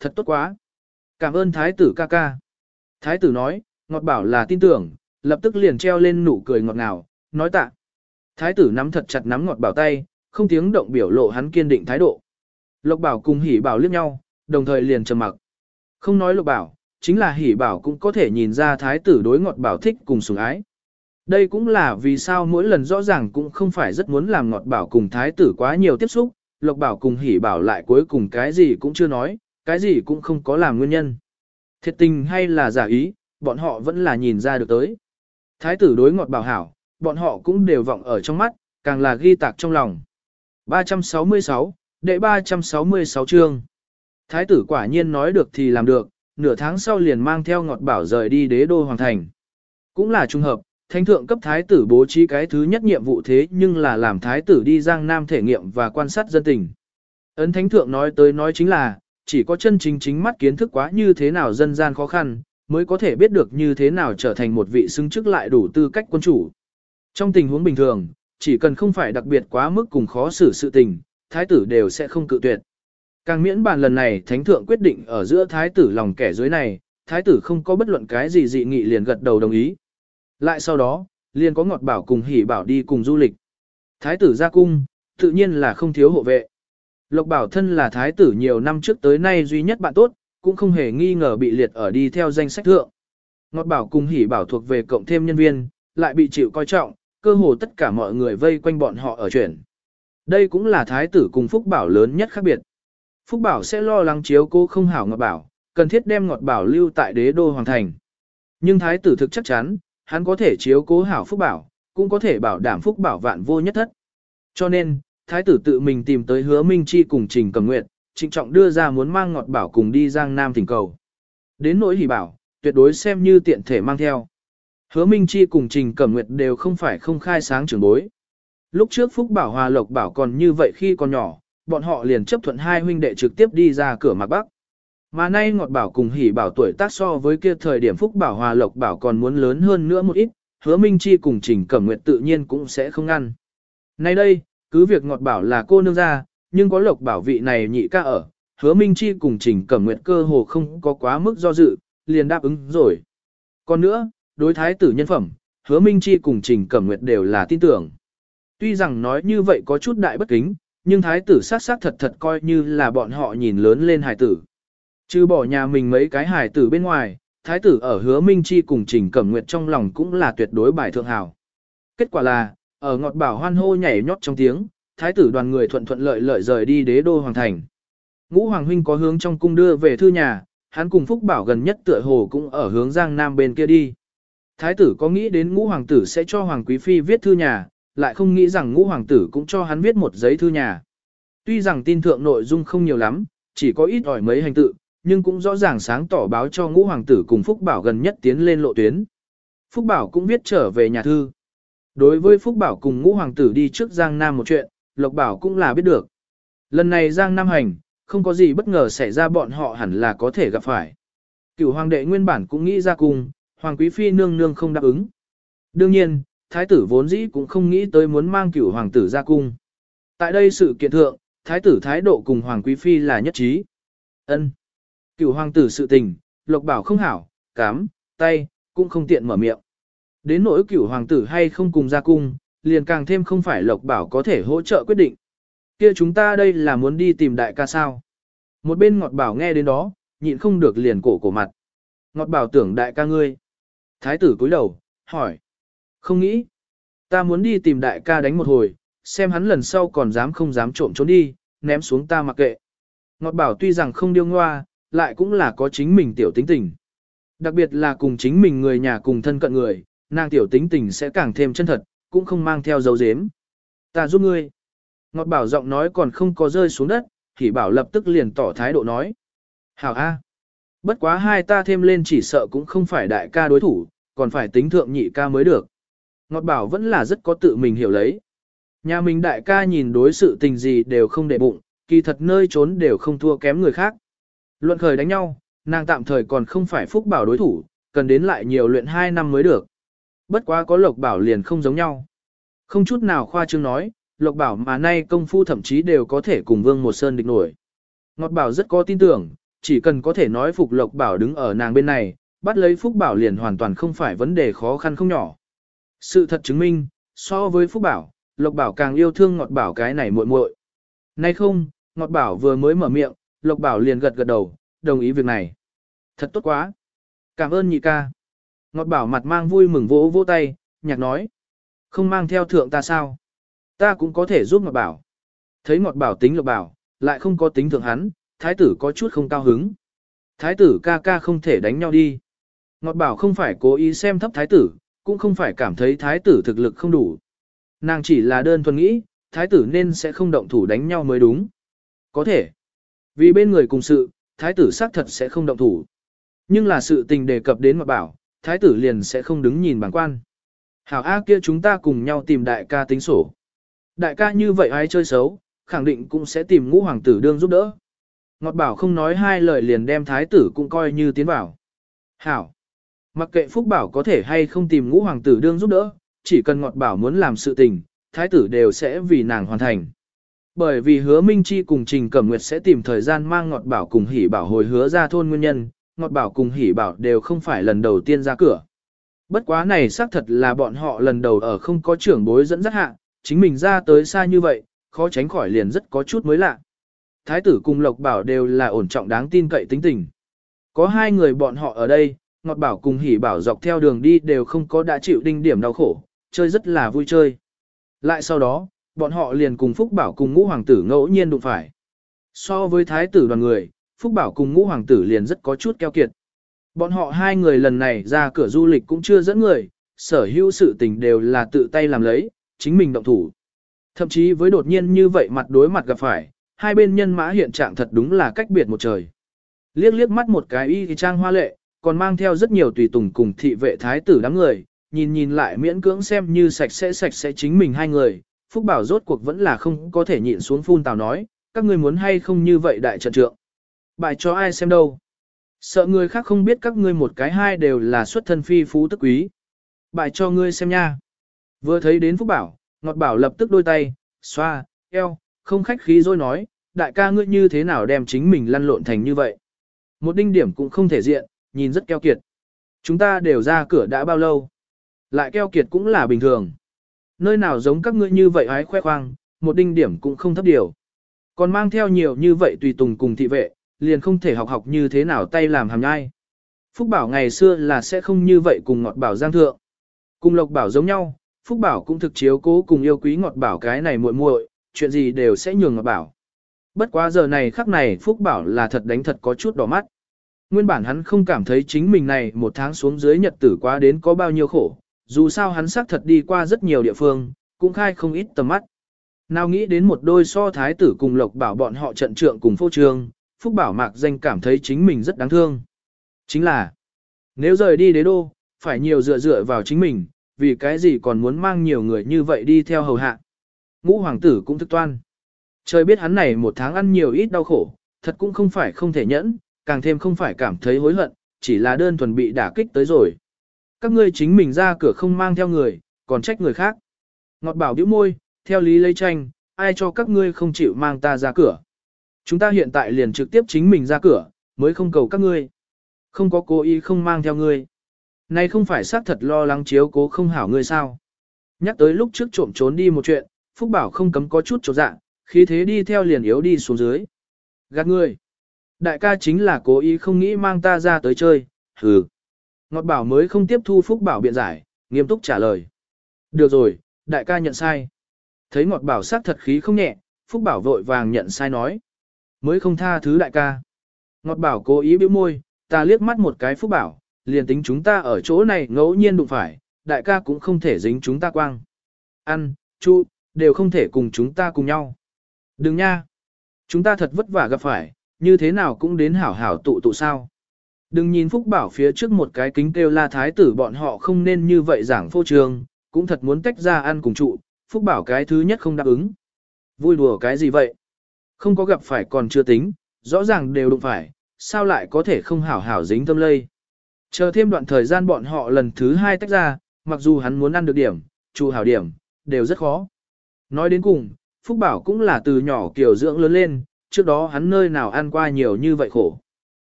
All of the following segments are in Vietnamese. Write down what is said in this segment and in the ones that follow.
thật tốt quá. Cảm ơn thái tử ca ca. Thái tử nói, ngọt bảo là tin tưởng, lập tức liền treo lên nụ cười ngọt ngào, nói tạ. Thái tử nắm thật chặt nắm ngọt bảo tay, không tiếng động biểu lộ hắn kiên định thái độ. Lộc bảo cùng hỉ bảo liếc nhau, đồng thời liền trầm mặc. Không nói lộc bảo, chính là hỉ bảo cũng có thể nhìn ra thái tử đối ngọt bảo thích cùng sủng ái. Đây cũng là vì sao mỗi lần rõ ràng cũng không phải rất muốn làm ngọt bảo cùng thái tử quá nhiều tiếp xúc, lộc bảo cùng hỉ bảo lại cuối cùng cái gì cũng chưa nói, cái gì cũng không có làm nguyên nhân. Thiệt tình hay là giả ý, bọn họ vẫn là nhìn ra được tới. Thái tử đối ngọt bảo hảo, bọn họ cũng đều vọng ở trong mắt, càng là ghi tạc trong lòng. 366, đệ 366 chương. Thái tử quả nhiên nói được thì làm được, nửa tháng sau liền mang theo ngọt bảo rời đi đế đô hoàng thành. Cũng là trùng hợp, thánh thượng cấp thái tử bố trí cái thứ nhất nhiệm vụ thế nhưng là làm thái tử đi giang nam thể nghiệm và quan sát dân tình. Ấn thánh thượng nói tới nói chính là, chỉ có chân chính chính mắt kiến thức quá như thế nào dân gian khó khăn, mới có thể biết được như thế nào trở thành một vị xứng chức lại đủ tư cách quân chủ. Trong tình huống bình thường, chỉ cần không phải đặc biệt quá mức cùng khó xử sự tình, thái tử đều sẽ không cự tuyệt. Càng miễn bàn lần này thánh thượng quyết định ở giữa thái tử lòng kẻ dưới này, thái tử không có bất luận cái gì dị nghị liền gật đầu đồng ý. Lại sau đó, liền có ngọt bảo cùng hỉ bảo đi cùng du lịch. Thái tử ra cung, tự nhiên là không thiếu hộ vệ. Lộc bảo thân là thái tử nhiều năm trước tới nay duy nhất bạn tốt, cũng không hề nghi ngờ bị liệt ở đi theo danh sách thượng. Ngọt bảo cùng hỉ bảo thuộc về cộng thêm nhân viên, lại bị chịu coi trọng, cơ hồ tất cả mọi người vây quanh bọn họ ở chuyển. Đây cũng là thái tử cùng Phúc Bảo lớn nhất khác biệt. Phúc Bảo sẽ lo lắng chiếu cô không hảo ngọt bảo, cần thiết đem ngọt bảo lưu tại đế đô hoàng thành. Nhưng thái tử thực chắc chắn, hắn có thể chiếu cố hảo Phúc Bảo, cũng có thể bảo đảm Phúc Bảo vạn vô nhất thất. Cho nên, thái tử tự mình tìm tới hứa Minh Chi cùng Trình Cầm Nguyệt, trịnh trọng đưa ra muốn mang ngọt bảo cùng đi Giang Nam thỉnh cầu. Đến nỗi hỉ bảo, tuyệt đối xem như tiện thể mang theo. Hứa Minh Chi cùng Trình Cẩm Nguyệt đều không phải không khai sáng trưởng bối. Lúc trước Phúc Bảo Hòa Lộc Bảo còn như vậy khi còn nhỏ, bọn họ liền chấp thuận hai huynh đệ trực tiếp đi ra cửa mặt Bắc. Mà nay Ngọt Bảo cùng Hỉ Bảo tuổi tác so với kia thời điểm Phúc Bảo Hòa Lộc Bảo còn muốn lớn hơn nữa một ít, Hứa Minh Chi cùng Trình Cẩm Nguyệt tự nhiên cũng sẽ không ngăn. Nay đây, cứ việc Ngọt Bảo là cô nương ra, nhưng có Lộc Bảo vị này nhị ca ở, Hứa Minh Chi cùng Trình Cẩm Nguyệt cơ hồ không có quá mức do dự, liền đáp ứng rồi. Còn nữa, đối thái tử nhân phẩm, hứa Minh Chi cùng Trình Cẩm Nguyệt đều là tin tưởng. Tuy rằng nói như vậy có chút đại bất kính, nhưng thái tử sát sát thật thật coi như là bọn họ nhìn lớn lên hài tử. Chứ bỏ nhà mình mấy cái hài tử bên ngoài, thái tử ở hứa Minh Chi cùng Trình Cẩm Nguyệt trong lòng cũng là tuyệt đối bài thượng hảo. Kết quả là, ở ngọt bảo hoan hô nhảy nhót trong tiếng, thái tử đoàn người thuận thuận lợi lợi rời đi đế đô hoàng thành. Ngũ hoàng huynh có hướng trong cung đưa về thư nhà, hắn cùng Phúc Bảo gần nhất tựa hồ cũng ở hướng Giang Nam bên kia đi. Thái tử có nghĩ đến ngũ hoàng tử sẽ cho hoàng quý phi viết thư nhà, lại không nghĩ rằng ngũ hoàng tử cũng cho hắn viết một giấy thư nhà. Tuy rằng tin thượng nội dung không nhiều lắm, chỉ có ít ỏi mấy hành tự, nhưng cũng rõ ràng sáng tỏ báo cho ngũ hoàng tử cùng Phúc Bảo gần nhất tiến lên lộ tuyến. Phúc Bảo cũng viết trở về nhà thư. Đối với Phúc Bảo cùng ngũ hoàng tử đi trước Giang Nam một chuyện, Lộc Bảo cũng là biết được. Lần này Giang Nam hành, không có gì bất ngờ xảy ra bọn họ hẳn là có thể gặp phải. Cửu hoàng đệ nguyên bản cũng nghĩ ra cùng, Hoàng Quý Phi nương nương không đáp ứng. Đương nhiên, thái tử vốn dĩ cũng không nghĩ tới muốn mang cửu hoàng tử ra cung. Tại đây sự kiện thượng, thái tử thái độ cùng Hoàng Quý Phi là nhất trí. ân Cửu hoàng tử sự tình, lộc bảo không hảo, cám, tay, cũng không tiện mở miệng. Đến nỗi cửu hoàng tử hay không cùng ra cung, liền càng thêm không phải lộc bảo có thể hỗ trợ quyết định. Kia chúng ta đây là muốn đi tìm đại ca sao. Một bên ngọt bảo nghe đến đó, nhịn không được liền cổ cổ mặt. Ngọt bảo tưởng đại ca ngươi. Thái tử cúi đầu, hỏi. Không nghĩ. Ta muốn đi tìm đại ca đánh một hồi, xem hắn lần sau còn dám không dám trộm trốn đi, ném xuống ta mặc kệ. Ngọt bảo tuy rằng không điêu ngoa, lại cũng là có chính mình tiểu tính tình. Đặc biệt là cùng chính mình người nhà cùng thân cận người, nàng tiểu tính tình sẽ càng thêm chân thật, cũng không mang theo dấu dếm. Ta giúp ngươi. Ngọt bảo giọng nói còn không có rơi xuống đất, thì bảo lập tức liền tỏ thái độ nói. Hảo A. Bất quá hai ta thêm lên chỉ sợ cũng không phải đại ca đối thủ, còn phải tính thượng nhị ca mới được. Ngọt bảo vẫn là rất có tự mình hiểu lấy. Nhà mình đại ca nhìn đối sự tình gì đều không để bụng, kỳ thật nơi trốn đều không thua kém người khác. Luận khởi đánh nhau, nàng tạm thời còn không phải phúc bảo đối thủ, cần đến lại nhiều luyện 2 năm mới được. Bất quá có lộc bảo liền không giống nhau. Không chút nào khoa trương nói, lộc bảo mà nay công phu thậm chí đều có thể cùng vương một sơn địch nổi. Ngọt bảo rất có tin tưởng, chỉ cần có thể nói Phục Lộc Bảo đứng ở nàng bên này, bắt lấy Phúc Bảo liền hoàn toàn không phải vấn đề khó khăn không nhỏ. Sự thật chứng minh, so với Phúc Bảo, Lộc Bảo càng yêu thương Ngọt Bảo cái này muội muội. Nay không, Ngọt Bảo vừa mới mở miệng, Lộc Bảo liền gật gật đầu, đồng ý việc này. Thật tốt quá. Cảm ơn nhị ca. Ngọt Bảo mặt mang vui mừng vỗ vỗ tay, nhạc nói. Không mang theo thượng ta sao? Ta cũng có thể giúp Ngọt Bảo. Thấy Ngọt Bảo tính Lộc Bảo, lại không có tính thượng hắn, thái tử có chút không cao hứng. Thái tử ca ca không thể đánh nhau đi. Ngọt Bảo không phải cố ý xem thấp thái tử, cũng không phải cảm thấy thái tử thực lực không đủ. Nàng chỉ là đơn thuần nghĩ, thái tử nên sẽ không động thủ đánh nhau mới đúng. Có thể. Vì bên người cùng sự, thái tử xác thật sẽ không động thủ. Nhưng là sự tình đề cập đến Ngọt Bảo, thái tử liền sẽ không đứng nhìn bằng quan. Hảo A kia chúng ta cùng nhau tìm đại ca tính sổ. Đại ca như vậy ai chơi xấu, khẳng định cũng sẽ tìm ngũ hoàng tử đương giúp đỡ. Ngọt bảo không nói hai lời liền đem thái tử cũng coi như tiến vào. Hảo. Mặc kệ Phúc Bảo có thể hay không tìm ngũ hoàng tử đương giúp đỡ, chỉ cần Ngọt Bảo muốn làm sự tình, thái tử đều sẽ vì nàng hoàn thành. Bởi vì hứa Minh Chi cùng Trình Cẩm Nguyệt sẽ tìm thời gian mang Ngọt Bảo cùng Hỉ Bảo hồi hứa ra thôn nguyên nhân, Ngọt Bảo cùng Hỉ Bảo đều không phải lần đầu tiên ra cửa. Bất quá này xác thật là bọn họ lần đầu ở không có trưởng bối dẫn dắt hạ, chính mình ra tới xa như vậy, khó tránh khỏi liền rất có chút mới lạ. Thái tử cùng Lộc Bảo đều là ổn trọng đáng tin cậy tính tình. Có hai người bọn họ ở đây, Ngọt Bảo cùng Hỉ Bảo dọc theo đường đi đều không có đã chịu đinh điểm đau khổ, chơi rất là vui chơi. Lại sau đó, bọn họ liền cùng Phúc Bảo cùng ngũ hoàng tử ngẫu nhiên đụng phải. So với thái tử đoàn người, Phúc Bảo cùng ngũ hoàng tử liền rất có chút keo kiệt. Bọn họ hai người lần này ra cửa du lịch cũng chưa dẫn người, sở hữu sự tình đều là tự tay làm lấy, chính mình động thủ. Thậm chí với đột nhiên như vậy mặt đối mặt gặp phải, hai bên nhân mã hiện trạng thật đúng là cách biệt một trời. Liếc liếc mắt một cái y thì trang hoa lệ, còn mang theo rất nhiều tùy tùng cùng thị vệ thái tử đám người, nhìn nhìn lại miễn cưỡng xem như sạch sẽ sạch sẽ chính mình hai người. Phúc Bảo rốt cuộc vẫn là không có thể nhịn xuống phun tào nói, các ngươi muốn hay không như vậy đại trận trượng. Bài cho ai xem đâu. Sợ người khác không biết các ngươi một cái hai đều là xuất thân phi phú tức quý. Bài cho ngươi xem nha. Vừa thấy đến Phúc Bảo, Ngọt Bảo lập tức đôi tay, xoa, eo, không khách khí rồi nói, đại ca ngươi như thế nào đem chính mình lăn lộn thành như vậy. Một đinh điểm cũng không thể diện, nhìn rất keo kiệt. Chúng ta đều ra cửa đã bao lâu. Lại keo kiệt cũng là bình thường. Nơi nào giống các ngươi như vậy hái khoe khoang, một đinh điểm cũng không thấp điều. Còn mang theo nhiều như vậy tùy tùng cùng thị vệ, liền không thể học học như thế nào tay làm hàm nhai. Phúc Bảo ngày xưa là sẽ không như vậy cùng ngọt bảo giang thượng. Cùng Lộc Bảo giống nhau, Phúc Bảo cũng thực chiếu cố cùng yêu quý ngọt bảo cái này muội muội, chuyện gì đều sẽ nhường ngọt bảo. Bất quá giờ này khắc này Phúc Bảo là thật đánh thật có chút đỏ mắt. Nguyên bản hắn không cảm thấy chính mình này một tháng xuống dưới nhật tử quá đến có bao nhiêu khổ, dù sao hắn xác thật đi qua rất nhiều địa phương, cũng khai không ít tầm mắt. Nào nghĩ đến một đôi so thái tử cùng Lộc Bảo bọn họ trận trượng cùng phô trương, Phúc Bảo mạc danh cảm thấy chính mình rất đáng thương. Chính là, nếu rời đi đế đô, phải nhiều dựa dựa vào chính mình, vì cái gì còn muốn mang nhiều người như vậy đi theo hầu hạ. Ngũ hoàng tử cũng thức toan. Trời biết hắn này một tháng ăn nhiều ít đau khổ, thật cũng không phải không thể nhẫn, càng thêm không phải cảm thấy hối hận, chỉ là đơn thuần bị đả kích tới rồi. Các ngươi chính mình ra cửa không mang theo người, còn trách người khác. Ngọt bảo điếu môi, theo lý lấy tranh, ai cho các ngươi không chịu mang ta ra cửa. Chúng ta hiện tại liền trực tiếp chính mình ra cửa, mới không cầu các ngươi. Không có cố ý không mang theo ngươi. Này không phải xác thật lo lắng chiếu cố không hảo ngươi sao. Nhắc tới lúc trước trộm trốn đi một chuyện, Phúc Bảo không cấm có chút chỗ dạ, khí thế đi theo liền yếu đi xuống dưới. Gạt ngươi. Đại ca chính là cố ý không nghĩ mang ta ra tới chơi, hừ. Ngọt Bảo mới không tiếp thu Phúc Bảo biện giải, nghiêm túc trả lời. Được rồi, đại ca nhận sai. Thấy Ngọt Bảo xác thật khí không nhẹ, Phúc Bảo vội vàng nhận sai nói. Mới không tha thứ đại ca. Ngọt Bảo cố ý bĩu môi, ta liếc mắt một cái Phúc Bảo, liền tính chúng ta ở chỗ này ngẫu nhiên đụng phải, đại ca cũng không thể dính chúng ta quang. Ăn, chu, đều không thể cùng chúng ta cùng nhau. Đừng nha. Chúng ta thật vất vả gặp phải, như thế nào cũng đến hảo hảo tụ tụ sao. Đừng nhìn Phúc Bảo phía trước một cái kính kêu la thái tử bọn họ không nên như vậy giảng phô trường, cũng thật muốn tách ra ăn cùng trụ, Phúc Bảo cái thứ nhất không đáp ứng. Vui đùa cái gì vậy? Không có gặp phải còn chưa tính, rõ ràng đều đụng phải, sao lại có thể không hảo hảo dính tâm lây. Chờ thêm đoạn thời gian bọn họ lần thứ hai tách ra, mặc dù hắn muốn ăn được điểm, trụ hảo điểm, đều rất khó. Nói đến cùng, Phúc Bảo cũng là từ nhỏ kiểu dưỡng lớn lên, trước đó hắn nơi nào ăn qua nhiều như vậy khổ.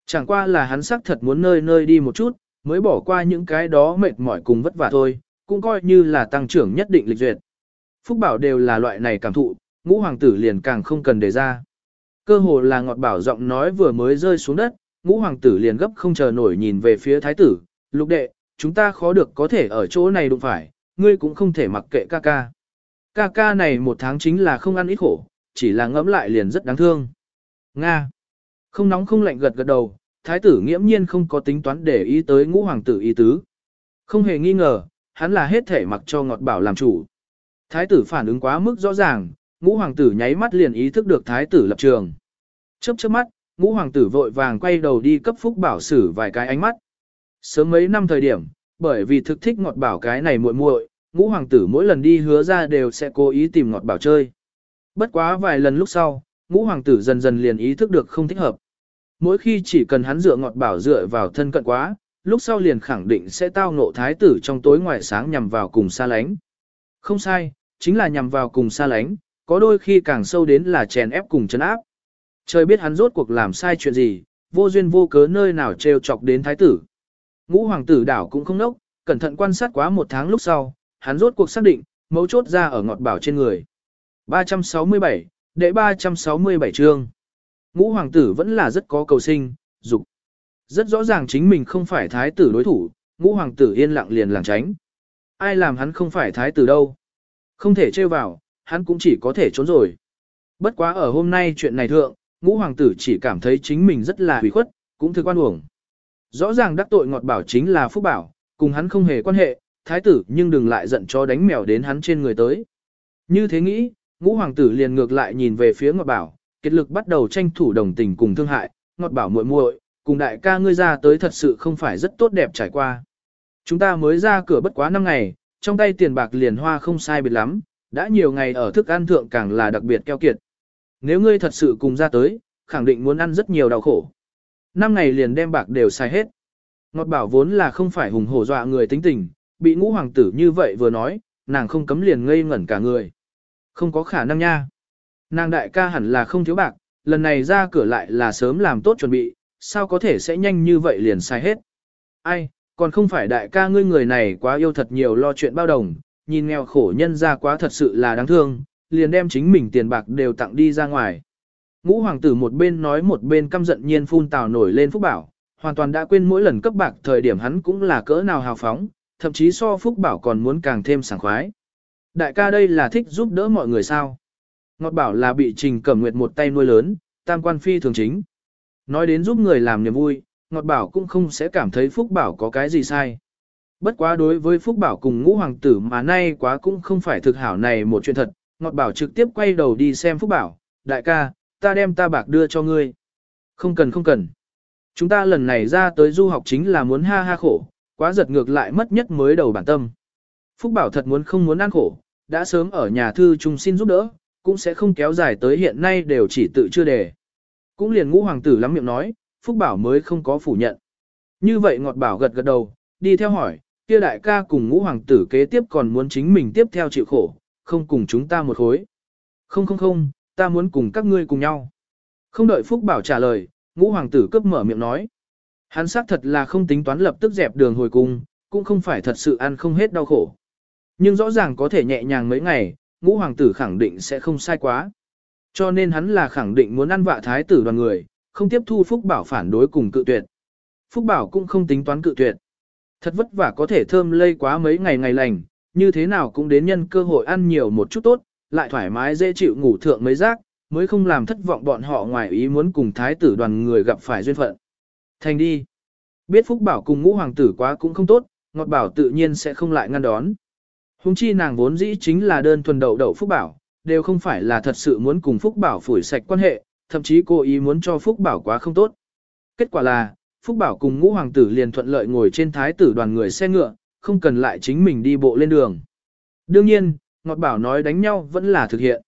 Chẳng qua là hắn xác thật muốn nơi nơi đi một chút, mới bỏ qua những cái đó mệt mỏi cùng vất vả thôi, cũng coi như là tăng trưởng nhất định lịch duyệt. Phúc bảo đều là loại này cảm thụ, ngũ hoàng tử liền càng không cần đề ra. Cơ hồ là ngọt bảo giọng nói vừa mới rơi xuống đất, ngũ hoàng tử liền gấp không chờ nổi nhìn về phía thái tử, lục đệ, chúng ta khó được có thể ở chỗ này đụng phải, ngươi cũng không thể mặc kệ ca ca. Ca ca này một tháng chính là không ăn ít khổ, chỉ là ngẫm lại liền rất đáng thương. Nga. Không nóng không lạnh gật gật đầu, thái tử nghiễm nhiên không có tính toán để ý tới ngũ hoàng tử ý tứ. Không hề nghi ngờ, hắn là hết thể mặc cho ngọt bảo làm chủ. Thái tử phản ứng quá mức rõ ràng, ngũ hoàng tử nháy mắt liền ý thức được thái tử lập trường. Chớp chớp mắt, ngũ hoàng tử vội vàng quay đầu đi cấp phúc bảo sử vài cái ánh mắt. Sớm mấy năm thời điểm, bởi vì thực thích ngọt bảo cái này muội muội, ngũ hoàng tử mỗi lần đi hứa ra đều sẽ cố ý tìm ngọt bảo chơi. Bất quá vài lần lúc sau, ngũ hoàng tử dần dần liền ý thức được không thích hợp. Mỗi khi chỉ cần hắn dựa ngọt bảo dựa vào thân cận quá, lúc sau liền khẳng định sẽ tao ngộ thái tử trong tối ngoài sáng nhằm vào cùng xa lánh. Không sai, chính là nhằm vào cùng xa lánh, có đôi khi càng sâu đến là chèn ép cùng chấn áp. Trời biết hắn rốt cuộc làm sai chuyện gì, vô duyên vô cớ nơi nào trêu chọc đến thái tử. Ngũ hoàng tử đảo cũng không nốc, cẩn thận quan sát quá một tháng lúc sau, hắn rốt cuộc xác định, mấu chốt ra ở ngọt bảo trên người. 367, đệ 367 chương. Ngũ hoàng tử vẫn là rất có cầu sinh, dục. Rất rõ ràng chính mình không phải thái tử đối thủ, ngũ hoàng tử yên lặng liền làng tránh. Ai làm hắn không phải thái tử đâu. Không thể trêu vào, hắn cũng chỉ có thể trốn rồi. Bất quá ở hôm nay chuyện này thượng, ngũ hoàng tử chỉ cảm thấy chính mình rất là hủy khuất, cũng thực quan uổng. Rõ ràng đắc tội ngọt bảo chính là phúc bảo, cùng hắn không hề quan hệ, thái tử nhưng đừng lại giận cho đánh mèo đến hắn trên người tới. Như thế nghĩ, ngũ hoàng tử liền ngược lại nhìn về phía ngọt bảo, kết lực bắt đầu tranh thủ đồng tình cùng thương hại, ngọt bảo muội muội, cùng đại ca ngươi ra tới thật sự không phải rất tốt đẹp trải qua. Chúng ta mới ra cửa bất quá năm ngày, trong tay tiền bạc liền hoa không sai biệt lắm, đã nhiều ngày ở thức ăn thượng càng là đặc biệt keo kiệt. Nếu ngươi thật sự cùng ra tới, khẳng định muốn ăn rất nhiều đau khổ. Năm ngày liền đem bạc đều xài hết. Ngọt bảo vốn là không phải hùng hổ dọa người tính tình, bị ngũ hoàng tử như vậy vừa nói, nàng không cấm liền ngây ngẩn cả người. Không có khả năng nha. Nàng đại ca hẳn là không thiếu bạc, lần này ra cửa lại là sớm làm tốt chuẩn bị, sao có thể sẽ nhanh như vậy liền sai hết. Ai, còn không phải đại ca ngươi người này quá yêu thật nhiều lo chuyện bao đồng, nhìn nghèo khổ nhân ra quá thật sự là đáng thương, liền đem chính mình tiền bạc đều tặng đi ra ngoài. Ngũ hoàng tử một bên nói một bên căm giận nhiên phun tào nổi lên Phúc Bảo, hoàn toàn đã quên mỗi lần cấp bạc thời điểm hắn cũng là cỡ nào hào phóng, thậm chí so Phúc Bảo còn muốn càng thêm sảng khoái. Đại ca đây là thích giúp đỡ mọi người sao? Ngọt bảo là bị Trình Cẩm Nguyệt một tay nuôi lớn, tam quan phi thường chính. Nói đến giúp người làm niềm vui, Ngọt bảo cũng không sẽ cảm thấy Phúc Bảo có cái gì sai. Bất quá đối với Phúc Bảo cùng ngũ hoàng tử mà nay quá cũng không phải thực hảo này một chuyện thật, Ngọt Bảo trực tiếp quay đầu đi xem Phúc Bảo, đại ca, ta đem ta bạc đưa cho ngươi. Không cần không cần. Chúng ta lần này ra tới du học chính là muốn ha ha khổ, quá giật ngược lại mất nhất mới đầu bản tâm. Phúc Bảo thật muốn không muốn ăn khổ, đã sớm ở nhà thư chung xin giúp đỡ, cũng sẽ không kéo dài tới hiện nay đều chỉ tự chưa đề. Cũng liền ngũ hoàng tử lắm miệng nói, Phúc Bảo mới không có phủ nhận. Như vậy Ngọt Bảo gật gật đầu, đi theo hỏi, kia đại ca cùng ngũ hoàng tử kế tiếp còn muốn chính mình tiếp theo chịu khổ, không cùng chúng ta một khối. Không không không, ta muốn cùng các ngươi cùng nhau. Không đợi Phúc Bảo trả lời, ngũ hoàng tử cấp mở miệng nói. Hắn xác thật là không tính toán lập tức dẹp đường hồi cung, cũng không phải thật sự ăn không hết đau khổ. Nhưng rõ ràng có thể nhẹ nhàng mấy ngày, ngũ hoàng tử khẳng định sẽ không sai quá. Cho nên hắn là khẳng định muốn ăn vạ thái tử đoàn người, không tiếp thu Phúc Bảo phản đối cùng cự tuyệt. Phúc Bảo cũng không tính toán cự tuyệt. Thật vất vả có thể thơm lây quá mấy ngày ngày lành, như thế nào cũng đến nhân cơ hội ăn nhiều một chút tốt, lại thoải mái dễ chịu ngủ thượng mấy giác, mới không làm thất vọng bọn họ ngoài ý muốn cùng thái tử đoàn người gặp phải duyên phận. Thành đi. Biết Phúc Bảo cùng ngũ hoàng tử quá cũng không tốt, Ngọt Bảo tự nhiên sẽ không lại ngăn đón. Hùng chi nàng vốn dĩ chính là đơn thuần đậu đậu Phúc Bảo, đều không phải là thật sự muốn cùng Phúc Bảo phủi sạch quan hệ, thậm chí cô ý muốn cho Phúc Bảo quá không tốt. Kết quả là, Phúc Bảo cùng ngũ hoàng tử liền thuận lợi ngồi trên thái tử đoàn người xe ngựa, không cần lại chính mình đi bộ lên đường. Đương nhiên, Ngọt Bảo nói đánh nhau vẫn là thực hiện.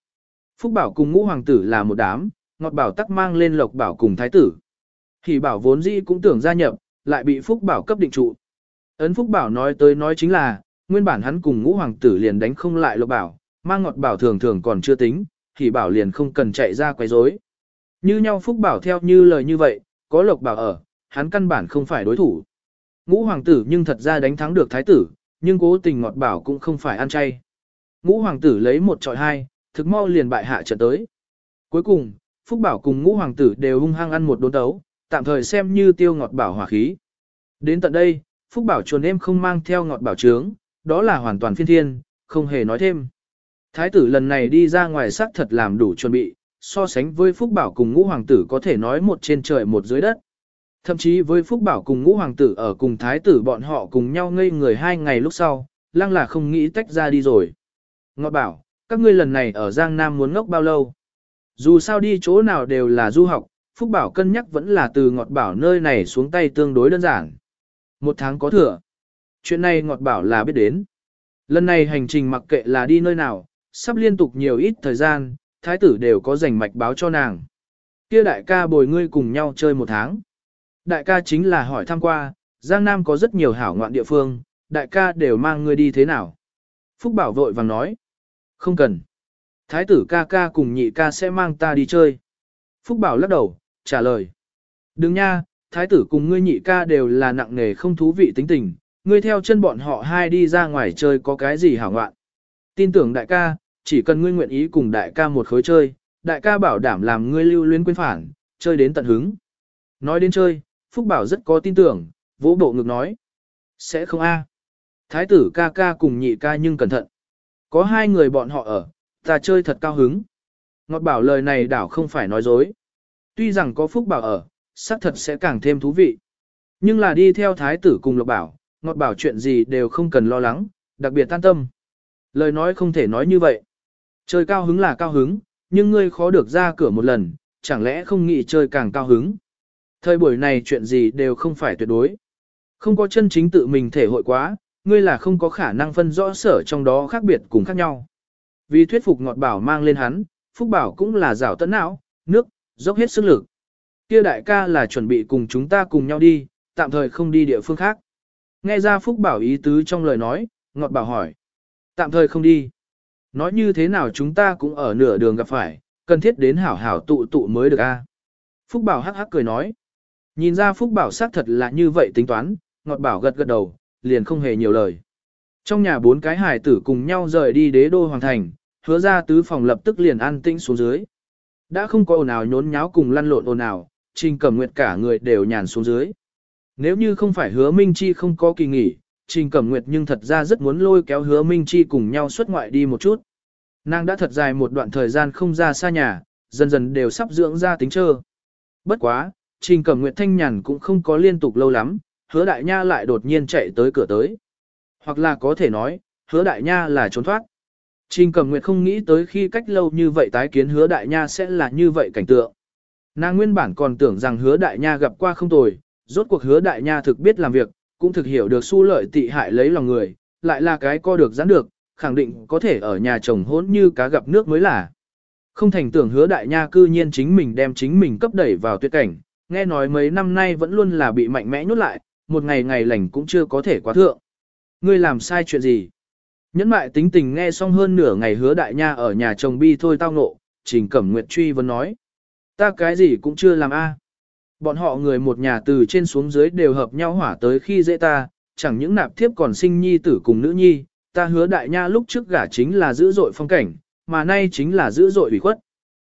Phúc Bảo cùng ngũ hoàng tử là một đám, Ngọt Bảo tắc mang lên Lộc Bảo cùng thái tử. Thì Bảo vốn dĩ cũng tưởng gia nhập, lại bị Phúc Bảo cấp định trụ. Ấn Phúc Bảo nói tới nói chính là, nguyên bản hắn cùng ngũ hoàng tử liền đánh không lại Lộc Bảo, mang Ngọt Bảo thường thường còn chưa tính, thì Bảo liền không cần chạy ra quấy rối. Như nhau Phúc Bảo theo như lời như vậy, có lộc bảo ở, hắn căn bản không phải đối thủ. Ngũ hoàng tử nhưng thật ra đánh thắng được thái tử, nhưng cố tình ngọt bảo cũng không phải ăn chay. Ngũ hoàng tử lấy một trọi hai, thực mau liền bại hạ trận tới. Cuối cùng, Phúc Bảo cùng ngũ hoàng tử đều hung hăng ăn một đốn tấu, tạm thời xem như tiêu ngọt bảo hỏa khí. Đến tận đây, Phúc Bảo chuồn em không mang theo ngọt bảo trướng, đó là hoàn toàn phiên thiên, không hề nói thêm. Thái tử lần này đi ra ngoài sắc thật làm đủ chuẩn bị, so sánh với Phúc Bảo cùng ngũ hoàng tử có thể nói một trên trời một dưới đất. Thậm chí với Phúc Bảo cùng ngũ hoàng tử ở cùng thái tử bọn họ cùng nhau ngây người hai ngày lúc sau, lăng là không nghĩ tách ra đi rồi. Ngọt bảo, các ngươi lần này ở Giang Nam muốn ngốc bao lâu? Dù sao đi chỗ nào đều là du học, Phúc Bảo cân nhắc vẫn là từ ngọt bảo nơi này xuống tay tương đối đơn giản. Một tháng có thừa. Chuyện này ngọt bảo là biết đến. Lần này hành trình mặc kệ là đi nơi nào, sắp liên tục nhiều ít thời gian, thái tử đều có dành mạch báo cho nàng. Kia đại ca bồi ngươi cùng nhau chơi một tháng. Đại ca chính là hỏi thăm qua, Giang Nam có rất nhiều hảo ngoạn địa phương, đại ca đều mang ngươi đi thế nào. Phúc Bảo vội vàng nói. Không cần. Thái tử ca ca cùng nhị ca sẽ mang ta đi chơi. Phúc Bảo lắc đầu, trả lời. Đừng nha, thái tử cùng ngươi nhị ca đều là nặng nề không thú vị tính tình, ngươi theo chân bọn họ hai đi ra ngoài chơi có cái gì hảo ngoạn. Tin tưởng đại ca, chỉ cần ngươi nguyện ý cùng đại ca một khối chơi, đại ca bảo đảm làm ngươi lưu luyến quên phản, chơi đến tận hứng. Nói đến chơi, Phúc Bảo rất có tin tưởng, vỗ bộ ngực nói. Sẽ không a. Thái tử ca ca cùng nhị ca nhưng cẩn thận. Có hai người bọn họ ở, ta chơi thật cao hứng. Ngọt bảo lời này đảo không phải nói dối. Tuy rằng có Phúc Bảo ở, xác thật sẽ càng thêm thú vị. Nhưng là đi theo thái tử cùng Lộc Bảo, Ngọt Bảo chuyện gì đều không cần lo lắng, đặc biệt tan tâm. Lời nói không thể nói như vậy. Chơi cao hứng là cao hứng, nhưng ngươi khó được ra cửa một lần, chẳng lẽ không nghĩ chơi càng cao hứng. Thời buổi này chuyện gì đều không phải tuyệt đối. Không có chân chính tự mình thể hội quá, ngươi là không có khả năng phân rõ sở trong đó khác biệt cùng khác nhau. Vì thuyết phục ngọt bảo mang lên hắn, Phúc Bảo cũng là rảo tận não, nước, dốc hết sức lực. Kia đại ca là chuẩn bị cùng chúng ta cùng nhau đi, tạm thời không đi địa phương khác. Nghe ra Phúc Bảo ý tứ trong lời nói, ngọt bảo hỏi. Tạm thời không đi. Nói như thế nào chúng ta cũng ở nửa đường gặp phải, cần thiết đến hảo hảo tụ tụ mới được a. Phúc Bảo hắc hắc cười nói. Nhìn ra Phúc Bảo xác thật là như vậy tính toán, ngọt bảo gật gật đầu, liền không hề nhiều lời. Trong nhà bốn cái hải tử cùng nhau rời đi đế đô hoàng thành, hứa ra tứ phòng lập tức liền an tĩnh xuống dưới. Đã không có ồn ào nhốn nháo cùng lăn lộn ồn ào, Trình Cẩm Nguyệt cả người đều nhàn xuống dưới. Nếu như không phải hứa Minh Chi không có kỳ nghỉ, Trình Cẩm Nguyệt nhưng thật ra rất muốn lôi kéo hứa Minh Chi cùng nhau xuất ngoại đi một chút. Nàng đã thật dài một đoạn thời gian không ra xa nhà, dần dần đều sắp dưỡng ra tính trơ. Bất quá, Trình Cẩm Nguyệt thanh nhàn cũng không có liên tục lâu lắm, hứa đại nha lại đột nhiên chạy tới cửa tới. Hoặc là có thể nói, hứa đại nha là trốn thoát. Trình Cẩm Nguyệt không nghĩ tới khi cách lâu như vậy tái kiến hứa đại nha sẽ là như vậy cảnh tượng. Nàng nguyên bản còn tưởng rằng hứa đại nha gặp qua không tồi, rốt cuộc hứa đại nha thực biết làm việc, cũng thực hiểu được xu lợi tị hại lấy lòng người, lại là cái co được giãn được, khẳng định có thể ở nhà chồng hỗn như cá gặp nước mới là. Không thành tưởng hứa đại nha cư nhiên chính mình đem chính mình cấp đẩy vào tuyệt cảnh, nghe nói mấy năm nay vẫn luôn là bị mạnh mẽ nhốt lại, một ngày ngày lành cũng chưa có thể quá thượng. Ngươi làm sai chuyện gì? Nhẫn mại tính tình nghe xong hơn nửa ngày hứa đại nha ở nhà chồng bi thôi tao ngộ, trình cẩm nguyệt truy vấn nói. Ta cái gì cũng chưa làm a. Bọn họ người một nhà từ trên xuống dưới đều hợp nhau hỏa tới khi dễ ta, chẳng những nạp thiếp còn sinh nhi tử cùng nữ nhi, ta hứa đại nha lúc trước gả chính là giữ dội phong cảnh, mà nay chính là giữ dội ủy khuất.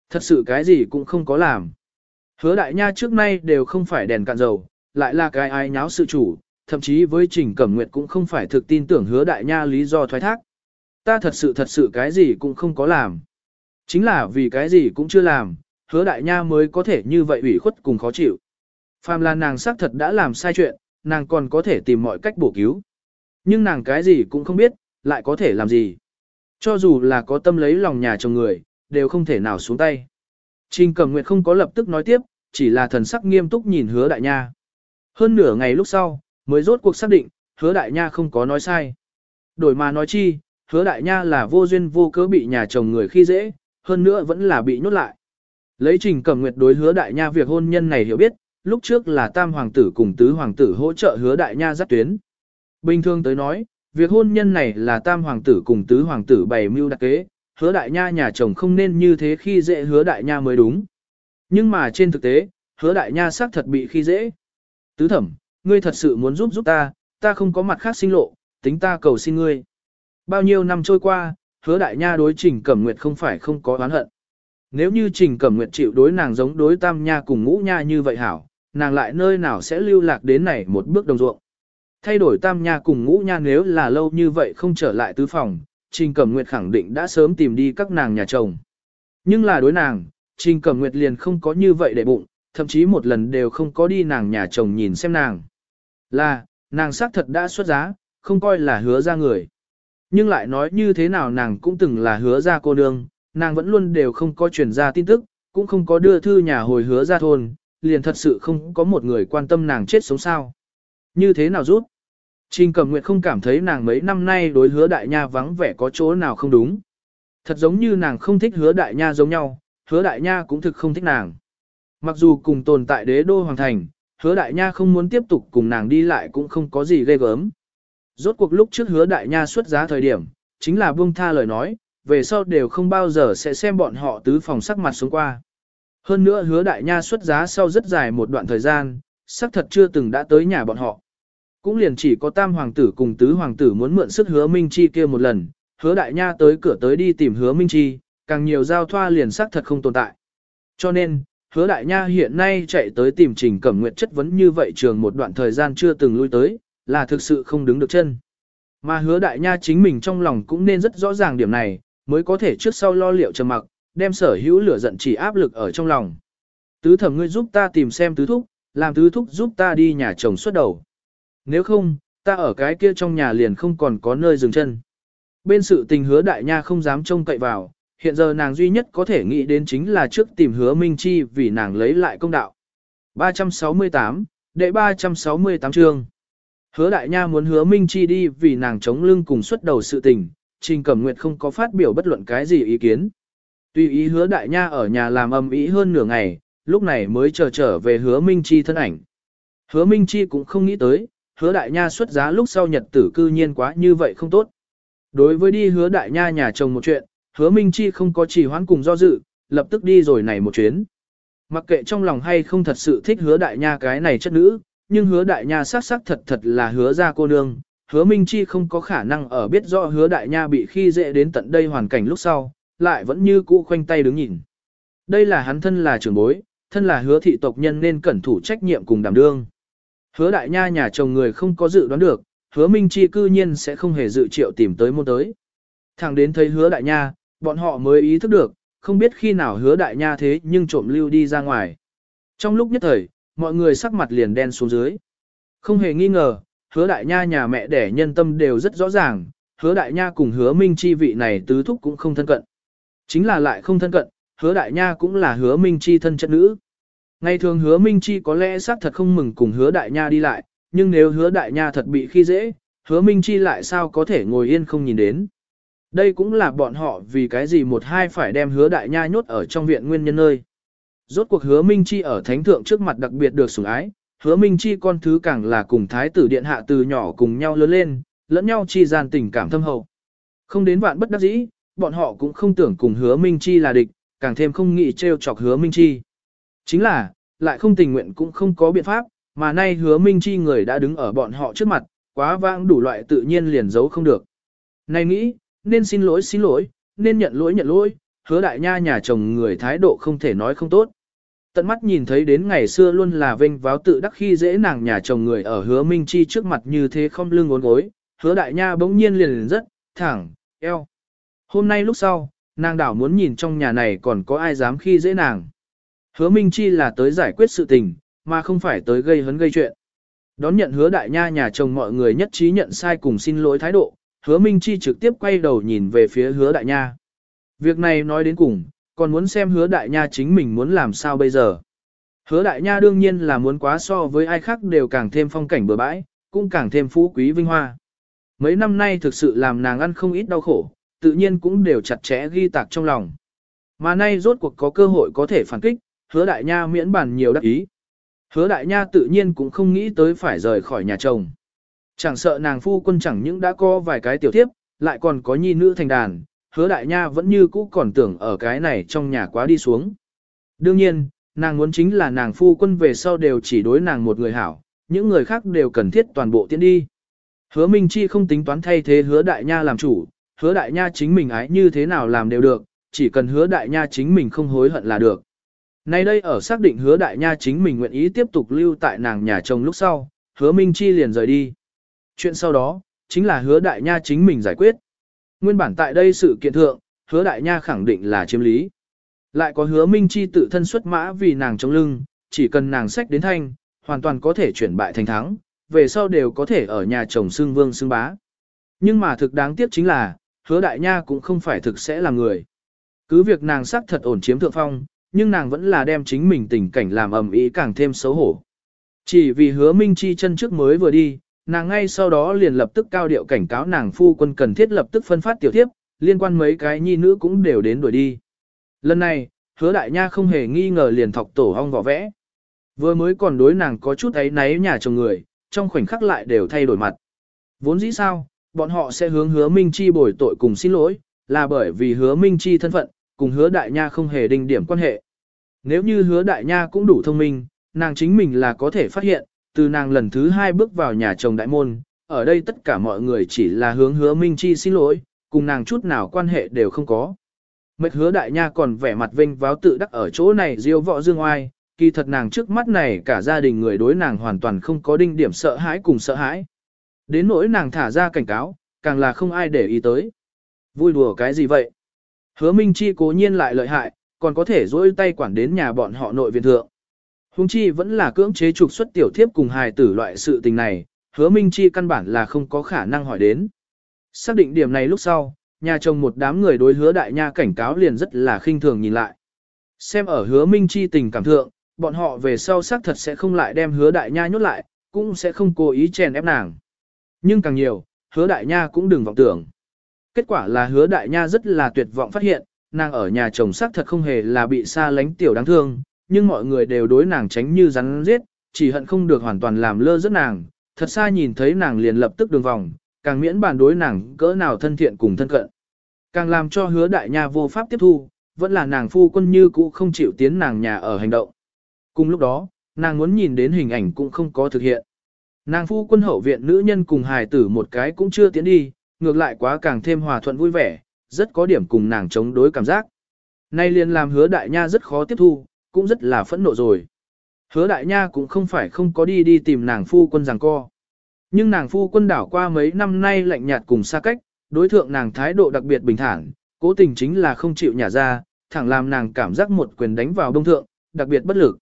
Thật sự cái gì cũng không có làm. Hứa đại nha trước nay đều không phải đèn cạn dầu, lại là cái ai nháo sự chủ, thậm chí với Trình Cẩm Nguyệt cũng không phải thực tin tưởng hứa đại nha lý do thoái thác. Ta thật sự thật sự cái gì cũng không có làm. Chính là vì cái gì cũng chưa làm, hứa đại nha mới có thể như vậy ủy khuất cùng khó chịu. Phàm là nàng xác thật đã làm sai chuyện, nàng còn có thể tìm mọi cách bổ cứu. Nhưng nàng cái gì cũng không biết, lại có thể làm gì. Cho dù là có tâm lấy lòng nhà chồng người, đều không thể nào xuống tay. Trình Cẩm Nguyệt không có lập tức nói tiếp, chỉ là thần sắc nghiêm túc nhìn hứa đại nha. Hơn nửa ngày lúc sau, mới rốt cuộc xác định, hứa đại nha không có nói sai. Đổi mà nói chi, hứa đại nha là vô duyên vô cớ bị nhà chồng người khi dễ, hơn nữa vẫn là bị nhốt lại. Lấy trình cẩm nguyệt đối hứa đại nha việc hôn nhân này hiểu biết, lúc trước là tam hoàng tử cùng tứ hoàng tử hỗ trợ hứa đại nha dắt tuyến. Bình thường tới nói, việc hôn nhân này là tam hoàng tử cùng tứ hoàng tử bày mưu đặc kế, hứa đại nha nhà chồng không nên như thế khi dễ hứa đại nha mới đúng. Nhưng mà trên thực tế, hứa đại nha xác thật bị khi dễ. Tứ thẩm, ngươi thật sự muốn giúp giúp ta, ta không có mặt khác sinh lộ, tính ta cầu xin ngươi. Bao nhiêu năm trôi qua, hứa đại nha đối trình cẩm nguyệt không phải không có oán hận. Nếu như trình cẩm nguyệt chịu đối nàng giống đối tam nha cùng ngũ nha như vậy hảo, nàng lại nơi nào sẽ lưu lạc đến này một bước đồng ruộng. Thay đổi tam nha cùng ngũ nha nếu là lâu như vậy không trở lại tứ phòng, trình cẩm nguyệt khẳng định đã sớm tìm đi các nàng nhà chồng. Nhưng là đối nàng, trình cẩm nguyệt liền không có như vậy để bụng, thậm chí một lần đều không có đi nàng nhà chồng nhìn xem nàng. Là, nàng xác thật đã xuất giá, không coi là hứa ra người. Nhưng lại nói như thế nào nàng cũng từng là hứa ra cô nương, nàng vẫn luôn đều không có truyền ra tin tức, cũng không có đưa thư nhà hồi hứa ra thôn, liền thật sự không có một người quan tâm nàng chết sống sao. Như thế nào rút? Trình Cẩm Nguyệt không cảm thấy nàng mấy năm nay đối hứa đại nha vắng vẻ có chỗ nào không đúng. Thật giống như nàng không thích hứa đại nha giống nhau, hứa đại nha cũng thực không thích nàng. Mặc dù cùng tồn tại đế đô hoàng thành, hứa đại nha không muốn tiếp tục cùng nàng đi lại cũng không có gì ghê gớm. Rốt cuộc lúc trước hứa đại nha xuất giá thời điểm, chính là buông tha lời nói, về sau đều không bao giờ sẽ xem bọn họ tứ phòng sắc mặt xuống qua. Hơn nữa hứa đại nha xuất giá sau rất dài một đoạn thời gian, sắc thật chưa từng đã tới nhà bọn họ. Cũng liền chỉ có tam hoàng tử cùng tứ hoàng tử muốn mượn sức hứa Minh Chi kia một lần, hứa đại nha tới cửa tới đi tìm hứa Minh Chi, càng nhiều giao thoa liền sắc thật không tồn tại. Cho nên, hứa đại nha hiện nay chạy tới tìm trình cẩm nguyện chất vấn như vậy trường một đoạn thời gian chưa từng lui tới, là thực sự không đứng được chân. Mà hứa đại nha chính mình trong lòng cũng nên rất rõ ràng điểm này, mới có thể trước sau lo liệu trầm mặc, đem sở hữu lửa giận chỉ áp lực ở trong lòng. Tứ thẩm ngươi giúp ta tìm xem tứ thúc, làm tứ thúc giúp ta đi nhà chồng xuất đầu. Nếu không, ta ở cái kia trong nhà liền không còn có nơi dừng chân. Bên sự tình hứa đại nha không dám trông cậy vào, hiện giờ nàng duy nhất có thể nghĩ đến chính là trước tìm hứa Minh Chi vì nàng lấy lại công đạo. 368, đệ 368 chương. Hứa đại nha muốn hứa Minh Chi đi vì nàng chống lưng cùng xuất đầu sự tình, Trình Cẩm Nguyệt không có phát biểu bất luận cái gì ý kiến. Tuy ý hứa đại nha ở nhà làm âm ý hơn nửa ngày, lúc này mới chờ trở về hứa Minh Chi thân ảnh. Hứa Minh Chi cũng không nghĩ tới, hứa đại nha xuất giá lúc sau nhật tử cư nhiên quá như vậy không tốt. Đối với đi hứa đại nha nhà chồng một chuyện, hứa Minh Chi không có chỉ hoãn cùng do dự, lập tức đi rồi này một chuyến. Mặc kệ trong lòng hay không thật sự thích hứa đại nha cái này chất nữ, nhưng hứa đại nha sắc sắc thật thật là hứa ra cô nương. Hứa Minh Chi không có khả năng ở biết rõ hứa đại nha bị khi dễ đến tận đây hoàn cảnh lúc sau, lại vẫn như cũ khoanh tay đứng nhìn. Đây là hắn thân là trưởng bối, thân là hứa thị tộc nhân nên cẩn thủ trách nhiệm cùng đảm đương. Hứa đại nha nhà chồng người không có dự đoán được, hứa Minh Chi cư nhiên sẽ không hề dự triệu tìm tới môn tới. Thẳng đến thấy hứa đại nha, bọn họ mới ý thức được, không biết khi nào hứa đại nha thế nhưng trộm lưu đi ra ngoài. Trong lúc nhất thời, mọi người sắc mặt liền đen xuống dưới. Không hề nghi ngờ, hứa đại nha nhà mẹ đẻ nhân tâm đều rất rõ ràng, hứa đại nha cùng hứa minh chi vị này tứ thúc cũng không thân cận. Chính là lại không thân cận, hứa đại nha cũng là hứa minh chi thân chất nữ. Ngày thường hứa minh chi có lẽ xác thật không mừng cùng hứa đại nha đi lại, nhưng nếu hứa đại nha thật bị khi dễ, hứa minh chi lại sao có thể ngồi yên không nhìn đến. Đây cũng là bọn họ vì cái gì một hai phải đem hứa đại nha nhốt ở trong viện nguyên nhân nơi. Rốt cuộc hứa Minh Chi ở thánh thượng trước mặt đặc biệt được sủng ái, hứa Minh Chi con thứ càng là cùng thái tử điện hạ từ nhỏ cùng nhau lớn lên, lẫn nhau chi gian tình cảm thâm hậu. Không đến vạn bất đắc dĩ, bọn họ cũng không tưởng cùng hứa Minh Chi là địch, càng thêm không nghĩ trêu chọc hứa Minh Chi. Chính là, lại không tình nguyện cũng không có biện pháp, mà nay hứa Minh Chi người đã đứng ở bọn họ trước mặt, quá vãng đủ loại tự nhiên liền giấu không được. Này nghĩ, nên xin lỗi xin lỗi, nên nhận lỗi nhận lỗi, hứa đại nha nhà chồng người thái độ không thể nói không tốt. Tận mắt nhìn thấy đến ngày xưa luôn là vinh váo tự đắc khi dễ nàng nhà chồng người ở hứa Minh Chi trước mặt như thế không lưng ốn gối, hứa đại nha bỗng nhiên liền liền rất, thẳng, eo. Hôm nay lúc sau, nàng đảo muốn nhìn trong nhà này còn có ai dám khi dễ nàng. Hứa Minh Chi là tới giải quyết sự tình, mà không phải tới gây hấn gây chuyện. Đón nhận hứa đại nha nhà chồng mọi người nhất trí nhận sai cùng xin lỗi thái độ, hứa Minh Chi trực tiếp quay đầu nhìn về phía hứa đại nha. Việc này nói đến cùng, còn muốn xem hứa đại nha chính mình muốn làm sao bây giờ. Hứa đại nha đương nhiên là muốn quá so với ai khác đều càng thêm phong cảnh bừa bãi, cũng càng thêm phú quý vinh hoa. Mấy năm nay thực sự làm nàng ăn không ít đau khổ, tự nhiên cũng đều chặt chẽ ghi tạc trong lòng. Mà nay rốt cuộc có cơ hội có thể phản kích, hứa đại nha miễn bàn nhiều đắc ý. Hứa đại nha tự nhiên cũng không nghĩ tới phải rời khỏi nhà chồng. Chẳng sợ nàng phu quân chẳng những đã có vài cái tiểu thiếp, lại còn có nhi nữ thành đàn, hứa đại nha vẫn như cũ còn tưởng ở cái này trong nhà quá đi xuống. Đương nhiên, Nàng muốn chính là nàng phu quân về sau đều chỉ đối nàng một người hảo, những người khác đều cần thiết toàn bộ tiến đi. Hứa Minh Chi không tính toán thay thế hứa đại nha làm chủ, hứa đại nha chính mình ái như thế nào làm đều được, chỉ cần hứa đại nha chính mình không hối hận là được. Nay đây ở xác định hứa đại nha chính mình nguyện ý tiếp tục lưu tại nàng nhà chồng lúc sau, hứa Minh Chi liền rời đi. Chuyện sau đó, chính là hứa đại nha chính mình giải quyết. Nguyên bản tại đây sự kiện thượng, hứa đại nha khẳng định là chiếm lý. Lại có hứa Minh Chi tự thân xuất mã vì nàng chống lưng, chỉ cần nàng sách đến thanh, hoàn toàn có thể chuyển bại thành thắng, về sau đều có thể ở nhà chồng xương vương xương bá. Nhưng mà thực đáng tiếc chính là, hứa đại nha cũng không phải thực sẽ là người. Cứ việc nàng sắc thật ổn chiếm thượng phong, nhưng nàng vẫn là đem chính mình tình cảnh làm ầm ĩ càng thêm xấu hổ. Chỉ vì hứa Minh Chi chân trước mới vừa đi, nàng ngay sau đó liền lập tức cao điệu cảnh cáo nàng phu quân cần thiết lập tức phân phát tiểu thiếp, liên quan mấy cái nhi nữ cũng đều đến đuổi đi. Lần này, hứa đại nha không hề nghi ngờ liền thọc tổ hong vỏ vẽ. Vừa mới còn đối nàng có chút ấy náy nhà chồng người, trong khoảnh khắc lại đều thay đổi mặt. Vốn dĩ sao, bọn họ sẽ hướng hứa Minh Chi bồi tội cùng xin lỗi, là bởi vì hứa Minh Chi thân phận, cùng hứa đại nha không hề đinh điểm quan hệ. Nếu như hứa đại nha cũng đủ thông minh, nàng chính mình là có thể phát hiện, từ nàng lần thứ hai bước vào nhà chồng đại môn, ở đây tất cả mọi người chỉ là hướng hứa Minh Chi xin lỗi, cùng nàng chút nào quan hệ đều không có. Mệt hứa đại nha còn vẻ mặt vinh váo tự đắc ở chỗ này diêu vọ dương oai, kỳ thật nàng trước mắt này cả gia đình người đối nàng hoàn toàn không có đinh điểm sợ hãi cùng sợ hãi. Đến nỗi nàng thả ra cảnh cáo, càng là không ai để ý tới. Vui đùa cái gì vậy? Hứa Minh Chi cố nhiên lại lợi hại, còn có thể dỗi tay quản đến nhà bọn họ nội viện thượng. Hùng Chi vẫn là cưỡng chế trục xuất tiểu thiếp cùng hài tử loại sự tình này, hứa Minh Chi căn bản là không có khả năng hỏi đến. Xác định điểm này lúc sau, nhà chồng một đám người đối hứa đại nha cảnh cáo liền rất là khinh thường nhìn lại. Xem ở hứa Minh Chi tình cảm thượng, bọn họ về sau xác thật sẽ không lại đem hứa đại nha nhốt lại, cũng sẽ không cố ý chèn ép nàng. Nhưng càng nhiều, hứa đại nha cũng đừng vọng tưởng. Kết quả là hứa đại nha rất là tuyệt vọng phát hiện, nàng ở nhà chồng xác thật không hề là bị xa lánh tiểu đáng thương, nhưng mọi người đều đối nàng tránh như rắn giết, chỉ hận không được hoàn toàn làm lơ rất nàng, thật xa nhìn thấy nàng liền lập tức đường vòng, càng miễn bàn đối nàng cỡ nào thân thiện cùng thân cận. Càng làm cho hứa đại nha vô pháp tiếp thu, vẫn là nàng phu quân như cũ không chịu tiến nàng nhà ở hành động. Cùng lúc đó, nàng muốn nhìn đến hình ảnh cũng không có thực hiện. Nàng phu quân hậu viện nữ nhân cùng hài tử một cái cũng chưa tiến đi, ngược lại quá càng thêm hòa thuận vui vẻ, rất có điểm cùng nàng chống đối cảm giác. Nay liền làm hứa đại nha rất khó tiếp thu, cũng rất là phẫn nộ rồi. Hứa đại nha cũng không phải không có đi đi tìm nàng phu quân rằng co. Nhưng nàng phu quân đảo qua mấy năm nay lạnh nhạt cùng xa cách, đối thượng nàng thái độ đặc biệt bình thản, cố tình chính là không chịu nhả ra, thẳng làm nàng cảm giác một quyền đánh vào đông thượng, đặc biệt bất lực.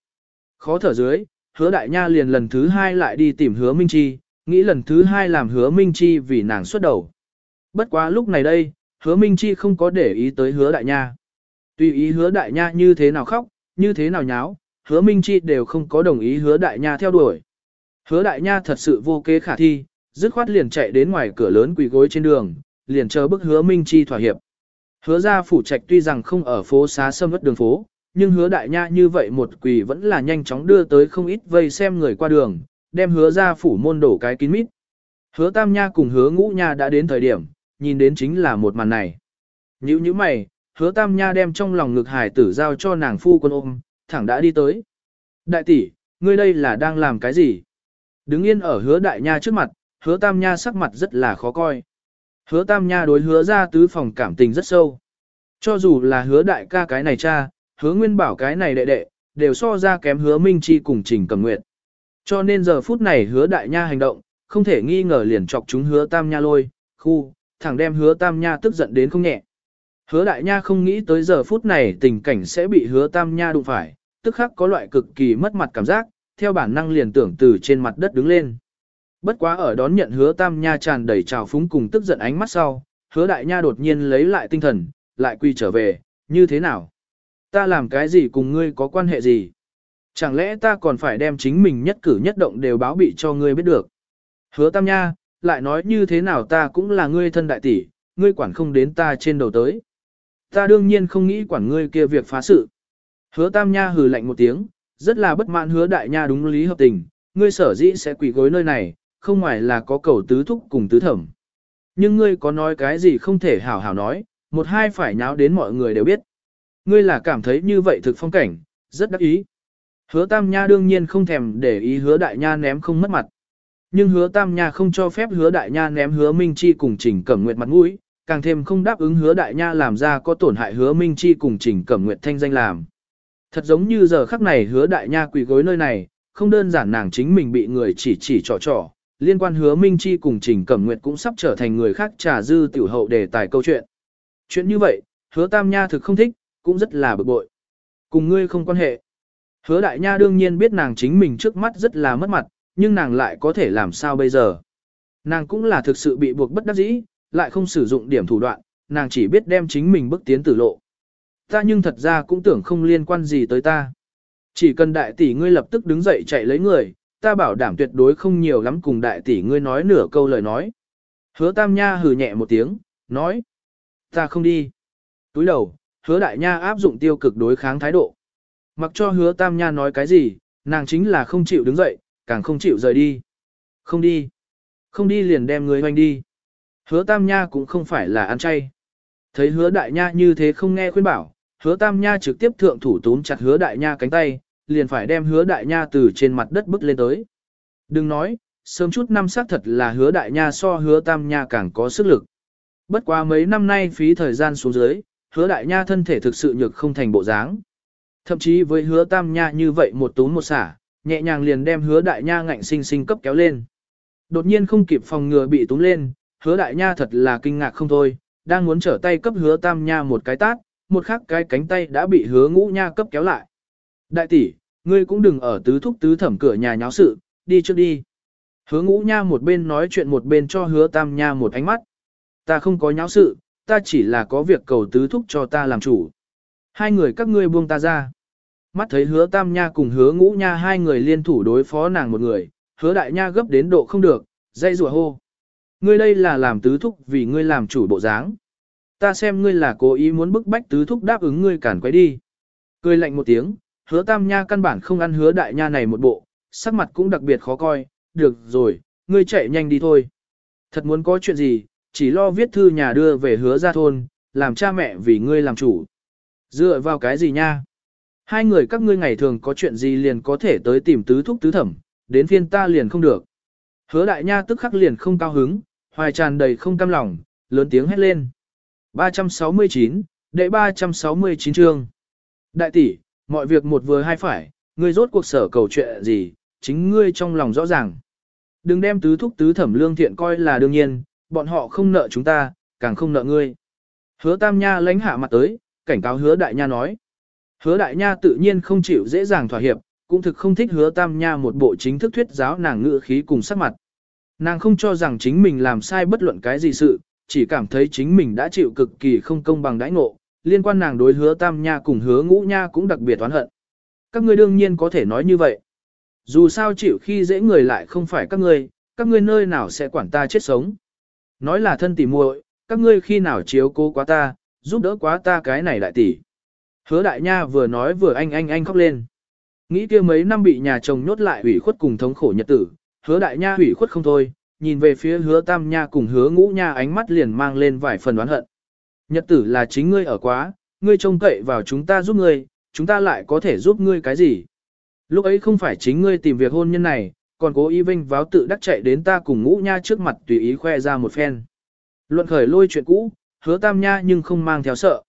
Khó thở dưới, hứa đại nha liền lần thứ hai lại đi tìm hứa Minh Chi, nghĩ lần thứ hai làm hứa Minh Chi vì nàng xuất đầu. Bất quá lúc này đây, hứa Minh Chi không có để ý tới hứa đại nha. Tùy ý hứa đại nha như thế nào khóc, như thế nào nháo, hứa Minh Chi đều không có đồng ý hứa đại nha theo đuổi. Hứa đại nha thật sự vô kế khả thi, dứt khoát liền chạy đến ngoài cửa lớn quỳ gối trên đường, liền chờ bức hứa Minh Chi thỏa hiệp. Hứa ra phủ trạch tuy rằng không ở phố xá sâm vất đường phố, nhưng hứa đại nha như vậy một quỳ vẫn là nhanh chóng đưa tới không ít vây xem người qua đường, đem hứa ra phủ môn đổ cái kín mít. Hứa tam nha cùng hứa ngũ nha đã đến thời điểm, nhìn đến chính là một màn này. Nhữ như mày, hứa tam nha đem trong lòng ngực hải tử giao cho nàng phu quân ôm, thẳng đã đi tới. Đại tỷ, ngươi đây là đang làm cái gì? Đứng yên ở hứa đại nha trước mặt, hứa tam nha sắc mặt rất là khó coi. Hứa tam nha đối hứa ra tứ phòng cảm tình rất sâu. Cho dù là hứa đại ca cái này cha, hứa nguyên bảo cái này đệ đệ, đều so ra kém hứa minh chi cùng trình cầm nguyệt. Cho nên giờ phút này hứa đại nha hành động, không thể nghi ngờ liền chọc chúng hứa tam nha lôi, khu, thẳng đem hứa tam nha tức giận đến không nhẹ. Hứa đại nha không nghĩ tới giờ phút này tình cảnh sẽ bị hứa tam nha đụng phải, tức khắc có loại cực kỳ mất mặt cảm giác, theo bản năng liền tưởng từ trên mặt đất đứng lên. Bất quá ở đón nhận hứa tam nha tràn đầy trào phúng cùng tức giận ánh mắt sau, hứa đại nha đột nhiên lấy lại tinh thần, lại quy trở về, như thế nào? Ta làm cái gì cùng ngươi có quan hệ gì? Chẳng lẽ ta còn phải đem chính mình nhất cử nhất động đều báo bị cho ngươi biết được? Hứa tam nha, lại nói như thế nào ta cũng là ngươi thân đại tỷ, ngươi quản không đến ta trên đầu tới. Ta đương nhiên không nghĩ quản ngươi kia việc phá sự. Hứa tam nha hừ lạnh một tiếng, rất là bất mãn hứa đại nha đúng lý hợp tình, ngươi sở dĩ sẽ quỳ gối nơi này, không ngoài là có cầu tứ thúc cùng tứ thẩm. Nhưng ngươi có nói cái gì không thể hảo hảo nói, một hai phải nháo đến mọi người đều biết. Ngươi là cảm thấy như vậy thực phong cảnh, rất đắc ý. Hứa Tam Nha đương nhiên không thèm để ý hứa đại nha ném không mất mặt. Nhưng hứa Tam Nha không cho phép hứa đại nha ném hứa Minh Chi cùng Trình Cẩm Nguyệt mặt mũi, càng thêm không đáp ứng hứa đại nha làm ra có tổn hại hứa Minh Chi cùng Trình Cẩm Nguyệt thanh danh làm. Thật giống như giờ khắc này hứa đại nha quỳ gối nơi này, không đơn giản nàng chính mình bị người chỉ chỉ trò trò, liên quan hứa Minh Chi cùng Trình Cẩm Nguyệt cũng sắp trở thành người khác trà dư tiểu hậu đề tài câu chuyện. Chuyện như vậy, hứa Tam Nha thực không thích, cũng rất là bực bội. Cùng ngươi không quan hệ. Hứa Đại Nha đương nhiên biết nàng chính mình trước mắt rất là mất mặt, nhưng nàng lại có thể làm sao bây giờ. Nàng cũng là thực sự bị buộc bất đắc dĩ, lại không sử dụng điểm thủ đoạn, nàng chỉ biết đem chính mình bước tiến tử lộ. Ta nhưng thật ra cũng tưởng không liên quan gì tới ta. Chỉ cần đại tỷ ngươi lập tức đứng dậy chạy lấy người, ta bảo đảm tuyệt đối không nhiều lắm cùng đại tỷ ngươi nói nửa câu lời nói. Hứa tam nha hừ nhẹ một tiếng, nói. Ta không đi. Túi đầu, hứa đại nha áp dụng tiêu cực đối kháng thái độ. Mặc cho hứa tam nha nói cái gì, nàng chính là không chịu đứng dậy, càng không chịu rời đi. Không đi. Không đi liền đem người hoành đi. Hứa tam nha cũng không phải là ăn chay. Thấy hứa đại nha như thế không nghe khuyên bảo, hứa tam nha trực tiếp thượng thủ túm chặt hứa đại nha cánh tay, liền phải đem hứa đại nha từ trên mặt đất bước lên tới. Đừng nói, sớm chút năm xác thật là hứa đại nha so hứa tam nha càng có sức lực. Bất quá mấy năm nay phí thời gian xuống dưới, hứa đại nha thân thể thực sự nhược không thành bộ dáng. Thậm chí với hứa tam nha như vậy một túm một xả, nhẹ nhàng liền đem hứa đại nha ngạnh sinh sinh cấp kéo lên. Đột nhiên không kịp phòng ngừa bị túng lên, hứa đại nha thật là kinh ngạc không thôi, đang muốn trở tay cấp hứa tam nha một cái tát, một khắc cái cánh tay đã bị hứa ngũ nha cấp kéo lại. Đại tỷ, ngươi cũng đừng ở tứ thúc tứ thẩm cửa nhà nháo sự, đi trước đi. Hứa ngũ nha một bên nói chuyện một bên cho hứa tam nha một ánh mắt. Ta không có nháo sự, ta chỉ là có việc cầu tứ thúc cho ta làm chủ. Hai người các ngươi buông ta ra. Mắt thấy hứa tam nha cùng hứa ngũ nha hai người liên thủ đối phó nàng một người, hứa đại nha gấp đến độ không được, dây rùa hô. Ngươi đây là làm tứ thúc vì ngươi làm chủ bộ dáng. Ta xem ngươi là cố ý muốn bức bách tứ thúc đáp ứng ngươi cản quấy đi. Cười lạnh một tiếng, hứa tam nha căn bản không ăn hứa đại nha này một bộ, sắc mặt cũng đặc biệt khó coi, được rồi, ngươi chạy nhanh đi thôi. Thật muốn có chuyện gì, chỉ lo viết thư nhà đưa về hứa ra thôn, làm cha mẹ vì ngươi làm chủ. Dựa vào cái gì nha? Hai người các ngươi ngày thường có chuyện gì liền có thể tới tìm tứ thúc tứ thẩm, đến phiên ta liền không được. Hứa đại nha tức khắc liền không cao hứng, hoài tràn đầy không cam lòng, lớn tiếng hét lên. 369, đệ 369 chương. Đại tỷ, mọi việc một vừa hai phải, ngươi rốt cuộc sở cầu chuyện gì, chính ngươi trong lòng rõ ràng. Đừng đem tứ thúc tứ thẩm lương thiện coi là đương nhiên, bọn họ không nợ chúng ta, càng không nợ ngươi. Hứa tam nha lánh hạ mặt tới, cảnh cáo hứa đại nha nói. Hứa đại nha tự nhiên không chịu dễ dàng thỏa hiệp, cũng thực không thích hứa tam nha một bộ chính thức thuyết giáo nàng ngựa khí cùng sắc mặt. Nàng không cho rằng chính mình làm sai bất luận cái gì sự, chỉ cảm thấy chính mình đã chịu cực kỳ không công bằng đãi ngộ, liên quan nàng đối hứa tam nha cùng hứa ngũ nha cũng đặc biệt oán hận. Các ngươi đương nhiên có thể nói như vậy. Dù sao chịu khi dễ người lại không phải các ngươi, các ngươi nơi nào sẽ quản ta chết sống. Nói là thân tỉ muội, các ngươi khi nào chiếu cố quá ta, giúp đỡ quá ta cái này lại tỷ. Hứa đại nha vừa nói vừa anh anh anh khóc lên. Nghĩ kia mấy năm bị nhà chồng nhốt lại ủy khuất cùng thống khổ nhật tử, hứa đại nha ủy khuất không thôi, nhìn về phía hứa tam nha cùng hứa ngũ nha ánh mắt liền mang lên vài phần oán hận. Nhật tử là chính ngươi ở quá, ngươi trông cậy vào chúng ta giúp ngươi, chúng ta lại có thể giúp ngươi cái gì. Lúc ấy không phải chính ngươi tìm việc hôn nhân này, còn cố ý vinh váo tự đắc chạy đến ta cùng ngũ nha trước mặt tùy ý khoe ra một phen. Luận khởi lôi chuyện cũ, hứa tam nha nhưng không mang theo sợ.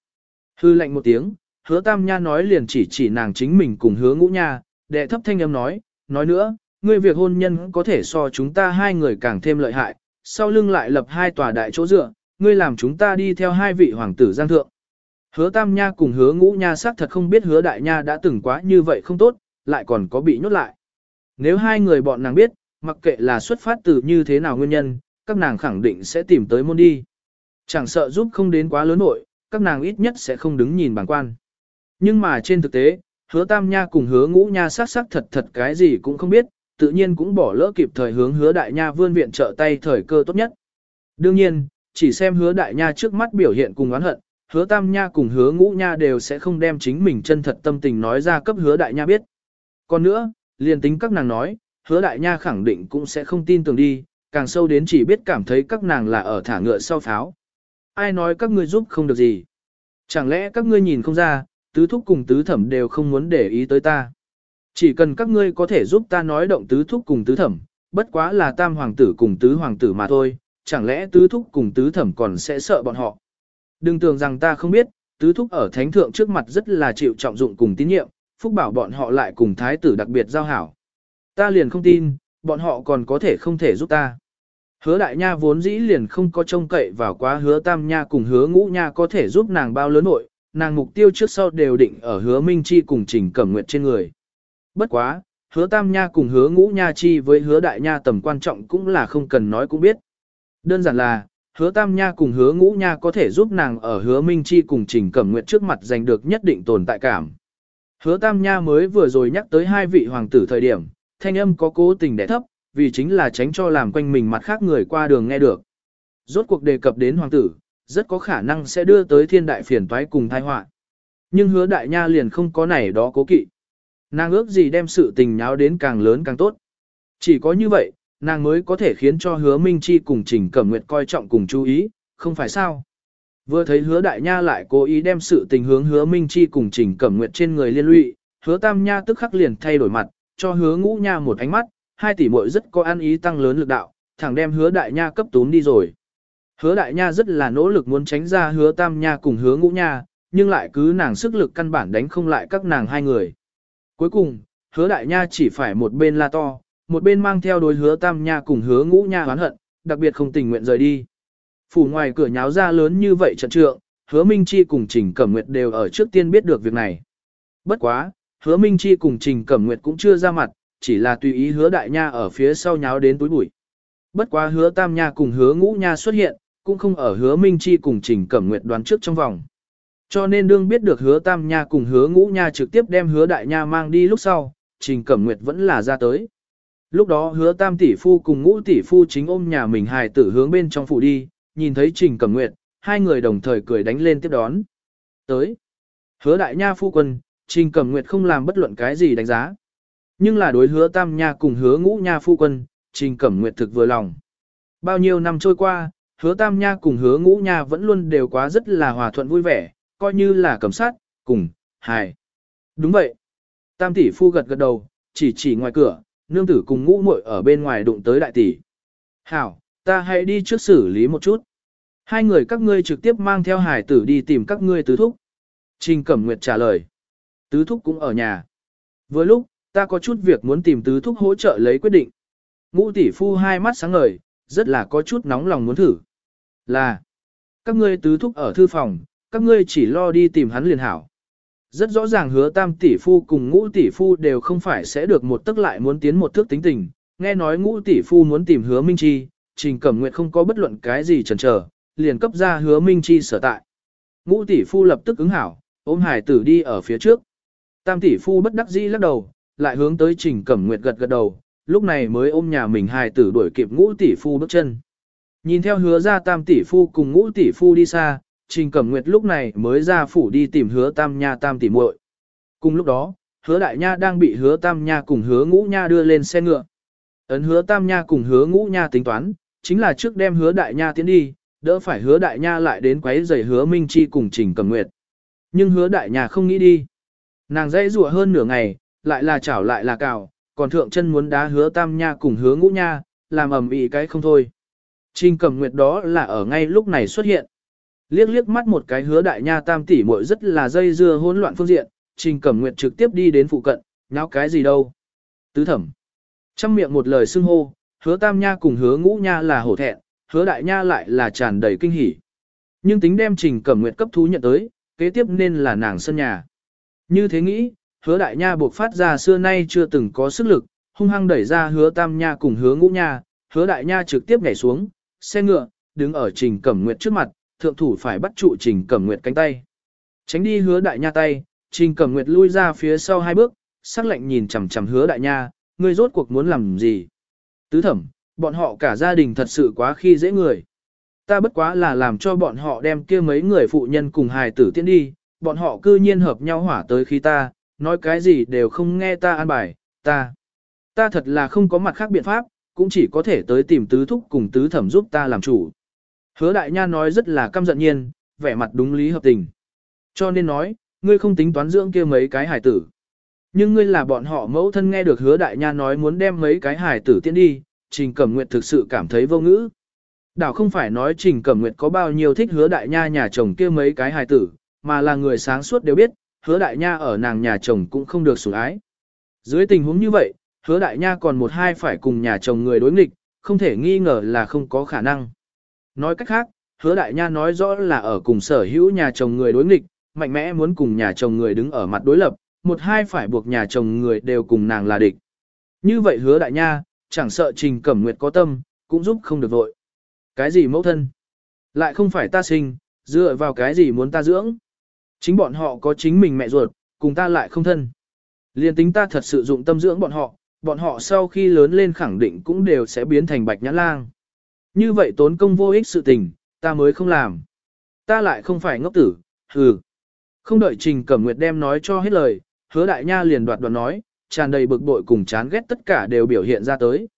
Hư lạnh một tiếng, hứa tam nha nói liền chỉ chỉ nàng chính mình cùng hứa ngũ nha, đệ thấp thanh âm nói, nói nữa, ngươi việc hôn nhân có thể so chúng ta hai người càng thêm lợi hại, sau lưng lại lập hai tòa đại chỗ dựa, ngươi làm chúng ta đi theo hai vị hoàng tử giang thượng. Hứa tam nha cùng hứa ngũ nha xác thật không biết hứa đại nha đã từng quá như vậy không tốt, lại còn có bị nhốt lại. Nếu hai người bọn nàng biết, mặc kệ là xuất phát từ như thế nào nguyên nhân, các nàng khẳng định sẽ tìm tới môn đi. Chẳng sợ giúp không đến quá lớn nội, các nàng ít nhất sẽ không đứng nhìn bằng quan. Nhưng mà trên thực tế, hứa tam nha cùng hứa ngũ nha sát sắc thật thật cái gì cũng không biết, tự nhiên cũng bỏ lỡ kịp thời hướng hứa đại nha vươn viện trợ tay thời cơ tốt nhất. Đương nhiên, chỉ xem hứa đại nha trước mắt biểu hiện cùng oán hận, hứa tam nha cùng hứa ngũ nha đều sẽ không đem chính mình chân thật tâm tình nói ra cấp hứa đại nha biết. Còn nữa, liền tính các nàng nói, hứa đại nha khẳng định cũng sẽ không tin tưởng đi, càng sâu đến chỉ biết cảm thấy các nàng là ở thả ngựa sau pháo. Ai nói các ngươi giúp không được gì? Chẳng lẽ các ngươi nhìn không ra, tứ thúc cùng tứ thẩm đều không muốn để ý tới ta? Chỉ cần các ngươi có thể giúp ta nói động tứ thúc cùng tứ thẩm, bất quá là tam hoàng tử cùng tứ hoàng tử mà thôi, chẳng lẽ tứ thúc cùng tứ thẩm còn sẽ sợ bọn họ. Đừng tưởng rằng ta không biết, tứ thúc ở thánh thượng trước mặt rất là chịu trọng dụng cùng tín nhiệm, phúc bảo bọn họ lại cùng thái tử đặc biệt giao hảo. Ta liền không tin, bọn họ còn có thể không thể giúp ta. Hứa đại nha vốn dĩ liền không có trông cậy vào quá hứa tam nha cùng hứa ngũ nha có thể giúp nàng bao lớn nội, nàng mục tiêu trước sau đều định ở hứa minh chi cùng trình cẩm nguyệt trên người. Bất quá, hứa tam nha cùng hứa ngũ nha chi với hứa đại nha tầm quan trọng cũng là không cần nói cũng biết. Đơn giản là, hứa tam nha cùng hứa ngũ nha có thể giúp nàng ở hứa minh chi cùng trình cẩm nguyệt trước mặt giành được nhất định tồn tại cảm. Hứa tam nha mới vừa rồi nhắc tới hai vị hoàng tử thời điểm, thanh âm có cố tình đẻ thấp, vì chính là tránh cho làm quanh mình mặt khác người qua đường nghe được. Rốt cuộc đề cập đến hoàng tử, rất có khả năng sẽ đưa tới thiên đại phiền toái cùng tai họa. Nhưng hứa đại nha liền không có này đó cố kỵ. Nàng ước gì đem sự tình nháo đến càng lớn càng tốt. Chỉ có như vậy, nàng mới có thể khiến cho hứa Minh Chi cùng Trình Cẩm Nguyệt coi trọng cùng chú ý, không phải sao. Vừa thấy hứa đại nha lại cố ý đem sự tình hướng hứa Minh Chi cùng Trình Cẩm Nguyệt trên người liên lụy, hứa tam nha tức khắc liền thay đổi mặt, cho hứa ngũ nha một ánh mắt, hai tỷ muội rất có ăn ý tăng lớn lực đạo, thẳng đem hứa đại nha cấp tún đi rồi. Hứa đại nha rất là nỗ lực muốn tránh ra hứa tam nha cùng hứa ngũ nha, nhưng lại cứ nàng sức lực căn bản đánh không lại các nàng hai người. Cuối cùng, hứa đại nha chỉ phải một bên la to, một bên mang theo đối hứa tam nha cùng hứa ngũ nha oán hận, đặc biệt không tình nguyện rời đi. Phủ ngoài cửa nháo ra lớn như vậy trận trượng, hứa Minh Chi cùng Trình Cẩm Nguyệt đều ở trước tiên biết được việc này. Bất quá, hứa Minh Chi cùng Trình Cẩm Nguyệt cũng chưa ra mặt, chỉ là tùy ý hứa đại nha ở phía sau nháo đến túi bụi. Bất quá hứa tam nha cùng hứa ngũ nha xuất hiện, cũng không ở hứa Minh Chi cùng Trình Cẩm Nguyệt đoán trước trong vòng. Cho nên đương biết được hứa tam nha cùng hứa ngũ nha trực tiếp đem hứa đại nha mang đi lúc sau, Trình Cẩm Nguyệt vẫn là ra tới. Lúc đó hứa tam tỷ phu cùng ngũ tỷ phu chính ôm nhà mình hài tử hướng bên trong phủ đi, nhìn thấy Trình Cẩm Nguyệt, hai người đồng thời cười đánh lên tiếp đón. Tới. Hứa đại nha phu quân, Trình Cẩm Nguyệt không làm bất luận cái gì đánh giá. Nhưng là đối hứa tam nha cùng hứa ngũ nha phu quân, Trình Cẩm Nguyệt thực vừa lòng. Bao nhiêu năm trôi qua, hứa tam nha cùng hứa ngũ nha vẫn luôn đều quá rất là hòa thuận vui vẻ, coi như là cầm sát, cùng, hài. Đúng vậy. Tam tỷ phu gật gật đầu, chỉ chỉ ngoài cửa, nương tử cùng ngũ muội ở bên ngoài đụng tới đại tỷ. Hảo, ta hãy đi trước xử lý một chút. Hai người các ngươi trực tiếp mang theo hải tử đi tìm các ngươi tứ thúc. Trình Cẩm Nguyệt trả lời. Tứ thúc cũng ở nhà. Với lúc, ta có chút việc muốn tìm tứ thúc hỗ trợ lấy quyết định. Ngũ tỷ phu hai mắt sáng ngời, rất là có chút nóng lòng muốn thử. Là, các ngươi tứ thúc ở thư phòng, các ngươi chỉ lo đi tìm hắn liền hảo. Rất rõ ràng hứa tam tỷ phu cùng ngũ tỷ phu đều không phải sẽ được một tức lại muốn tiến một thước tính tình. Nghe nói ngũ tỷ phu muốn tìm hứa Minh Chi, Trình Cẩm Nguyệt không có bất luận cái gì chần chờ, liền cấp ra hứa Minh Chi sở tại. Ngũ tỷ phu lập tức ứng hảo, ôm hải tử đi ở phía trước. Tam tỷ phu bất đắc dĩ lắc đầu, lại hướng tới Trình Cẩm Nguyệt gật gật đầu, lúc này mới ôm nhà mình hài tử đuổi kịp ngũ tỷ phu bước chân. Nhìn theo hứa ra tam tỷ phu cùng ngũ tỷ phu đi xa, Trình Cẩm Nguyệt lúc này mới ra phủ đi tìm hứa tam nha tam tỷ muội. Cùng lúc đó, hứa đại nha đang bị hứa tam nha cùng hứa ngũ nha đưa lên xe ngựa. Ấn hứa tam nha cùng hứa ngũ nha tính toán, chính là trước đem hứa đại nha tiến đi, đỡ phải hứa đại nha lại đến quấy rầy hứa minh chi cùng Trình Cẩm Nguyệt. Nhưng hứa đại nha không nghĩ đi. Nàng dây rùa hơn nửa ngày, lại là chảo lại là cào, còn thượng chân muốn đá hứa tam nha cùng hứa ngũ nha, làm ầm ĩ cái không thôi. Trình Cẩm Nguyệt đó là ở ngay lúc này xuất hiện. Liếc liếc mắt một cái hứa đại nha tam tỷ muội rất là dây dưa hỗn loạn phương diện, Trình Cẩm Nguyệt trực tiếp đi đến phụ cận, nháo cái gì đâu. Tứ thẩm. trong miệng một lời xưng hô, hứa tam nha cùng hứa ngũ nha là hổ thẹn, hứa đại nha lại là tràn đầy kinh hỉ. Nhưng tính đem Trình Cẩm Nguyệt cấp thú nhận tới, kế tiếp nên là nàng sân nhà. Như thế nghĩ, hứa đại nha buộc phát ra xưa nay chưa từng có sức lực, hung hăng đẩy ra hứa tam nha cùng hứa ngũ nha, hứa đại nha trực tiếp nhảy xuống, xe ngựa, đứng ở Trình Cẩm Nguyệt trước mặt, thượng thủ phải bắt trụ Trình Cẩm Nguyệt cánh tay. Tránh đi hứa đại nha tay, Trình Cẩm Nguyệt lui ra phía sau hai bước, sắc lạnh nhìn chằm chằm hứa đại nha, ngươi rốt cuộc muốn làm gì? Tứ thẩm, bọn họ cả gia đình thật sự quá khi dễ người. Ta bất quá là làm cho bọn họ đem kia mấy người phụ nhân cùng hài tử tiến đi, bọn họ cư nhiên hợp nhau hỏa tới khi ta, nói cái gì đều không nghe ta an bài, ta. Ta thật là không có mặt khác biện pháp, cũng chỉ có thể tới tìm tứ thúc cùng tứ thẩm giúp ta làm chủ. Hứa đại nha nói rất là căm giận nhiên, vẻ mặt đúng lý hợp tình. Cho nên nói, ngươi không tính toán dưỡng kia mấy cái hải tử. Nhưng ngươi là bọn họ mẫu thân nghe được hứa đại nha nói muốn đem mấy cái hải tử tiến đi, Trình Cẩm Nguyệt thực sự cảm thấy vô ngữ. Đảo không phải nói Trình Cẩm Nguyệt có bao nhiêu thích hứa đại nha nhà chồng kia mấy cái hài tử, mà là người sáng suốt đều biết, hứa đại nha ở nàng nhà chồng cũng không được sủng ái. Dưới tình huống như vậy, hứa đại nha còn một hai phải cùng nhà chồng người đối nghịch, không thể nghi ngờ là không có khả năng. Nói cách khác, hứa đại nha nói rõ là ở cùng sở hữu nhà chồng người đối nghịch, mạnh mẽ muốn cùng nhà chồng người đứng ở mặt đối lập, một hai phải buộc nhà chồng người đều cùng nàng là địch. Như vậy hứa đại nha, chẳng sợ trình cẩm nguyệt có tâm, cũng giúp không được vội. Cái gì mẫu thân? Lại không phải ta sinh, dựa vào cái gì muốn ta dưỡng? Chính bọn họ có chính mình mẹ ruột, cùng ta lại không thân. Liên tính ta thật sự dụng tâm dưỡng bọn họ, bọn họ sau khi lớn lên khẳng định cũng đều sẽ biến thành bạch nhãn lang. Như vậy tốn công vô ích sự tình, ta mới không làm. Ta lại không phải ngốc tử, hừ. Không đợi Trình Cẩm Nguyệt đem nói cho hết lời, hứa đại nha liền đoạt đoạt nói, tràn đầy bực bội cùng chán ghét tất cả đều biểu hiện ra tới.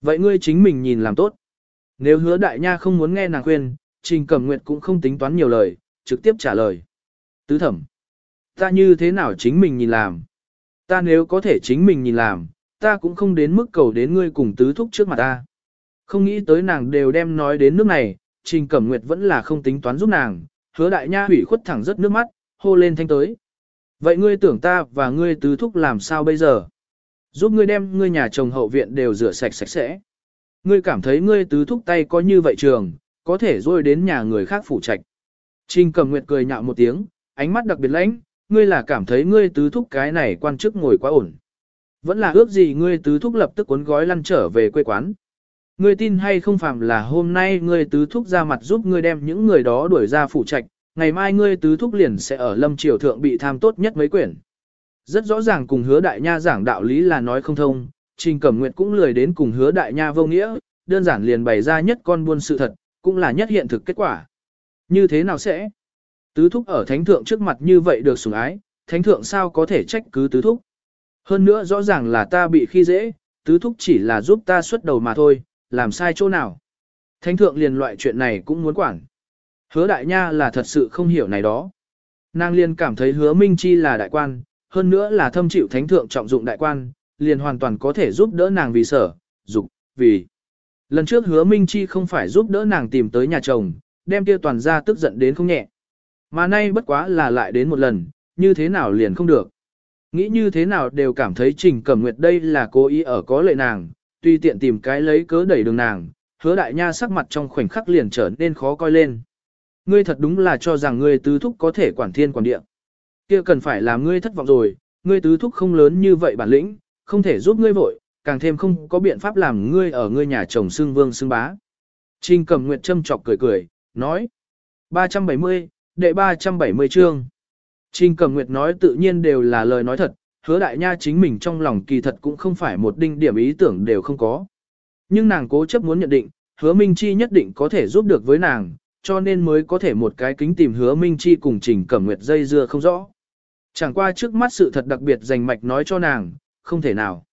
Vậy ngươi chính mình nhìn làm tốt. Nếu hứa đại nha không muốn nghe nàng khuyên, Trình Cẩm Nguyệt cũng không tính toán nhiều lời, trực tiếp trả lời. Tứ thẩm, ta như thế nào chính mình nhìn làm? Ta nếu có thể chính mình nhìn làm, ta cũng không đến mức cầu đến ngươi cùng tứ thúc trước mặt ta. Không nghĩ tới nàng đều đem nói đến nước này, Trình Cẩm Nguyệt vẫn là không tính toán giúp nàng, hứa đại nha hủy khuất thẳng rất nước mắt, hô lên thanh tới. Vậy ngươi tưởng ta và ngươi tứ thúc làm sao bây giờ? Giúp ngươi đem ngươi nhà chồng hậu viện đều rửa sạch sạch sẽ. Ngươi cảm thấy ngươi tứ thúc tay có như vậy trường, có thể rồi đến nhà người khác phủ trạch. Trình Cẩm Nguyệt cười nhạo một tiếng, ánh mắt đặc biệt lãnh, ngươi là cảm thấy ngươi tứ thúc cái này quan chức ngồi quá ổn. Vẫn là ước gì ngươi tứ thúc lập tức cuốn gói lăn trở về quê quán. Ngươi tin hay không phạm là hôm nay ngươi tứ thúc ra mặt giúp ngươi đem những người đó đuổi ra phủ trạch, ngày mai ngươi tứ thúc liền sẽ ở lâm triều thượng bị tham tốt nhất mấy quyển. Rất rõ ràng cùng hứa đại nha giảng đạo lý là nói không thông, Trình Cẩm Nguyệt cũng lười đến cùng hứa đại nha vô nghĩa, đơn giản liền bày ra nhất con buôn sự thật, cũng là nhất hiện thực kết quả. Như thế nào sẽ? Tứ thúc ở thánh thượng trước mặt như vậy được sủng ái, thánh thượng sao có thể trách cứ tứ thúc? Hơn nữa rõ ràng là ta bị khi dễ, tứ thúc chỉ là giúp ta xuất đầu mà thôi, làm sai chỗ nào. Thánh thượng liền loại chuyện này cũng muốn quản. Hứa đại nha là thật sự không hiểu này đó. Nàng liền cảm thấy hứa minh chi là đại quan, hơn nữa là thâm chịu thánh thượng trọng dụng đại quan, liền hoàn toàn có thể giúp đỡ nàng vì sở, dục, vì. Lần trước hứa minh chi không phải giúp đỡ nàng tìm tới nhà chồng, đem kia toàn ra tức giận đến không nhẹ. Mà nay bất quá là lại đến một lần, như thế nào liền không được. Nghĩ như thế nào đều cảm thấy Trình Cẩm Nguyệt đây là cố ý ở có lệ nàng, tuy tiện tìm cái lấy cớ đẩy đường nàng, hứa đại nha sắc mặt trong khoảnh khắc liền trở nên khó coi lên. Ngươi thật đúng là cho rằng ngươi tứ thúc có thể quản thiên quản địa. kia cần phải làm ngươi thất vọng rồi, ngươi tứ thúc không lớn như vậy bản lĩnh, không thể giúp ngươi vội, càng thêm không có biện pháp làm ngươi ở ngươi nhà chồng xương vương xương bá. Trình Cẩm Nguyệt châm chọc cười cười, nói. 370, đệ 370 chương. Trình Cẩm Nguyệt nói tự nhiên đều là lời nói thật, hứa đại nha chính mình trong lòng kỳ thật cũng không phải một đinh điểm ý tưởng đều không có. Nhưng nàng cố chấp muốn nhận định, hứa Minh Chi nhất định có thể giúp được với nàng, cho nên mới có thể một cái kính tìm hứa Minh Chi cùng Trình Cẩm Nguyệt dây dưa không rõ. Chẳng qua trước mắt sự thật đặc biệt dành mạch nói cho nàng, không thể nào.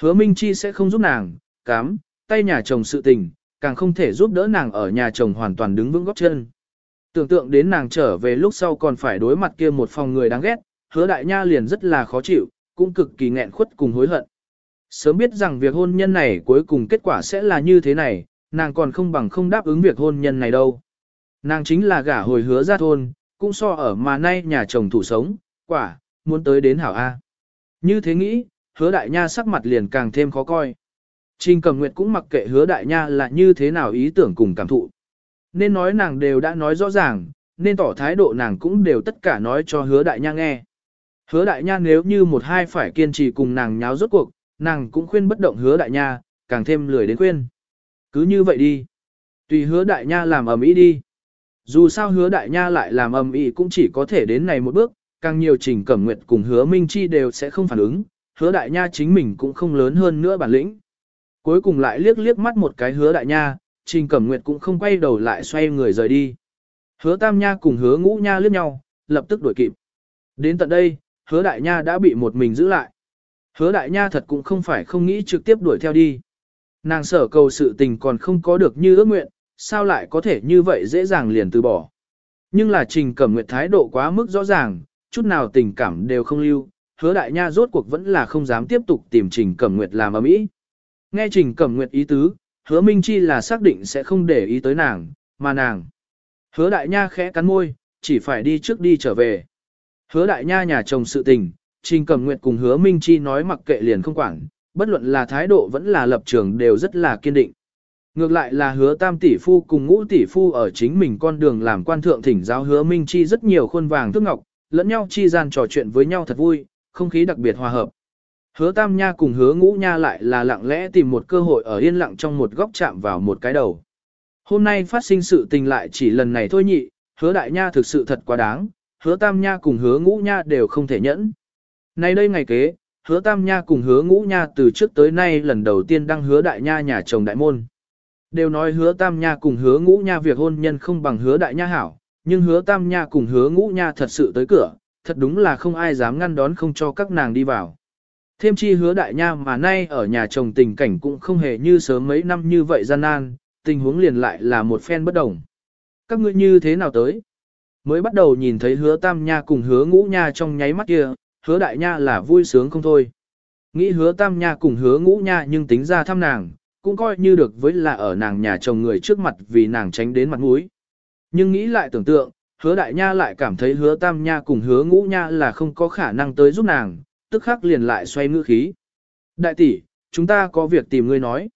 Hứa Minh Chi sẽ không giúp nàng, cám, tay nhà chồng sự tình, càng không thể giúp đỡ nàng ở nhà chồng hoàn toàn đứng vững góc chân. Tưởng tượng đến nàng trở về lúc sau còn phải đối mặt kia một phòng người đáng ghét, hứa đại nha liền rất là khó chịu, cũng cực kỳ nghẹn khuất cùng hối hận. Sớm biết rằng việc hôn nhân này cuối cùng kết quả sẽ là như thế này, nàng còn không bằng không đáp ứng việc hôn nhân này đâu. Nàng chính là gả hồi hứa ra thôn, cũng so ở mà nay nhà chồng thủ sống, quả, muốn tới đến hảo A. Như thế nghĩ, hứa đại nha sắc mặt liền càng thêm khó coi. Trình cầm nguyệt cũng mặc kệ hứa đại nha là như thế nào ý tưởng cùng cảm thụ. Nên nói nàng đều đã nói rõ ràng, nên tỏ thái độ nàng cũng đều tất cả nói cho hứa đại nha nghe. Hứa đại nha nếu như một hai phải kiên trì cùng nàng nháo rốt cuộc, nàng cũng khuyên bất động hứa đại nha, càng thêm lười đến khuyên. Cứ như vậy đi. Tùy hứa đại nha làm ầm ĩ đi. Dù sao hứa đại nha lại làm ầm ĩ cũng chỉ có thể đến này một bước, càng nhiều trình cẩm nguyệt cùng hứa minh chi đều sẽ không phản ứng, hứa đại nha chính mình cũng không lớn hơn nữa bản lĩnh. Cuối cùng lại liếc liếc mắt một cái hứa đại nha, trình cẩm nguyệt cũng không quay đầu lại xoay người rời đi. Hứa tam nha cùng hứa ngũ nha liếc nhau, lập tức đuổi kịp. Đến tận đây, hứa đại nha đã bị một mình giữ lại. Hứa đại nha thật cũng không phải không nghĩ trực tiếp đuổi theo đi. Nàng sở cầu sự tình còn không có được như ước nguyện, sao lại có thể như vậy dễ dàng liền từ bỏ. Nhưng là trình cẩm nguyệt thái độ quá mức rõ ràng, chút nào tình cảm đều không lưu, hứa đại nha rốt cuộc vẫn là không dám tiếp tục tìm Trình Cẩm Nguyệt làm ấm ý. Nghe Trình Cẩm Nguyệt ý tứ, hứa Minh Chi là xác định sẽ không để ý tới nàng, mà nàng. Hứa đại nha khẽ cắn môi, chỉ phải đi trước đi trở về. Hứa đại nha nhà chồng sự tình, Trình Cẩm Nguyệt cùng hứa Minh Chi nói mặc kệ liền không quản, bất luận là thái độ vẫn là lập trường đều rất là kiên định. Ngược lại là hứa tam tỷ phu cùng ngũ tỷ phu ở chính mình con đường làm quan thượng thỉnh giáo hứa Minh Chi rất nhiều khuôn vàng thước ngọc, lẫn nhau chi gian trò chuyện với nhau thật vui, không khí đặc biệt hòa hợp. Hứa tam nha cùng hứa ngũ nha lại là lặng lẽ tìm một cơ hội ở yên lặng trong một góc chạm vào một cái đầu. Hôm nay phát sinh sự tình lại chỉ lần này thôi nhị, hứa đại nha thực sự thật quá đáng, hứa tam nha cùng hứa ngũ nha đều không thể nhẫn. Nay đây ngày kế, hứa tam nha cùng hứa ngũ nha từ trước tới nay lần đầu tiên đăng hứa đại nha nhà chồng đại môn. Đều nói hứa tam nha cùng hứa ngũ nha việc hôn nhân không bằng hứa đại nha hảo, nhưng hứa tam nha cùng hứa ngũ nha thật sự tới cửa, thật đúng là không ai dám ngăn đón không cho các nàng đi vào. Thêm chi hứa đại nha mà nay ở nhà chồng tình cảnh cũng không hề như sớm mấy năm như vậy gian nan, tình huống liền lại là một phen bất đồng. Các ngươi như thế nào tới? Mới bắt đầu nhìn thấy hứa tam nha cùng hứa ngũ nha trong nháy mắt kia, hứa đại nha là vui sướng không thôi. Nghĩ hứa tam nha cùng hứa ngũ nha nhưng tính ra thăm nàng, cũng coi như được với là ở nàng nhà chồng người trước mặt vì nàng tránh đến mặt mũi. Nhưng nghĩ lại tưởng tượng, hứa đại nha lại cảm thấy hứa tam nha cùng hứa ngũ nha là không có khả năng tới giúp nàng, tức khắc liền lại xoay ngữ khí. Đại tỷ, chúng ta có việc tìm ngươi nói.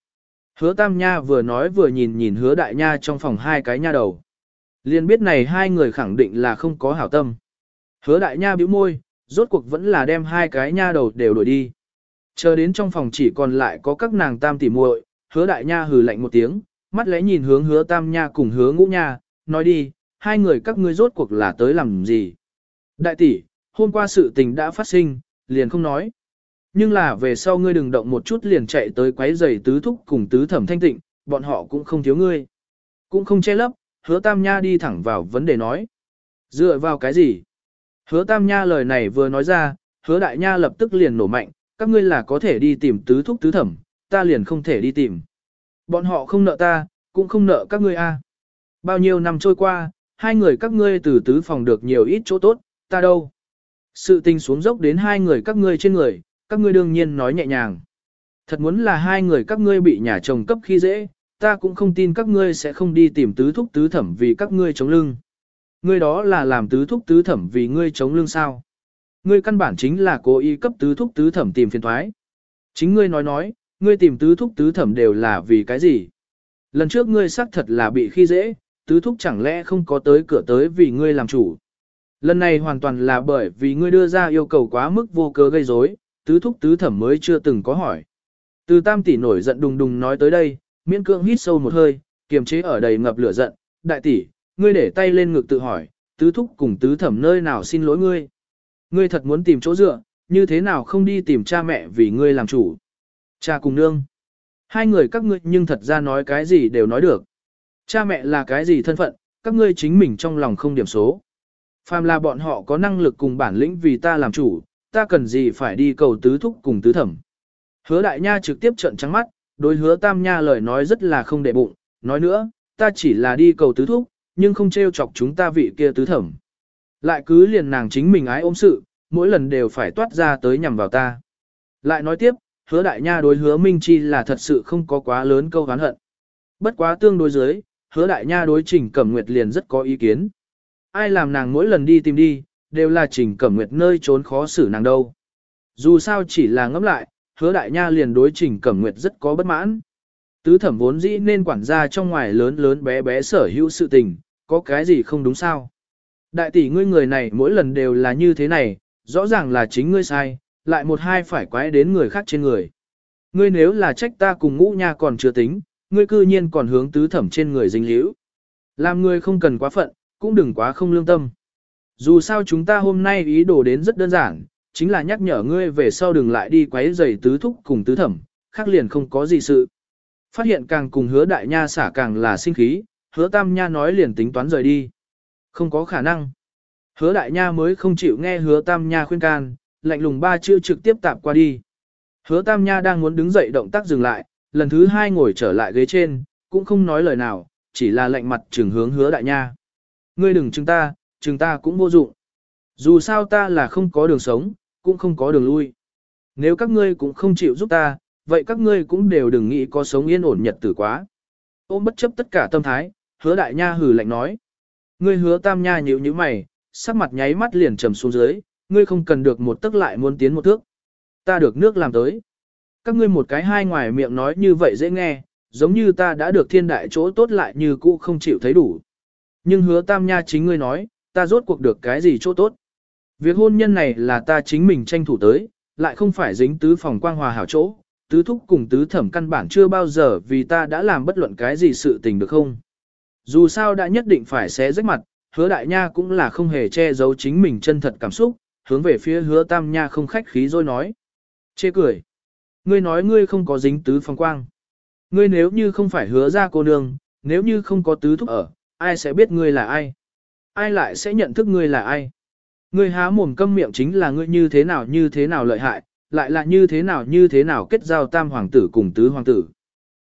Hứa tam nha vừa nói vừa nhìn nhìn hứa đại nha trong phòng hai cái nha đầu. Liền biết này hai người khẳng định là không có hảo tâm. Hứa đại nha bĩu môi, rốt cuộc vẫn là đem hai cái nha đầu đều đuổi đi. Chờ đến trong phòng chỉ còn lại có các nàng tam tỷ muội, hứa đại nha hừ lạnh một tiếng, mắt lẽ nhìn hướng hứa tam nha cùng hứa ngũ nha, nói đi, hai người các ngươi rốt cuộc là tới làm gì. Đại tỷ, hôm qua sự tình đã phát sinh, liền không nói. Nhưng là về sau ngươi đừng động một chút liền chạy tới quấy giày tứ thúc cùng tứ thẩm thanh tịnh, bọn họ cũng không thiếu ngươi. Cũng không che lấp, hứa tam nha đi thẳng vào vấn đề nói. Dựa vào cái gì? Hứa tam nha lời này vừa nói ra, hứa đại nha lập tức liền nổ mạnh, các ngươi là có thể đi tìm tứ thúc tứ thẩm, ta liền không thể đi tìm. Bọn họ không nợ ta, cũng không nợ các ngươi a. Bao nhiêu năm trôi qua, hai người các ngươi từ tứ phòng được nhiều ít chỗ tốt, ta đâu. Sự tình xuống dốc đến hai người các ngươi trên người, các ngươi đương nhiên nói nhẹ nhàng. Thật muốn là hai người các ngươi bị nhà chồng cấp khi dễ, ta cũng không tin các ngươi sẽ không đi tìm tứ thúc tứ thẩm vì các ngươi chống lưng. Ngươi đó là làm tứ thúc tứ thẩm vì ngươi chống lưng sao. Ngươi căn bản chính là cố ý cấp tứ thúc tứ thẩm tìm phiền thoái. Chính ngươi nói nói, ngươi tìm tứ thúc tứ thẩm đều là vì cái gì? Lần trước ngươi xác thật là bị khi dễ, tứ thúc chẳng lẽ không có tới cửa tới vì ngươi làm chủ. Lần này hoàn toàn là bởi vì ngươi đưa ra yêu cầu quá mức vô cớ gây rối, tứ thúc tứ thẩm mới chưa từng có hỏi. Từ tam tỷ nổi giận đùng đùng nói tới đây, miễn cưỡng hít sâu một hơi, kiềm chế ở đầy ngập lửa giận, đại tỷ, ngươi để tay lên ngực tự hỏi, tứ thúc cùng tứ thẩm nơi nào xin lỗi ngươi. Ngươi thật muốn tìm chỗ dựa, như thế nào không đi tìm cha mẹ vì ngươi làm chủ. Cha cùng nương. Hai người các ngươi nhưng thật ra nói cái gì đều nói được. Cha mẹ là cái gì thân phận, các ngươi chính mình trong lòng không điểm số. Phàm là bọn họ có năng lực cùng bản lĩnh vì ta làm chủ, ta cần gì phải đi cầu tứ thúc cùng tứ thẩm. Hứa đại nha trực tiếp trợn trắng mắt, đối hứa tam nha lời nói rất là không để bụng, nói nữa, ta chỉ là đi cầu tứ thúc, nhưng không trêu chọc chúng ta vị kia tứ thẩm. Lại cứ liền nàng chính mình ái ôm sự, mỗi lần đều phải toát ra tới nhằm vào ta. Lại nói tiếp, hứa đại nha đối hứa Minh Chi là thật sự không có quá lớn câu hán hận. Bất quá tương đối dưới, hứa đại nha đối trình cẩm nguyệt liền rất có ý kiến. Ai làm nàng mỗi lần đi tìm đi, đều là trình cẩm nguyệt nơi trốn khó xử nàng đâu. Dù sao chỉ là ngẫm lại, hứa đại nha liền đối trình cẩm nguyệt rất có bất mãn. Tứ thẩm vốn dĩ nên quản gia trong ngoài lớn lớn bé bé sở hữu sự tình, có cái gì không đúng sao? Đại tỷ ngươi người này mỗi lần đều là như thế này, rõ ràng là chính ngươi sai, lại một hai phải quái đến người khác trên người. Ngươi nếu là trách ta cùng ngũ nha còn chưa tính, ngươi cư nhiên còn hướng tứ thẩm trên người dính liễu. Làm ngươi không cần quá phận, cũng đừng quá không lương tâm. Dù sao chúng ta hôm nay ý đồ đến rất đơn giản, chính là nhắc nhở ngươi về sau đừng lại đi quấy rầy tứ thúc cùng tứ thẩm, khác liền không có gì sự. Phát hiện càng cùng hứa đại nha xả càng là sinh khí, hứa tam nha nói liền tính toán rời đi. Không có khả năng. Hứa đại nha mới không chịu nghe hứa tam nha khuyên can, lạnh lùng ba chữ trực tiếp tạp qua đi. Hứa tam nha đang muốn đứng dậy động tác dừng lại, lần thứ hai ngồi trở lại ghế trên, cũng không nói lời nào, chỉ là lạnh mặt trừng hướng hứa đại nha. Ngươi đừng chừng ta, chừng ta cũng vô dụng. Dù sao ta là không có đường sống, cũng không có đường lui. Nếu các ngươi cũng không chịu giúp ta, vậy các ngươi cũng đều đừng nghĩ có sống yên ổn nhật tử quá. Ôm bất chấp tất cả tâm thái, hứa đại nha hừ lạnh nói. Ngươi hứa tam nha nhíu như mày, sắc mặt nháy mắt liền trầm xuống dưới, ngươi không cần được một tức lại muốn tiến một thước. Ta được nước làm tới. Các ngươi một cái hai ngoài miệng nói như vậy dễ nghe, giống như ta đã được thiên đại chỗ tốt lại như cũ không chịu thấy đủ. Nhưng hứa tam nha chính ngươi nói, ta rốt cuộc được cái gì chỗ tốt. Việc hôn nhân này là ta chính mình tranh thủ tới, lại không phải dính tứ phòng quang hòa hảo chỗ, tứ thúc cùng tứ thẩm căn bản chưa bao giờ vì ta đã làm bất luận cái gì sự tình được không. Dù sao đã nhất định phải xé rách mặt, hứa đại nha cũng là không hề che giấu chính mình chân thật cảm xúc, hướng về phía hứa tam nha không khách khí rồi nói. Chê cười. Ngươi nói ngươi không có dính tứ phòng quang. Ngươi nếu như không phải hứa ra cô nương, nếu như không có tứ thúc ở, ai sẽ biết ngươi là ai? Ai lại sẽ nhận thức ngươi là ai? Ngươi há mồm câm miệng chính là ngươi như thế nào như thế nào lợi hại, lại là như thế nào như thế nào kết giao tam hoàng tử cùng tứ hoàng tử.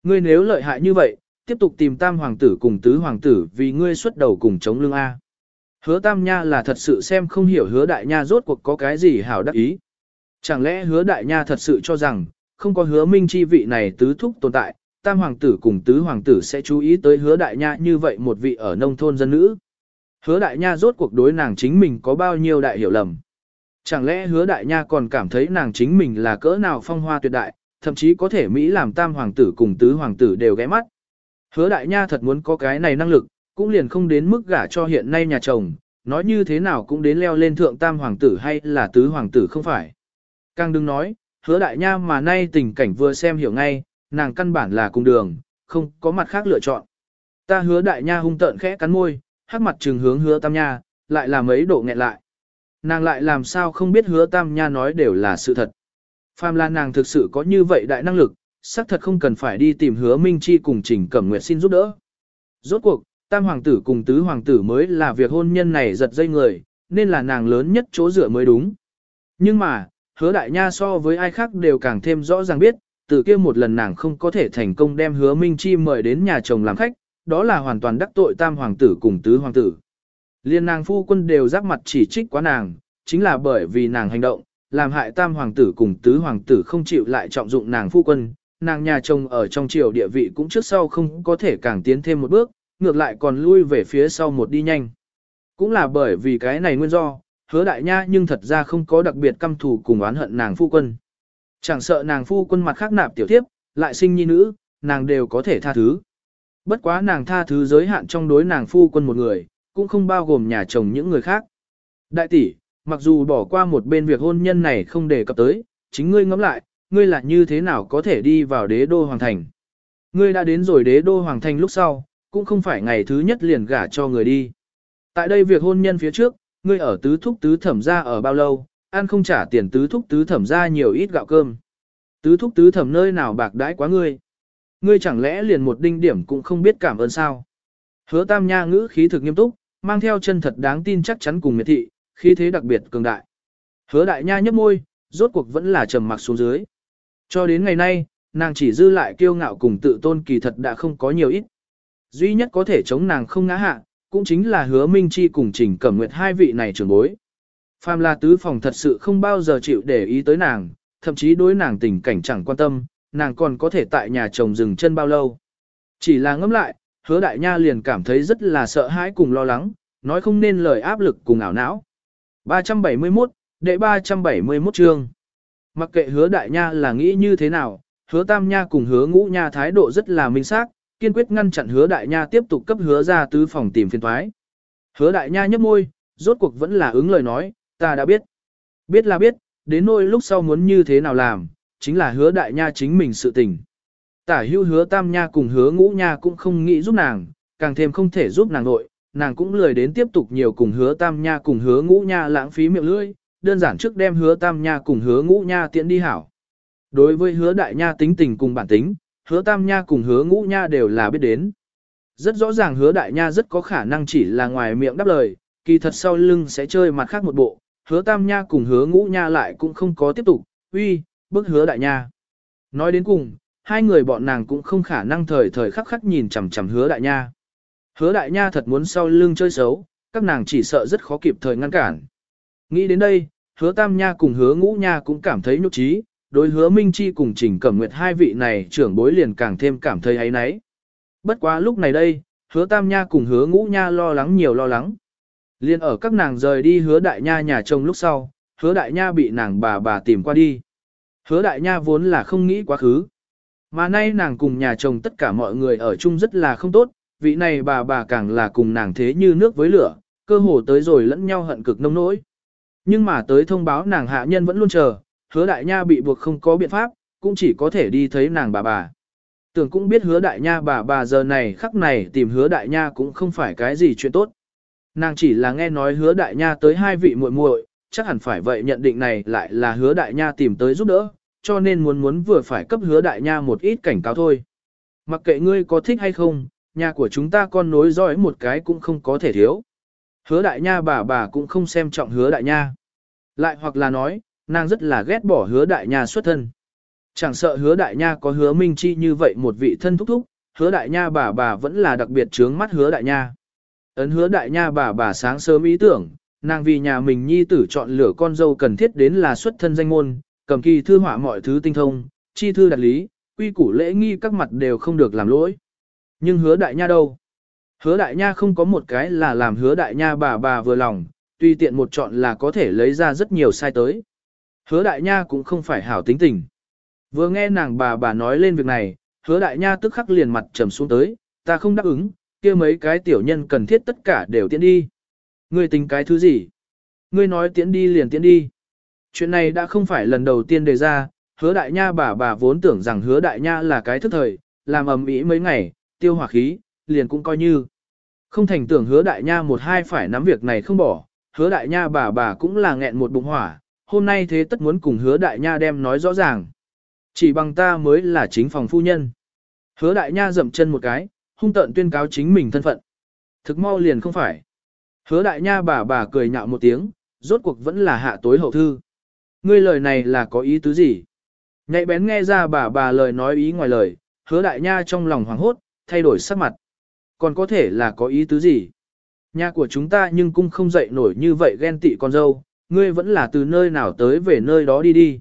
Ngươi nếu lợi hại như vậy, tiếp tục tìm tam hoàng tử cùng tứ hoàng tử vì ngươi xuất đầu cùng chống lưng A. Hứa tam nha là thật sự xem không hiểu hứa đại nha rốt cuộc có cái gì hảo đắc ý. Chẳng lẽ hứa đại nha thật sự cho rằng, không có hứa minh chi vị này tứ thúc tồn tại, tam hoàng tử cùng tứ hoàng tử sẽ chú ý tới hứa đại nha như vậy một vị ở nông thôn dân nữ. Hứa đại nha rốt cuộc đối nàng chính mình có bao nhiêu đại hiểu lầm. Chẳng lẽ hứa đại nha còn cảm thấy nàng chính mình là cỡ nào phong hoa tuyệt đại, thậm chí có thể Mỹ làm tam hoàng tử cùng tứ hoàng tử đều ghé mắt. Hứa đại nha thật muốn có cái này năng lực, cũng liền không đến mức gả cho hiện nay nhà chồng, nói như thế nào cũng đến leo lên thượng tam hoàng tử hay là tứ hoàng tử không phải. Càng đừng nói, hứa đại nha mà nay tình cảnh vừa xem hiểu ngay, nàng căn bản là cùng đường, không có mặt khác lựa chọn. Ta hứa đại nha hung tợn khẽ cắn môi, hắc mặt trừng hướng hứa tam nha, lại làm mấy độ nghẹn lại. Nàng lại làm sao không biết hứa tam nha nói đều là sự thật. Phàm là nàng thực sự có như vậy đại năng lực, xác thật không cần phải đi tìm hứa Minh Chi cùng Trình Cẩm Nguyệt xin giúp đỡ. Rốt cuộc, tam hoàng tử cùng tứ hoàng tử mới là việc hôn nhân này giật dây người, nên là nàng lớn nhất chỗ dựa mới đúng. Nhưng mà, hứa đại nha so với ai khác đều càng thêm rõ ràng biết, từ kia một lần nàng không có thể thành công đem hứa Minh Chi mời đến nhà chồng làm khách, đó là hoàn toàn đắc tội tam hoàng tử cùng tứ hoàng tử. Liên nàng phu quân đều giáp mặt chỉ trích quá nàng, chính là bởi vì nàng hành động, làm hại tam hoàng tử cùng tứ hoàng tử không chịu lại trọng dụng nàng phu quân, nàng nhà chồng ở trong triều địa vị cũng trước sau không có thể càng tiến thêm một bước, ngược lại còn lui về phía sau một đi nhanh. Cũng là bởi vì cái này nguyên do, hứa đại nha nhưng thật ra không có đặc biệt căm thù cùng oán hận nàng phu quân. Chẳng sợ nàng phu quân mặt khác nạp tiểu tiếp, lại sinh nhi nữ, nàng đều có thể tha thứ. Bất quá nàng tha thứ giới hạn trong đối nàng phu quân một người, cũng không bao gồm nhà chồng những người khác. Đại tỷ, mặc dù bỏ qua một bên việc hôn nhân này không đề cập tới, chính ngươi ngẫm lại, ngươi là như thế nào có thể đi vào đế đô hoàng thành. Ngươi đã đến rồi đế đô hoàng thành lúc sau, cũng không phải ngày thứ nhất liền gả cho người đi. Tại đây việc hôn nhân phía trước, ngươi ở tứ thúc tứ thẩm ra ở bao lâu, ăn không trả tiền tứ thúc tứ thẩm ra nhiều ít gạo cơm. Tứ thúc tứ thẩm nơi nào bạc đãi quá ngươi. Ngươi chẳng lẽ liền một đinh điểm cũng không biết cảm ơn sao. Hứa tam nha ngữ khí thực nghiêm túc, mang theo chân thật đáng tin chắc chắn cùng miệt thị, khí thế đặc biệt cường đại. Hứa đại nha nhấp môi, rốt cuộc vẫn là trầm mặc xuống dưới. Cho đến ngày nay, nàng chỉ dư lại kiêu ngạo cùng tự tôn kỳ thật đã không có nhiều ít. Duy nhất có thể chống nàng không ngã hạ, cũng chính là hứa Minh Chi cùng Trình Cẩm Nguyệt hai vị này trưởng bối. Phàm là tứ phòng thật sự không bao giờ chịu để ý tới nàng, thậm chí đối nàng tình cảnh chẳng quan tâm, nàng còn có thể tại nhà chồng dừng chân bao lâu. Chỉ là ngẫm lại, hứa đại nha liền cảm thấy rất là sợ hãi cùng lo lắng, nói không nên lời áp lực cùng ảo não. 371, đệ 371 chương. Mặc kệ hứa đại nha là nghĩ như thế nào, hứa tam nha cùng hứa ngũ nha thái độ rất là minh xác, kiên quyết ngăn chặn hứa đại nha tiếp tục cấp hứa ra tứ phòng tìm phiên thoái. Hứa đại nha nhấp môi, rốt cuộc vẫn là ứng lời nói, ta đã biết. Biết là biết, đến nỗi lúc sau muốn như thế nào làm, chính là hứa đại nha chính mình sự tình. Tả hưu hứa tam nha cùng hứa ngũ nha cũng không nghĩ giúp nàng, càng thêm không thể giúp nàng nội, nàng cũng lười đến tiếp tục nhiều cùng hứa tam nha cùng hứa ngũ nha lãng phí miệng lưỡi, đơn giản trước đem hứa tam nha cùng hứa ngũ nha tiện đi hảo. Đối với hứa đại nha tính tình cùng bản tính, hứa tam nha cùng hứa ngũ nha đều là biết đến. Rất rõ ràng hứa đại nha rất có khả năng chỉ là ngoài miệng đáp lời, kỳ thật sau lưng sẽ chơi mặt khác một bộ, hứa tam nha cùng hứa ngũ nha lại cũng không có tiếp tục, uy, bức hứa đại nha. Nói đến cùng, hai người bọn nàng cũng không khả năng thời thời khắc khắc nhìn chằm chằm hứa đại nha. Hứa đại nha thật muốn sau lưng chơi xấu, các nàng chỉ sợ rất khó kịp thời ngăn cản. Nghĩ đến đây, hứa tam nha cùng hứa ngũ nha cũng cảm thấy nhục trí, đối hứa Minh Chi cùng Trình Cẩm Nguyệt hai vị này trưởng bối liền càng thêm cảm thấy ấy nấy. Bất quá lúc này đây, hứa tam nha cùng hứa ngũ nha lo lắng nhiều lo lắng. Liên ở các nàng rời đi hứa đại nha nhà chồng lúc sau, hứa đại nha bị nàng bà bà tìm qua đi. Hứa đại nha vốn là không nghĩ quá khứ. Mà nay nàng cùng nhà chồng tất cả mọi người ở chung rất là không tốt, vị này bà bà càng là cùng nàng thế như nước với lửa, cơ hồ tới rồi lẫn nhau hận cực nông nỗi. Nhưng mà tới thông báo nàng hạ nhân vẫn luôn chờ, hứa đại nha bị buộc không có biện pháp, cũng chỉ có thể đi thấy nàng bà bà. Tưởng cũng biết hứa đại nha bà bà giờ này khắc này tìm hứa đại nha cũng không phải cái gì chuyện tốt. Nàng chỉ là nghe nói hứa đại nha tới hai vị muội muội, chắc hẳn phải vậy nhận định này lại là hứa đại nha tìm tới giúp đỡ, cho nên muốn muốn vừa phải cấp hứa đại nha một ít cảnh cáo thôi. Mặc kệ ngươi có thích hay không, nhà của chúng ta con nối dõi một cái cũng không có thể thiếu. Hứa đại nha bà bà cũng không xem trọng hứa đại nha. Lại hoặc là nói, nàng rất là ghét bỏ hứa đại nha xuất thân. Chẳng sợ hứa đại nha có hứa minh chi như vậy một vị thân thúc thúc, hứa đại nha bà bà vẫn là đặc biệt trướng mắt hứa đại nha. Ấn hứa đại nha bà bà sáng sớm ý tưởng, nàng vì nhà mình nhi tử chọn lựa con dâu cần thiết đến là xuất thân danh môn, cầm kỳ thư họa mọi thứ tinh thông, chi thư đặt lý, quy củ lễ nghi các mặt đều không được làm lỗi. Nhưng hứa đại nha đâu? Hứa đại nha không có một cái là làm hứa đại nha bà bà vừa lòng, tuy tiện một chọn là có thể lấy ra rất nhiều sai tới. Hứa đại nha cũng không phải hảo tính tình. Vừa nghe nàng bà bà nói lên việc này, hứa đại nha tức khắc liền mặt trầm xuống tới, ta không đáp ứng, kia mấy cái tiểu nhân cần thiết tất cả đều tiễn đi. Ngươi tính cái thứ gì? Ngươi nói tiễn đi liền tiễn đi. Chuyện này đã không phải lần đầu tiên đề ra, hứa đại nha bà bà vốn tưởng rằng hứa đại nha là cái thức thời, làm ầm ĩ mấy ngày, tiêu hỏa khí, liền cũng coi như. Không thành tưởng hứa đại nha một hai phải nắm việc này không bỏ, hứa đại nha bà bà cũng là nghẹn một bụng hỏa, hôm nay thế tất muốn cùng hứa đại nha đem nói rõ ràng. Chỉ bằng ta mới là chính phòng phu nhân. Hứa đại nha dậm chân một cái, hung tận tuyên cáo chính mình thân phận. Thực mau liền không phải. Hứa đại nha bà bà cười nhạo một tiếng, rốt cuộc vẫn là hạ tối hậu thư. Ngươi lời này là có ý tứ gì? Nhạy bén nghe ra bà bà lời nói ý ngoài lời, hứa đại nha trong lòng hoảng hốt, thay đổi sắc mặt. Còn có thể là có ý tứ gì? Nhà của chúng ta nhưng cũng không dậy nổi như vậy ghen tị con dâu, ngươi vẫn là từ nơi nào tới về nơi đó đi đi.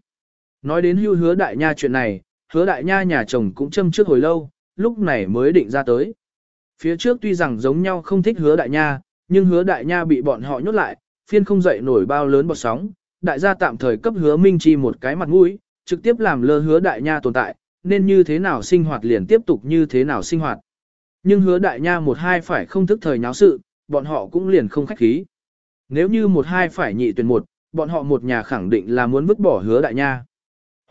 Nói đến hưu hứa đại nha chuyện này, hứa đại nha nhà chồng cũng châm trước hồi lâu, lúc này mới định ra tới. Phía trước tuy rằng giống nhau không thích hứa đại nha, nhưng hứa đại nha bị bọn họ nhốt lại, phiên không dậy nổi bao lớn bọt sóng, đại gia tạm thời cấp hứa minh chi một cái mặt mũi, trực tiếp làm lơ hứa đại nha tồn tại, nên như thế nào sinh hoạt liền tiếp tục như thế nào sinh hoạt. Nhưng hứa đại nha một hai phải không thức thời nháo sự, bọn họ cũng liền không khách khí. Nếu như một hai phải nhị tuyển một, bọn họ một nhà khẳng định là muốn vứt bỏ hứa đại nha.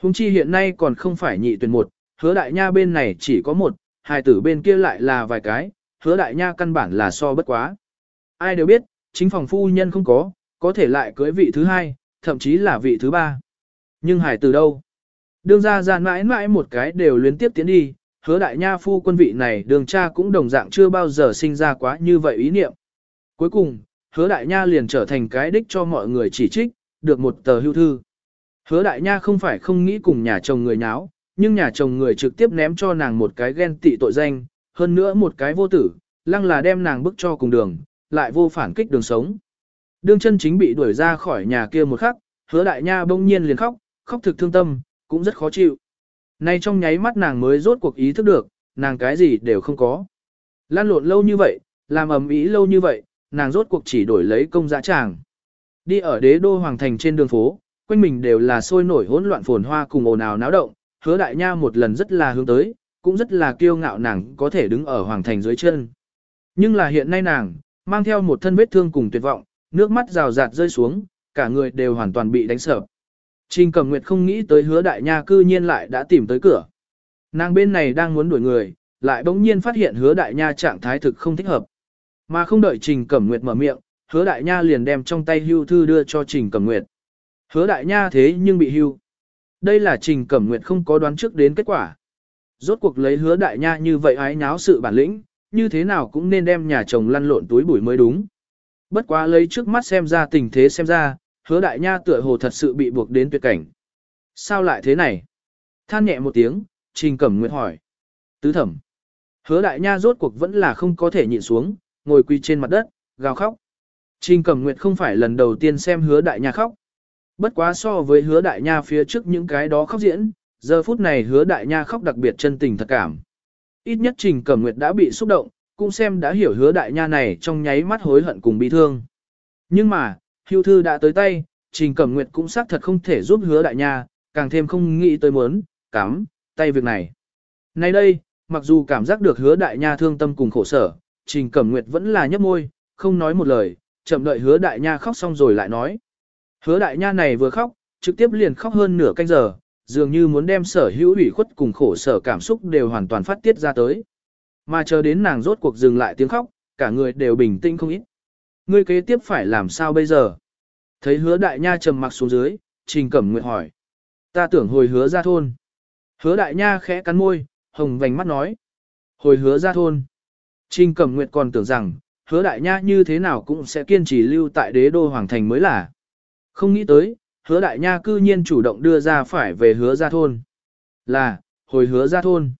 Hùng chi hiện nay còn không phải nhị tuyển một, hứa đại nha bên này chỉ có một, hài tử bên kia lại là vài cái, hứa đại nha căn bản là so bất quá. Ai đều biết, chính phòng phu nhân không có, có thể lại cưới vị thứ hai, thậm chí là vị thứ ba. Nhưng hải Tử đâu? Đương ra ra mãi mãi một cái đều liên tiếp tiến đi, hứa đại nha phu quân vị này đường cha cũng đồng dạng chưa bao giờ sinh ra quá như vậy ý niệm. Cuối cùng, hứa đại nha liền trở thành cái đích cho mọi người chỉ trích, được một tờ hưu thư. Hứa đại nha không phải không nghĩ cùng nhà chồng người nháo, nhưng nhà chồng người trực tiếp ném cho nàng một cái ghen tị tội danh, hơn nữa một cái vô tử, lăng là đem nàng bức cho cùng đường, lại vô phản kích đường sống. Đương chân chính bị đuổi ra khỏi nhà kia một khắc, hứa đại nha bỗng nhiên liền khóc, khóc thực thương tâm, cũng rất khó chịu. Nay trong nháy mắt nàng mới rốt cuộc ý thức được, nàng cái gì đều không có. Lan lộn lâu như vậy, làm ầm ĩ lâu như vậy, nàng rốt cuộc chỉ đổi lấy công dã tràng. Đi ở đế đô hoàng thành trên đường phố, quanh mình đều là sôi nổi hỗn loạn phồn hoa cùng ồn ào náo động, hứa đại nha một lần rất là hướng tới, cũng rất là kiêu ngạo nàng có thể đứng ở hoàng thành dưới chân. Nhưng là hiện nay nàng, mang theo một thân vết thương cùng tuyệt vọng, nước mắt rào rạt rơi xuống, cả người đều hoàn toàn bị đánh sợp. Trình Cẩm Nguyệt không nghĩ tới hứa đại nha cư nhiên lại đã tìm tới cửa. Nàng bên này đang muốn đuổi người, lại bỗng nhiên phát hiện hứa đại nha trạng thái thực không thích hợp. Mà không đợi Trình Cẩm Nguyệt mở miệng, hứa đại nha liền đem trong tay hưu thư đưa cho Trình Cẩm Nguyệt. Hứa đại nha thế nhưng bị hưu. Đây là Trình Cẩm Nguyệt không có đoán trước đến kết quả. Rốt cuộc lấy hứa đại nha như vậy ái nháo sự bản lĩnh, như thế nào cũng nên đem nhà chồng lăn lộn túi bụi mới đúng. Bất quá lấy trước mắt xem ra tình thế xem ra, hứa đại nha tựa hồ thật sự bị buộc đến tuyệt cảnh. Sao lại thế này? Than nhẹ một tiếng, Trình Cẩm Nguyệt hỏi. Tứ thẩm. Hứa đại nha rốt cuộc vẫn là không có thể nhịn xuống, ngồi quỳ trên mặt đất, gào khóc. Trình Cẩm Nguyệt không phải lần đầu tiên xem hứa đại nha khóc. Bất quá so với hứa đại nha phía trước những cái đó khóc diễn, giờ phút này hứa đại nha khóc đặc biệt chân tình thật cảm. Ít nhất Trình Cẩm Nguyệt đã bị xúc động, cũng xem đã hiểu hứa đại nha này trong nháy mắt hối hận cùng bị thương. Nhưng mà, hưu thư đã tới tay, Trình Cẩm Nguyệt cũng xác thật không thể giúp hứa đại nha, càng thêm không nghĩ tới muốn, cắm, tay việc này. Nay đây, mặc dù cảm giác được hứa đại nha thương tâm cùng khổ sở, Trình Cẩm Nguyệt vẫn là nhấp môi, không nói một lời, chậm đợi hứa đại nha khóc xong rồi lại nói. Hứa đại nha này vừa khóc, trực tiếp liền khóc hơn nửa canh giờ, dường như muốn đem sở hữu ủy khuất cùng khổ sở cảm xúc đều hoàn toàn phát tiết ra tới. Mà chờ đến nàng rốt cuộc dừng lại tiếng khóc, cả người đều bình tĩnh không ít. Ngươi kế tiếp phải làm sao bây giờ? Thấy hứa đại nha trầm mặc xuống dưới, trình cẩm nguyện hỏi. Ta tưởng hồi hứa ra thôn. Hứa đại nha khẽ cắn môi, hồng vành mắt nói. Hồi hứa ra thôn. Trình cẩm nguyện còn tưởng rằng, hứa đại nha như thế nào cũng sẽ kiên trì lưu tại đế đô hoàng thành mới là. Không nghĩ tới, hứa đại nha cư nhiên chủ động đưa ra phải về hứa ra thôn. Là, hồi hứa ra thôn.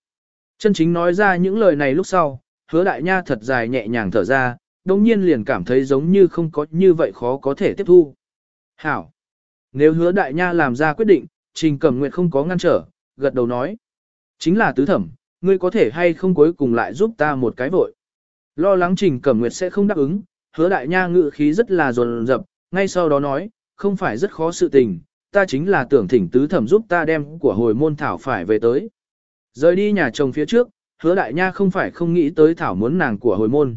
Chân chính nói ra những lời này lúc sau, hứa đại nha thật dài nhẹ nhàng thở ra, đồng nhiên liền cảm thấy giống như không có như vậy khó có thể tiếp thu. Hảo! Nếu hứa đại nha làm ra quyết định, trình cẩm nguyệt không có ngăn trở, gật đầu nói. Chính là tứ thẩm, ngươi có thể hay không cuối cùng lại giúp ta một cái vội. Lo lắng trình cẩm nguyệt sẽ không đáp ứng, hứa đại nha ngự khí rất là dồn dập, ngay sau đó nói, không phải rất khó sự tình, ta chính là tưởng thỉnh tứ thẩm giúp ta đem của hồi môn thảo phải về tới. Rời đi nhà chồng phía trước, hứa đại nha không phải không nghĩ tới thảo muốn nàng của hồi môn.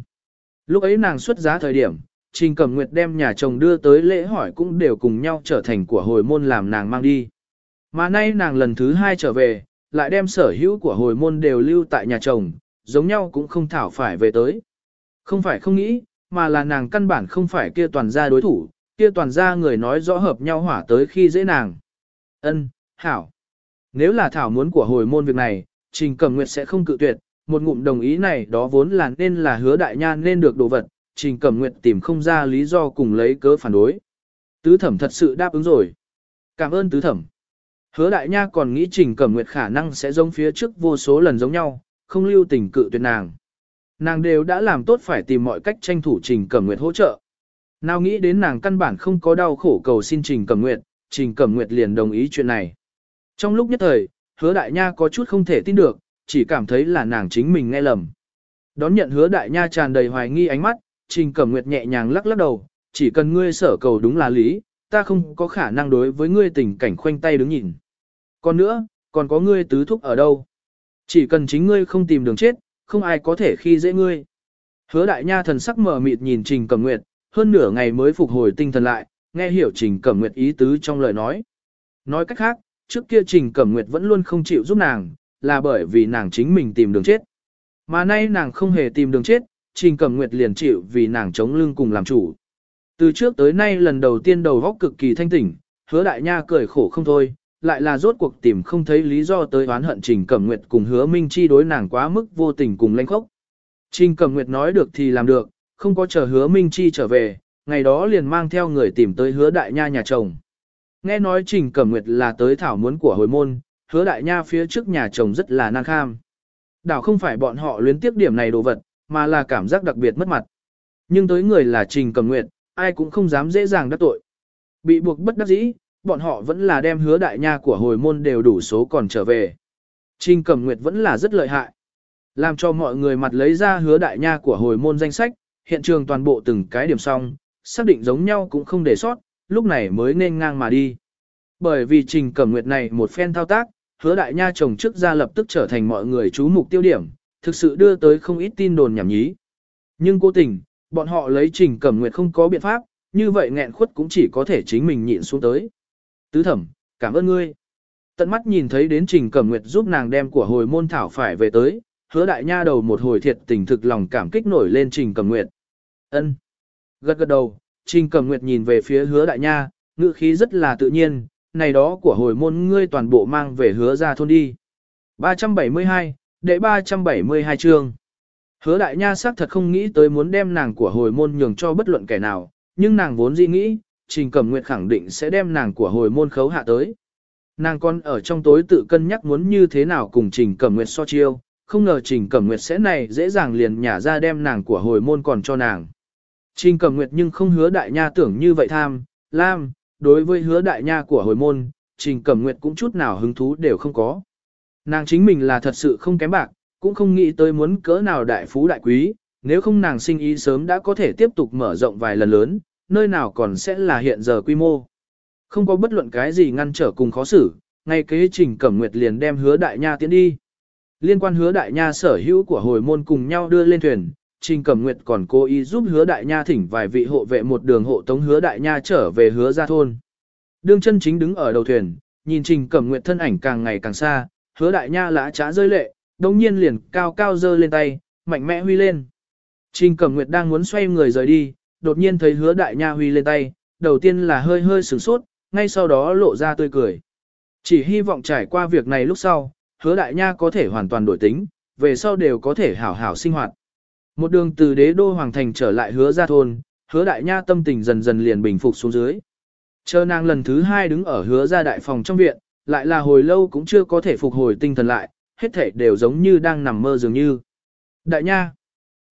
Lúc ấy nàng xuất giá thời điểm, Trình Cẩm Nguyệt đem nhà chồng đưa tới lễ hỏi cũng đều cùng nhau trở thành của hồi môn làm nàng mang đi. Mà nay nàng lần thứ hai trở về, lại đem sở hữu của hồi môn đều lưu tại nhà chồng, giống nhau cũng không thảo phải về tới. Không phải không nghĩ, mà là nàng căn bản không phải kia toàn gia đối thủ, kia toàn ra người nói rõ hợp nhau hỏa tới khi dễ nàng. Ân, hảo. Nếu là thảo muốn của hồi môn việc này, Trình Cẩm Nguyệt sẽ không cự tuyệt, một ngụm đồng ý này đó vốn là nên là hứa đại nha nên được đồ vật, Trình Cẩm Nguyệt tìm không ra lý do cùng lấy cớ phản đối. Tứ thẩm thật sự đáp ứng rồi. Cảm ơn tứ thẩm. Hứa đại nha còn nghĩ Trình Cẩm Nguyệt khả năng sẽ giống phía trước vô số lần giống nhau, không lưu tình cự tuyệt nàng. Nàng đều đã làm tốt phải tìm mọi cách tranh thủ Trình Cẩm Nguyệt hỗ trợ. Nào nghĩ đến nàng căn bản không có đau khổ cầu xin Trình Cẩm Nguyệt, Trình Cẩm Nguyệt liền đồng ý chuyện này. Trong lúc nhất thời, hứa đại nha có chút không thể tin được, chỉ cảm thấy là nàng chính mình nghe lầm. Đón nhận hứa đại nha tràn đầy hoài nghi ánh mắt, Trình Cẩm Nguyệt nhẹ nhàng lắc lắc đầu, chỉ cần ngươi sở cầu đúng là lý, ta không có khả năng đối với ngươi tình cảnh khoanh tay đứng nhìn. Còn nữa, còn có ngươi tứ thúc ở đâu? Chỉ cần chính ngươi không tìm đường chết, không ai có thể khi dễ ngươi. Hứa đại nha thần sắc mở mịt nhìn Trình Cẩm Nguyệt, hơn nửa ngày mới phục hồi tinh thần lại, nghe hiểu Trình Cẩm Nguyệt ý tứ trong lời nói. Nói cách khác, trước kia Trình Cẩm Nguyệt vẫn luôn không chịu giúp nàng, là bởi vì nàng chính mình tìm đường chết. Mà nay nàng không hề tìm đường chết, Trình Cẩm Nguyệt liền chịu vì nàng chống lưng cùng làm chủ. Từ trước tới nay lần đầu tiên đầu góc cực kỳ thanh tỉnh, hứa đại nha cười khổ không thôi, lại là rốt cuộc tìm không thấy lý do tới oán hận Trình Cẩm Nguyệt cùng hứa Minh Chi đối nàng quá mức vô tình cùng lanh khốc. Trình Cẩm Nguyệt nói được thì làm được, không có chờ hứa Minh Chi trở về, ngày đó liền mang theo người tìm tới hứa đại nha nhà chồng. Nghe nói Trình Cẩm Nguyệt là tới thảo muốn của hồi môn, hứa đại nha phía trước nhà chồng rất là năng kham. Đảo không phải bọn họ luyến tiếp điểm này đồ vật, mà là cảm giác đặc biệt mất mặt. Nhưng tới người là Trình Cẩm Nguyệt, ai cũng không dám dễ dàng đắc tội. Bị buộc bất đắc dĩ, bọn họ vẫn là đem hứa đại nha của hồi môn đều đủ số còn trở về. Trình Cẩm Nguyệt vẫn là rất lợi hại. Làm cho mọi người mặt lấy ra hứa đại nha của hồi môn danh sách, hiện trường toàn bộ từng cái điểm xong, xác định giống nhau cũng không để sót, lúc này mới nên ngang mà đi. Bởi vì Trình Cẩm Nguyệt này một phen thao tác, hứa đại nha chồng trước ra lập tức trở thành mọi người chú mục tiêu điểm, thực sự đưa tới không ít tin đồn nhảm nhí. Nhưng cố tình, bọn họ lấy Trình Cẩm Nguyệt không có biện pháp, như vậy nghẹn khuất cũng chỉ có thể chính mình nhịn xuống tới. Tứ thẩm, cảm ơn ngươi. Tận mắt nhìn thấy đến Trình Cẩm Nguyệt giúp nàng đem của hồi môn thảo phải về tới, hứa đại nha đầu một hồi thiệt tình thực lòng cảm kích nổi lên Trình Cẩm Nguyệt. Ân. Gật gật đầu, Trình Cẩm Nguyệt nhìn về phía hứa đại nha, ngữ khí rất là tự nhiên, này đó của hồi môn ngươi toàn bộ mang về hứa ra thôn đi. 372, đệ 372 chương. Hứa đại nha xác thật không nghĩ tới muốn đem nàng của hồi môn nhường cho bất luận kẻ nào, nhưng nàng vốn dĩ nghĩ, Trình Cẩm Nguyệt khẳng định sẽ đem nàng của hồi môn khấu hạ tới. Nàng con ở trong tối tự cân nhắc muốn như thế nào cùng Trình Cẩm Nguyệt so chiêu, không ngờ Trình Cẩm Nguyệt sẽ này dễ dàng liền nhả ra đem nàng của hồi môn còn cho nàng. Trình Cẩm Nguyệt nhưng không hứa đại nha tưởng như vậy tham, lam, đối với hứa đại nha của hồi môn, Trình Cẩm Nguyệt cũng chút nào hứng thú đều không có. Nàng chính mình là thật sự không kém bạc, cũng không nghĩ tới muốn cỡ nào đại phú đại quý, nếu không nàng sinh ý sớm đã có thể tiếp tục mở rộng vài lần lớn, nơi nào còn sẽ là hiện giờ quy mô. Không có bất luận cái gì ngăn trở cùng khó xử, ngay kế Trình Cẩm Nguyệt liền đem hứa đại nha tiến đi. Liên quan hứa đại nha sở hữu của hồi môn cùng nhau đưa lên thuyền, Trình Cẩm Nguyệt còn cố ý giúp hứa đại nha thỉnh vài vị hộ vệ một đường hộ tống hứa đại nha trở về hứa ra thôn. Đương chân chính đứng ở đầu thuyền, nhìn Trình Cẩm Nguyệt thân ảnh càng ngày càng xa, hứa đại nha lã trá rơi lệ, đồng nhiên liền cao cao dơ lên tay, mạnh mẽ huy lên. Trình Cẩm Nguyệt đang muốn xoay người rời đi, đột nhiên thấy hứa đại nha huy lên tay, đầu tiên là hơi hơi sửng sốt, ngay sau đó lộ ra tươi cười. Chỉ hy vọng trải qua việc này lúc sau, hứa đại nha có thể hoàn toàn đổi tính, về sau đều có thể hảo hảo sinh hoạt. Một đường từ đế đô hoàng thành trở lại hứa ra thôn, hứa đại nha tâm tình dần dần liền bình phục xuống dưới. Chờ nàng lần thứ hai đứng ở hứa ra đại phòng trong viện, lại là hồi lâu cũng chưa có thể phục hồi tinh thần lại, hết thể đều giống như đang nằm mơ dường như. Đại nha,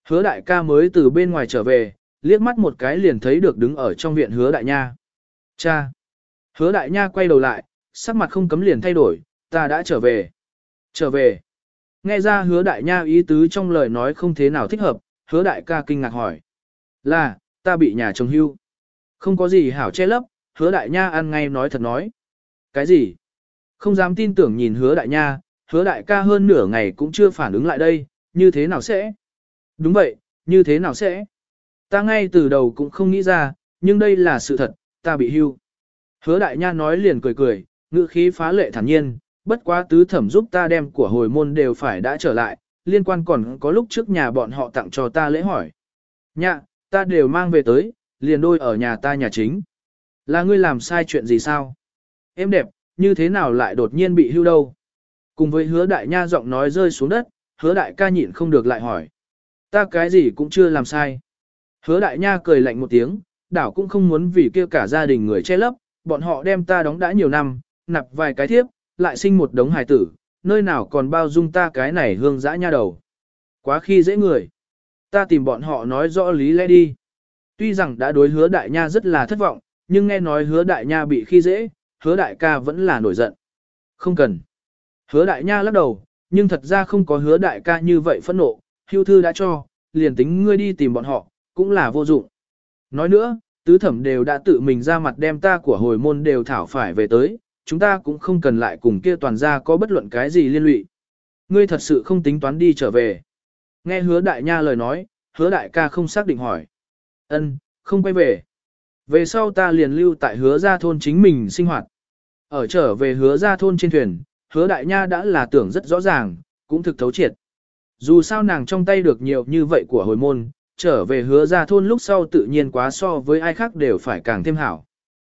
hứa đại ca mới từ bên ngoài trở về, liếc mắt một cái liền thấy được đứng ở trong viện hứa đại nha. Cha, hứa đại nha quay đầu lại, sắc mặt không cấm liền thay đổi, ta đã trở về. Trở về. Nghe ra hứa đại nha ý tứ trong lời nói không thế nào thích hợp, hứa đại ca kinh ngạc hỏi. Là, ta bị nhà chồng hưu. Không có gì hảo che lấp, hứa đại nha ăn ngay nói thật nói. Cái gì? Không dám tin tưởng nhìn hứa đại nha, hứa đại ca hơn nửa ngày cũng chưa phản ứng lại đây, như thế nào sẽ? Đúng vậy, như thế nào sẽ? Ta ngay từ đầu cũng không nghĩ ra, nhưng đây là sự thật, ta bị hưu. Hứa đại nha nói liền cười cười, ngữ khí phá lệ thản nhiên, bất quá tứ thẩm giúp ta đem của hồi môn đều phải đã trở lại, liên quan còn có lúc trước nhà bọn họ tặng cho ta lễ hỏi. Nhạ, ta đều mang về tới, liền đôi ở nhà ta nhà chính. Là ngươi làm sai chuyện gì sao? Em đẹp, như thế nào lại đột nhiên bị hưu đâu? Cùng với hứa đại nha giọng nói rơi xuống đất, hứa đại ca nhịn không được lại hỏi. Ta cái gì cũng chưa làm sai. Hứa đại nha cười lạnh một tiếng, đảo cũng không muốn vì kia cả gia đình người che lấp, bọn họ đem ta đóng đã nhiều năm, nạp vài cái thiếp, lại sinh một đống hài tử, nơi nào còn bao dung ta cái này hương dã nha đầu. Quá khi dễ người. Ta tìm bọn họ nói rõ lý lẽ đi. Tuy rằng đã đối hứa đại nha rất là thất vọng, nhưng nghe nói hứa đại nha bị khi dễ, hứa đại ca vẫn là nổi giận. Không cần. Hứa đại nha lắc đầu, nhưng thật ra không có hứa đại ca như vậy phẫn nộ, hưu thư đã cho, liền tính ngươi đi tìm bọn họ, cũng là vô dụng. Nói nữa, tứ thẩm đều đã tự mình ra mặt đem ta của hồi môn đều thảo phải về tới, chúng ta cũng không cần lại cùng kia toàn gia có bất luận cái gì liên lụy. Ngươi thật sự không tính toán đi trở về. Nghe hứa đại nha lời nói, hứa đại ca không xác định hỏi. ân không quay về. Về sau ta liền lưu tại hứa gia thôn chính mình sinh hoạt. Ở trở về hứa gia thôn trên thuyền, hứa đại nha đã là tưởng rất rõ ràng, cũng thực thấu triệt. Dù sao nàng trong tay được nhiều như vậy của hồi môn, trở về hứa gia thôn lúc sau tự nhiên quá so với ai khác đều phải càng thêm hảo.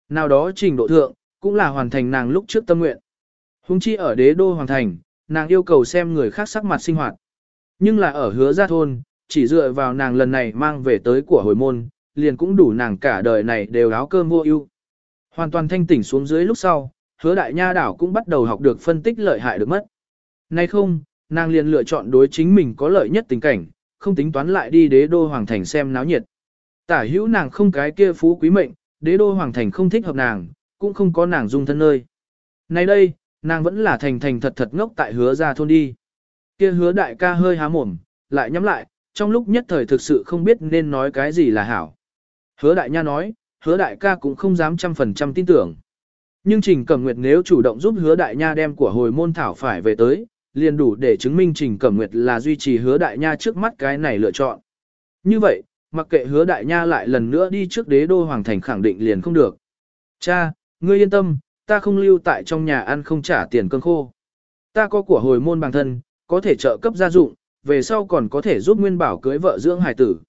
Nào đó trình độ thượng, cũng là hoàn thành nàng lúc trước tâm nguyện. Hùng chi ở đế đô hoàng thành, nàng yêu cầu xem người khác sắc mặt sinh hoạt. Nhưng là ở hứa gia thôn, chỉ dựa vào nàng lần này mang về tới của hồi môn, liền cũng đủ nàng cả đời này đều áo cơm mua ưu. Hoàn toàn thanh tỉnh xuống dưới lúc sau, hứa đại nha đảo cũng bắt đầu học được phân tích lợi hại được mất. Nay không, nàng liền lựa chọn đối chính mình có lợi nhất tình cảnh, không tính toán lại đi đế đô hoàng thành xem náo nhiệt. Tả hữu nàng không cái kia phú quý mệnh, đế đô hoàng thành không thích hợp nàng, cũng không có nàng dung thân nơi. Nay đây, nàng vẫn là thành thành thật thật ngốc tại hứa ra thôn đi. kia hứa đại ca hơi há mồm, lại nhắm lại, trong lúc nhất thời thực sự không biết nên nói cái gì là hảo. Hứa đại nha nói, hứa đại ca cũng không dám trăm phần trăm tin tưởng. Nhưng Trình Cẩm Nguyệt nếu chủ động giúp hứa đại nha đem của hồi môn thảo phải về tới, liền đủ để chứng minh Trình Cẩm Nguyệt là duy trì hứa đại nha trước mắt cái này lựa chọn. Như vậy, mặc kệ hứa đại nha lại lần nữa đi trước đế đô hoàng thành khẳng định liền không được. Cha, ngươi yên tâm, ta không lưu tại trong nhà ăn không trả tiền cơm khô. Ta có của hồi môn bằng thân, có thể trợ cấp gia dụng, về sau còn có thể giúp Nguyên Bảo cưới vợ dưỡng hài tử.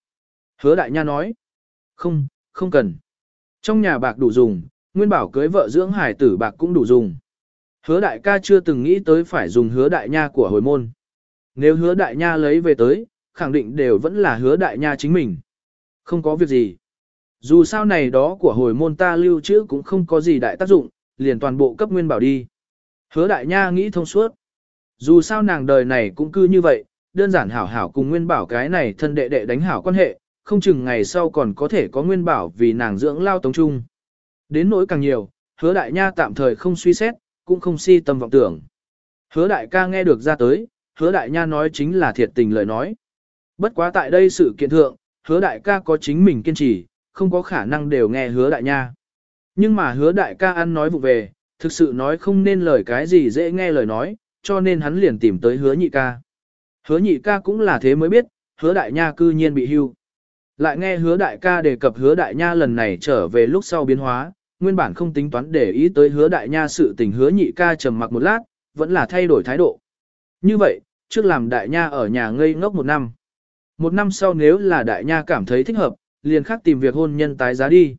Hứa đại nha nói, không, không cần. Trong nhà bạc đủ dùng, Nguyên Bảo cưới vợ dưỡng hài tử bạc cũng đủ dùng. Hứa đại ca chưa từng nghĩ tới phải dùng hứa đại nha của hồi môn. Nếu hứa đại nha lấy về tới, khẳng định đều vẫn là hứa đại nha chính mình. Không có việc gì. Dù sao này đó của hồi môn ta lưu trữ cũng không có gì đại tác dụng, liền toàn bộ cấp nguyên bảo đi. Hứa đại nha nghĩ thông suốt. Dù sao nàng đời này cũng cư như vậy, đơn giản hảo hảo cùng nguyên bảo cái này thân đệ đệ đánh hảo quan hệ, không chừng ngày sau còn có thể có nguyên bảo vì nàng dưỡng lao tống trung. Đến nỗi càng nhiều, hứa đại nha tạm thời không suy xét, cũng không si tâm vọng tưởng. Hứa đại ca nghe được ra tới, hứa đại nha nói chính là thiệt tình lời nói. Bất quá tại đây sự kiện thượng, hứa đại ca có chính mình kiên trì, không có khả năng đều nghe hứa đại nha. Nhưng mà hứa đại ca ăn nói vụ về, thực sự nói không nên lời cái gì dễ nghe lời nói, cho nên hắn liền tìm tới hứa nhị ca. Hứa nhị ca cũng là thế mới biết, hứa đại nha cư nhiên bị hưu. Lại nghe hứa đại ca đề cập hứa đại nha lần này trở về lúc sau biến hóa, nguyên bản không tính toán để ý tới hứa đại nha sự tình hứa nhị ca trầm mặc một lát, vẫn là thay đổi thái độ. Như vậy, trước làm đại nha ở nhà ngây ngốc một năm. Một năm sau nếu là đại nha cảm thấy thích hợp, liền khắc tìm việc hôn nhân tái giá đi.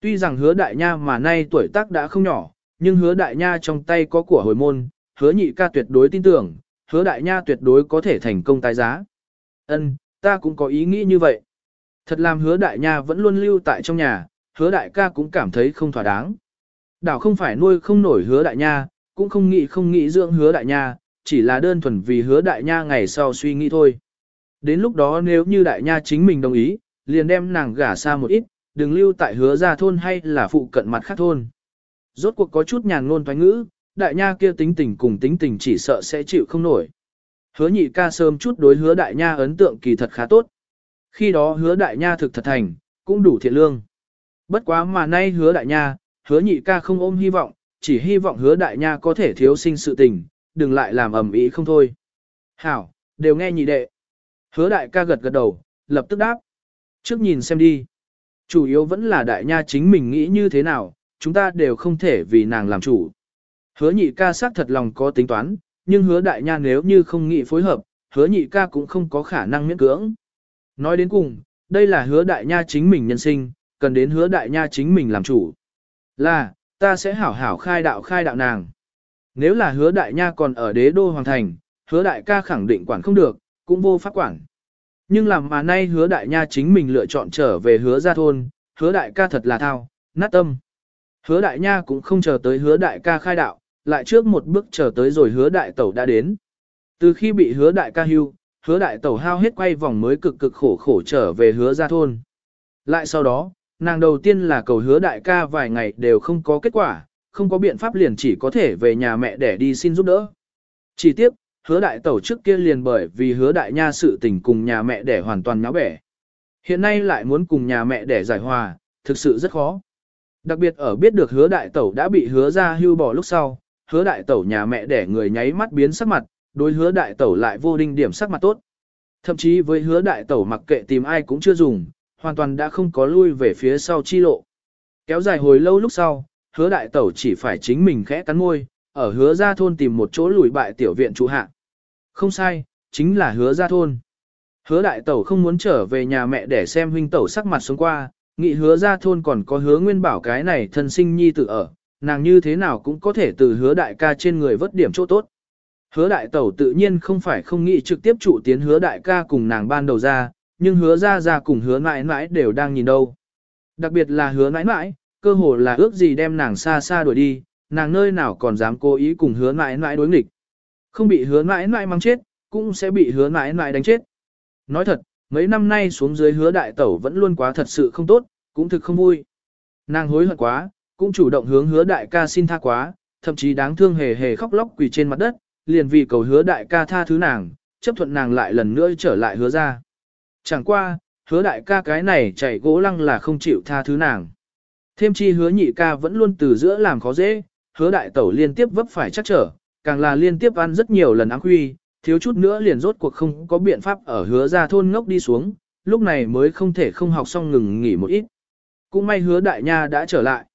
Tuy rằng hứa đại nha mà nay tuổi tác đã không nhỏ, nhưng hứa đại nha trong tay có của hồi môn, hứa nhị ca tuyệt đối tin tưởng, hứa đại nha tuyệt đối có thể thành công tái giá. Ân, ta cũng có ý nghĩ như vậy. Thật làm hứa đại nha vẫn luôn lưu tại trong nhà, hứa đại ca cũng cảm thấy không thỏa đáng. Đảo không phải nuôi không nổi hứa đại nha, cũng không nghĩ không nghĩ dưỡng hứa đại nha, chỉ là đơn thuần vì hứa đại nha ngày sau suy nghĩ thôi. Đến lúc đó nếu như đại nha chính mình đồng ý, liền đem nàng gả xa một ít, đừng lưu tại hứa ra thôn hay là phụ cận mặt khác thôn. Rốt cuộc có chút nhàn ngôn thoái ngữ, đại nha kia tính tình cùng tính tình chỉ sợ sẽ chịu không nổi. Hứa nhị ca sớm chút đối hứa đại nha ấn tượng kỳ thật khá tốt. Khi đó hứa đại nha thực thật thành, cũng đủ thiện lương. Bất quá mà nay hứa đại nha, hứa nhị ca không ôm hy vọng, chỉ hy vọng hứa đại nha có thể thiếu sinh sự tình, đừng lại làm ầm ĩ không thôi. Hảo, đều nghe nhị đệ. Hứa đại ca gật gật đầu, lập tức đáp. Trước nhìn xem đi. Chủ yếu vẫn là đại nha chính mình nghĩ như thế nào, chúng ta đều không thể vì nàng làm chủ. Hứa nhị ca xác thật lòng có tính toán, nhưng hứa đại nha nếu như không nghĩ phối hợp, hứa nhị ca cũng không có khả năng miễn cưỡng. Nói đến cùng, đây là hứa đại nha chính mình nhân sinh, cần đến hứa đại nha chính mình làm chủ. Là, ta sẽ hảo hảo khai đạo khai đạo nàng. Nếu là hứa đại nha còn ở đế đô hoàng thành, hứa đại ca khẳng định quản không được, cũng vô pháp quản. Nhưng làm mà nay hứa đại nha chính mình lựa chọn trở về hứa gia thôn, hứa đại ca thật là thao, nát tâm. Hứa đại nha cũng không chờ tới hứa đại ca khai đạo, lại trước một bước chờ tới rồi hứa đại tẩu đã đến. Từ khi bị hứa đại ca hưu, hứa đại tẩu hao hết quay vòng mới cực cực khổ khổ trở về hứa gia thôn. Lại sau đó, nàng đầu tiên là cầu hứa đại ca vài ngày đều không có kết quả, không có biện pháp liền chỉ có thể về nhà mẹ để đi xin giúp đỡ. Chỉ tiếc, hứa đại tẩu trước kia liền bởi vì hứa đại nha sự tình cùng nhà mẹ để hoàn toàn nháo bẻ. Hiện nay lại muốn cùng nhà mẹ để giải hòa, thực sự rất khó. Đặc biệt ở biết được hứa đại tẩu đã bị hứa ra hưu bỏ lúc sau, hứa đại tẩu nhà mẹ để người nháy mắt biến sắc mặt, đối hứa đại tẩu lại vô đinh điểm sắc mặt tốt. Thậm chí với hứa đại tẩu mặc kệ tìm ai cũng chưa dùng, hoàn toàn đã không có lui về phía sau chi lộ. Kéo dài hồi lâu lúc sau, hứa đại tẩu chỉ phải chính mình khẽ cắn môi, ở hứa ra thôn tìm một chỗ lùi bại tiểu viện trụ hạ. Không sai, chính là hứa ra thôn. Hứa đại tẩu không muốn trở về nhà mẹ để xem huynh tẩu sắc mặt xuống qua, nghĩ hứa ra thôn còn có hứa nguyên bảo cái này thân sinh nhi tự ở, nàng như thế nào cũng có thể từ hứa đại ca trên người vớt điểm chỗ tốt. Hứa đại tẩu tự nhiên không phải không nghĩ trực tiếp trụ tiến hứa đại ca cùng nàng ban đầu ra, nhưng hứa ra ra cùng hứa mãi mãi đều đang nhìn đâu. Đặc biệt là hứa mãi mãi, cơ hồ là ước gì đem nàng xa xa đuổi đi, nàng nơi nào còn dám cố ý cùng hứa mãi mãi đối nghịch. Không bị hứa mãi mãi mang chết, cũng sẽ bị hứa mãi mãi đánh chết. Nói thật, mấy năm nay xuống dưới hứa đại tẩu vẫn luôn quá thật sự không tốt, cũng thực không vui. Nàng hối hận quá, cũng chủ động hướng hứa đại ca xin tha quá, thậm chí đáng thương hề hề khóc lóc quỳ trên mặt đất, liền vì cầu hứa đại ca tha thứ nàng, chấp thuận nàng lại lần nữa trở lại hứa ra. Chẳng qua, hứa đại ca cái này chạy gỗ lăng là không chịu tha thứ nàng. Thêm chi hứa nhị ca vẫn luôn từ giữa làm khó dễ, hứa đại tẩu liên tiếp vấp phải chắc trở, càng là liên tiếp ăn rất nhiều lần áng huy, thiếu chút nữa liền rốt cuộc không có biện pháp ở hứa ra thôn ngốc đi xuống, lúc này mới không thể không học xong ngừng nghỉ một ít. Cũng may hứa đại nha đã trở lại.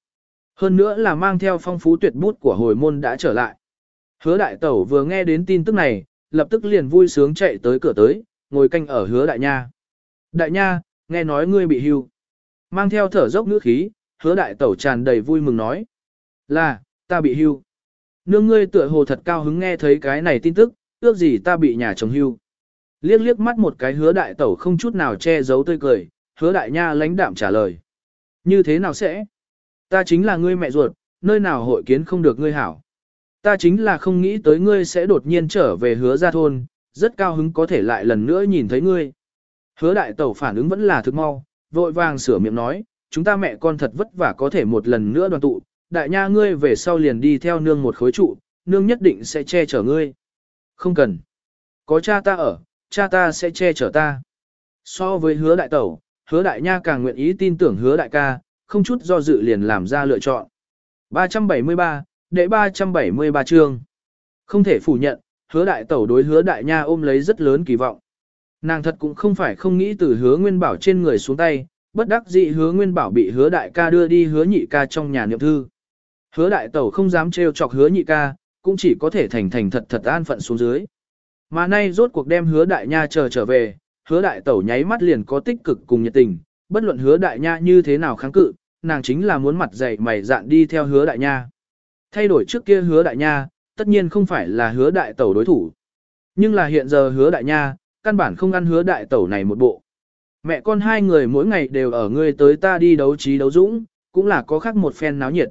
Hơn nữa là mang theo phong phú tuyệt bút của hồi môn đã trở lại. Hứa đại tẩu vừa nghe đến tin tức này, lập tức liền vui sướng chạy tới cửa tới, ngồi canh ở hứa đại nha. Đại nha, nghe nói ngươi bị hưu. Mang theo thở dốc ngữ khí, hứa đại tẩu tràn đầy vui mừng nói. Là, ta bị hưu. Nương ngươi tựa hồ thật cao hứng nghe thấy cái này tin tức, ước gì ta bị nhà chồng hưu. Liếc liếc mắt một cái hứa đại tẩu không chút nào che giấu tươi cười, hứa đại nha lãnh đạm trả lời. Như thế nào sẽ? Ta chính là ngươi mẹ ruột, nơi nào hội kiến không được ngươi hảo. Ta chính là không nghĩ tới ngươi sẽ đột nhiên trở về hứa ra thôn, rất cao hứng có thể lại lần nữa nhìn thấy ngươi. Hứa đại tẩu phản ứng vẫn là thực mau, vội vàng sửa miệng nói, chúng ta mẹ con thật vất vả có thể một lần nữa đoàn tụ, đại nha ngươi về sau liền đi theo nương một khối trụ, nương nhất định sẽ che chở ngươi. Không cần. Có cha ta ở, cha ta sẽ che chở ta. So với hứa đại tẩu, hứa đại nha càng nguyện ý tin tưởng hứa đại ca, không chút do dự liền làm ra lựa chọn. 373, đệ 373 chương. Không thể phủ nhận, hứa đại tẩu đối hứa đại nha ôm lấy rất lớn kỳ vọng. Nàng thật cũng không phải không nghĩ từ hứa nguyên bảo trên người xuống tay, bất đắc dĩ hứa nguyên bảo bị hứa đại ca đưa đi hứa nhị ca trong nhà niệm thư. Hứa đại tẩu không dám trêu chọc hứa nhị ca, cũng chỉ có thể thành thành thật thật an phận xuống dưới. Mà nay rốt cuộc đem hứa đại nha chờ trở về, hứa đại tẩu nháy mắt liền có tích cực cùng nhiệt tình, bất luận hứa đại nha như thế nào kháng cự, nàng chính là muốn mặt dày mày dạn đi theo hứa đại nha. Thay đổi trước kia hứa đại nha, tất nhiên không phải là hứa đại tẩu đối thủ. Nhưng là hiện giờ hứa đại nha, căn bản không ăn hứa đại tẩu này một bộ. Mẹ con hai người mỗi ngày đều ở ngươi tới ta đi đấu trí đấu dũng, cũng là có khác một phen náo nhiệt.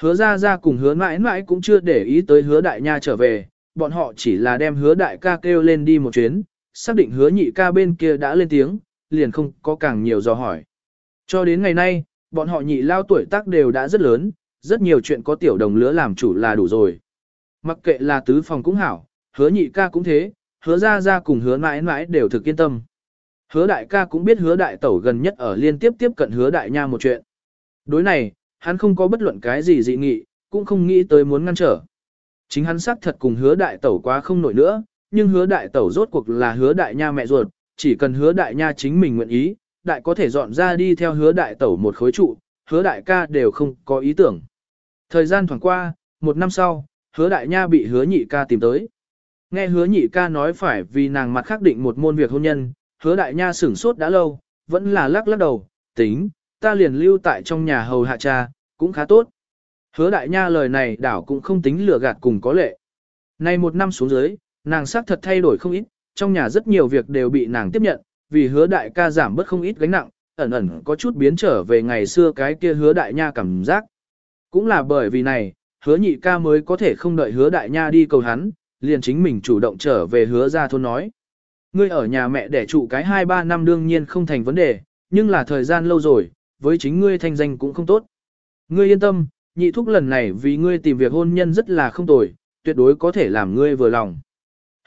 Hứa ra ra cùng hứa mãi mãi cũng chưa để ý tới hứa đại nha trở về, bọn họ chỉ là đem hứa đại ca kêu lên đi một chuyến, xác định hứa nhị ca bên kia đã lên tiếng, liền không có càng nhiều dò hỏi. Cho đến ngày nay, bọn họ nhị lao tuổi tác đều đã rất lớn, rất nhiều chuyện có tiểu đồng lứa làm chủ là đủ rồi. Mặc kệ là tứ phòng cũng hảo, hứa nhị ca cũng thế, hứa ra ra cùng hứa mãi mãi đều thực yên tâm. Hứa đại ca cũng biết hứa đại tẩu gần nhất ở liên tiếp tiếp cận hứa đại nha một chuyện. Đối này, hắn không có bất luận cái gì dị nghị, cũng không nghĩ tới muốn ngăn trở. Chính hắn xác thật cùng hứa đại tẩu quá không nổi nữa, nhưng hứa đại tẩu rốt cuộc là hứa đại nha mẹ ruột, chỉ cần hứa đại nha chính mình nguyện ý, đại có thể dọn ra đi theo hứa đại tẩu một khối trụ, hứa đại ca đều không có ý tưởng. Thời gian thoảng qua, một năm sau, hứa đại nha bị hứa nhị ca tìm tới. Nghe hứa nhị ca nói phải vì nàng mặt khắc định một môn việc hôn nhân, hứa đại nha sửng sốt đã lâu, vẫn là lắc lắc đầu, tính, ta liền lưu tại trong nhà hầu hạ cha, cũng khá tốt. Hứa đại nha lời này đảo cũng không tính lừa gạt cùng có lệ. Nay một năm xuống dưới, nàng xác thật thay đổi không ít, trong nhà rất nhiều việc đều bị nàng tiếp nhận, vì hứa đại ca giảm bớt không ít gánh nặng, ẩn ẩn có chút biến trở về ngày xưa cái kia hứa đại nha cảm giác. Cũng là bởi vì này, hứa nhị ca mới có thể không đợi hứa đại nha đi cầu hắn, liền chính mình chủ động trở về hứa ra thôn nói. Ngươi ở nhà mẹ để trụ cái 2-3 năm đương nhiên không thành vấn đề, nhưng là thời gian lâu rồi, với chính ngươi thanh danh cũng không tốt. Ngươi yên tâm, nhị thúc lần này vì ngươi tìm việc hôn nhân rất là không tồi, tuyệt đối có thể làm ngươi vừa lòng.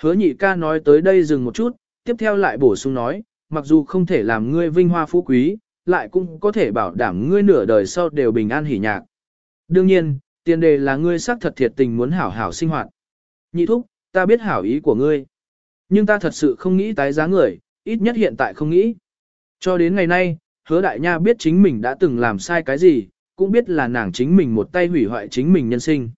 Hứa nhị ca nói tới đây dừng một chút, tiếp theo lại bổ sung nói, mặc dù không thể làm ngươi vinh hoa phú quý, lại cũng có thể bảo đảm ngươi nửa đời sau đều bình an hỉ nhạc. Đương nhiên, tiền đề là ngươi xác thật thiệt tình muốn hảo hảo sinh hoạt. Nhị thúc, ta biết hảo ý của ngươi. Nhưng ta thật sự không nghĩ tái giá người, ít nhất hiện tại không nghĩ. Cho đến ngày nay, hứa đại nha biết chính mình đã từng làm sai cái gì, cũng biết là nàng chính mình một tay hủy hoại chính mình nhân sinh.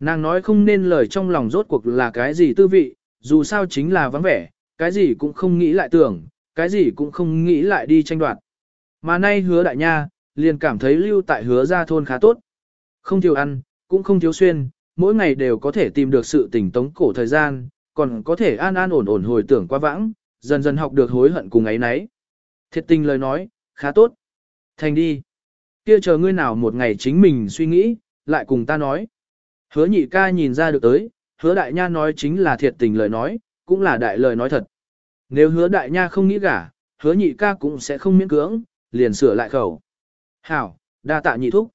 Nàng nói không nên lời trong lòng rốt cuộc là cái gì tư vị, dù sao chính là vắng vẻ, cái gì cũng không nghĩ lại tưởng, cái gì cũng không nghĩ lại đi tranh đoạt. Mà nay hứa đại nha, liền cảm thấy lưu tại hứa ra thôn khá tốt. Không thiếu ăn, cũng không thiếu xuyên, mỗi ngày đều có thể tìm được sự tỉnh tống cổ thời gian, còn có thể an an ổn ổn hồi tưởng qua vãng, dần dần học được hối hận cùng ấy nấy. Thiệt tình lời nói, khá tốt. Thành đi. Kia chờ ngươi nào một ngày chính mình suy nghĩ, lại cùng ta nói. Hứa nhị ca nhìn ra được tới, hứa đại nha nói chính là thiệt tình lời nói, cũng là đại lời nói thật. Nếu hứa đại nha không nghĩ gả, hứa nhị ca cũng sẽ không miễn cưỡng, liền sửa lại khẩu. Hảo, đa tạ nhị thúc.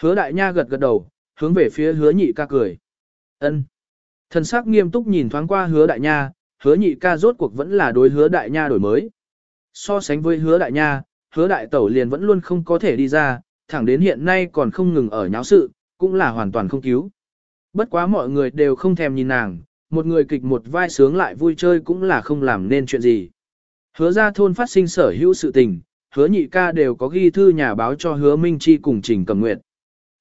Hứa đại nha gật gật đầu, hướng về phía hứa nhị ca cười. ân Thần sắc nghiêm túc nhìn thoáng qua hứa đại nha, hứa nhị ca rốt cuộc vẫn là đối hứa đại nha đổi mới. So sánh với hứa đại nha, hứa đại tẩu liền vẫn luôn không có thể đi ra, thẳng đến hiện nay còn không ngừng ở nháo sự, cũng là hoàn toàn không cứu. Bất quá mọi người đều không thèm nhìn nàng, một người kịch một vai sướng lại vui chơi cũng là không làm nên chuyện gì. Hứa ra thôn phát sinh sở hữu sự tình, hứa nhị ca đều có ghi thư nhà báo cho hứa Minh Chi cùng Trình Cẩm Nguyệt.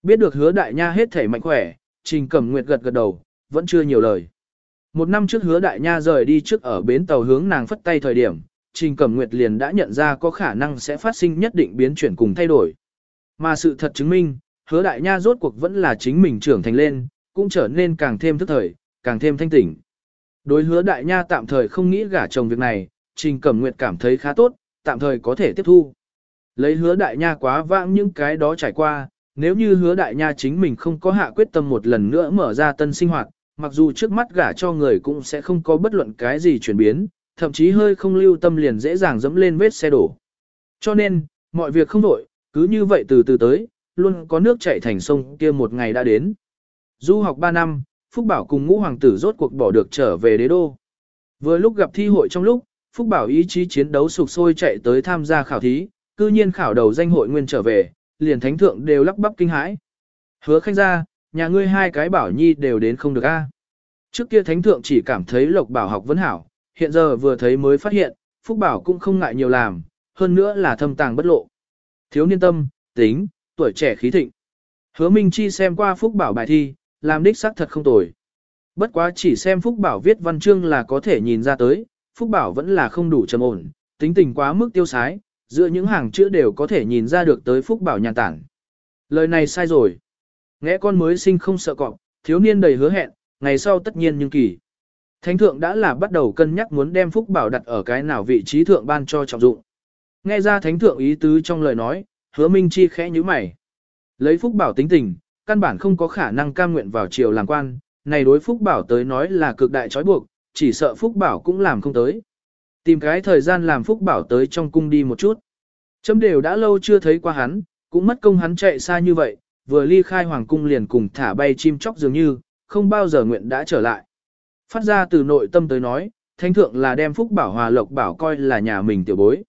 Biết được hứa đại nha hết thể mạnh khỏe, Trình Cẩm Nguyệt gật gật đầu, vẫn chưa nhiều lời. Một năm trước hứa đại nha rời đi trước ở bến tàu hướng nàng phất tay thời điểm, Trình Cẩm Nguyệt liền đã nhận ra có khả năng sẽ phát sinh nhất định biến chuyển cùng thay đổi. Mà sự thật chứng minh, hứa đại nha rốt cuộc vẫn là chính mình trưởng thành lên, cũng trở nên càng thêm thức thời, càng thêm thanh tỉnh. Đối hứa đại nha tạm thời không nghĩ gả chồng việc này, Trình Cẩm Nguyệt cảm thấy khá tốt, tạm thời có thể tiếp thu. Lấy hứa đại nha quá vãng những cái đó trải qua, nếu như hứa đại nha chính mình không có hạ quyết tâm một lần nữa mở ra tân sinh hoạt, mặc dù trước mắt gả cho người cũng sẽ không có bất luận cái gì chuyển biến, thậm chí hơi không lưu tâm liền dễ dàng dẫm lên vết xe đổ. Cho nên, mọi việc không đổi, cứ như vậy từ từ tới, luôn có nước chảy thành sông kia một ngày đã đến. Du học 3 năm, Phúc Bảo cùng ngũ hoàng tử rốt cuộc bỏ được trở về đế đô. Vừa lúc gặp thi hội trong lúc, Phúc Bảo ý chí chiến đấu sục sôi chạy tới tham gia khảo thí, cư nhiên khảo đầu danh hội nguyên trở về, liền thánh thượng đều lắp bắp kinh hãi. Hứa khanh ra, nhà ngươi hai cái bảo nhi đều đến không được a. Trước kia thánh thượng chỉ cảm thấy lộc bảo học vấn hảo, hiện giờ vừa thấy mới phát hiện, Phúc Bảo cũng không ngại nhiều làm, hơn nữa là thâm tàng bất lộ. Thiếu niên tâm, tính, tuổi trẻ khí thịnh. Hứa Minh Chi xem qua Phúc Bảo bài thi, làm đích xác thật không tồi. Bất quá chỉ xem Phúc Bảo viết văn chương là có thể nhìn ra tới, Phúc Bảo vẫn là không đủ trầm ổn, tính tình quá mức tiêu sái, giữa những hàng chữ đều có thể nhìn ra được tới Phúc Bảo nhàn tản. Lời này sai rồi. Nghe con mới sinh không sợ cọp, thiếu niên đầy hứa hẹn, ngày sau tất nhiên nhưng kỳ. Thánh thượng đã là bắt đầu cân nhắc muốn đem Phúc Bảo đặt ở cái nào vị trí thượng ban cho trọng dụng. Nghe ra thánh thượng ý tứ trong lời nói, hứa minh chi khẽ như mày. Lấy Phúc Bảo tính tình, căn bản không có khả năng cam nguyện vào triều làm quan, này đối Phúc Bảo tới nói là cực đại trói buộc, chỉ sợ Phúc Bảo cũng làm không tới. Tìm cái thời gian làm Phúc Bảo tới trong cung đi một chút. Chấm đều đã lâu chưa thấy qua hắn, cũng mất công hắn chạy xa như vậy, vừa ly khai hoàng cung liền cùng thả bay chim chóc dường như, không bao giờ nguyện đã trở lại. Phát ra từ nội tâm tới nói, thánh thượng là đem Phúc Bảo hòa Lộc Bảo coi là nhà mình tiểu bối.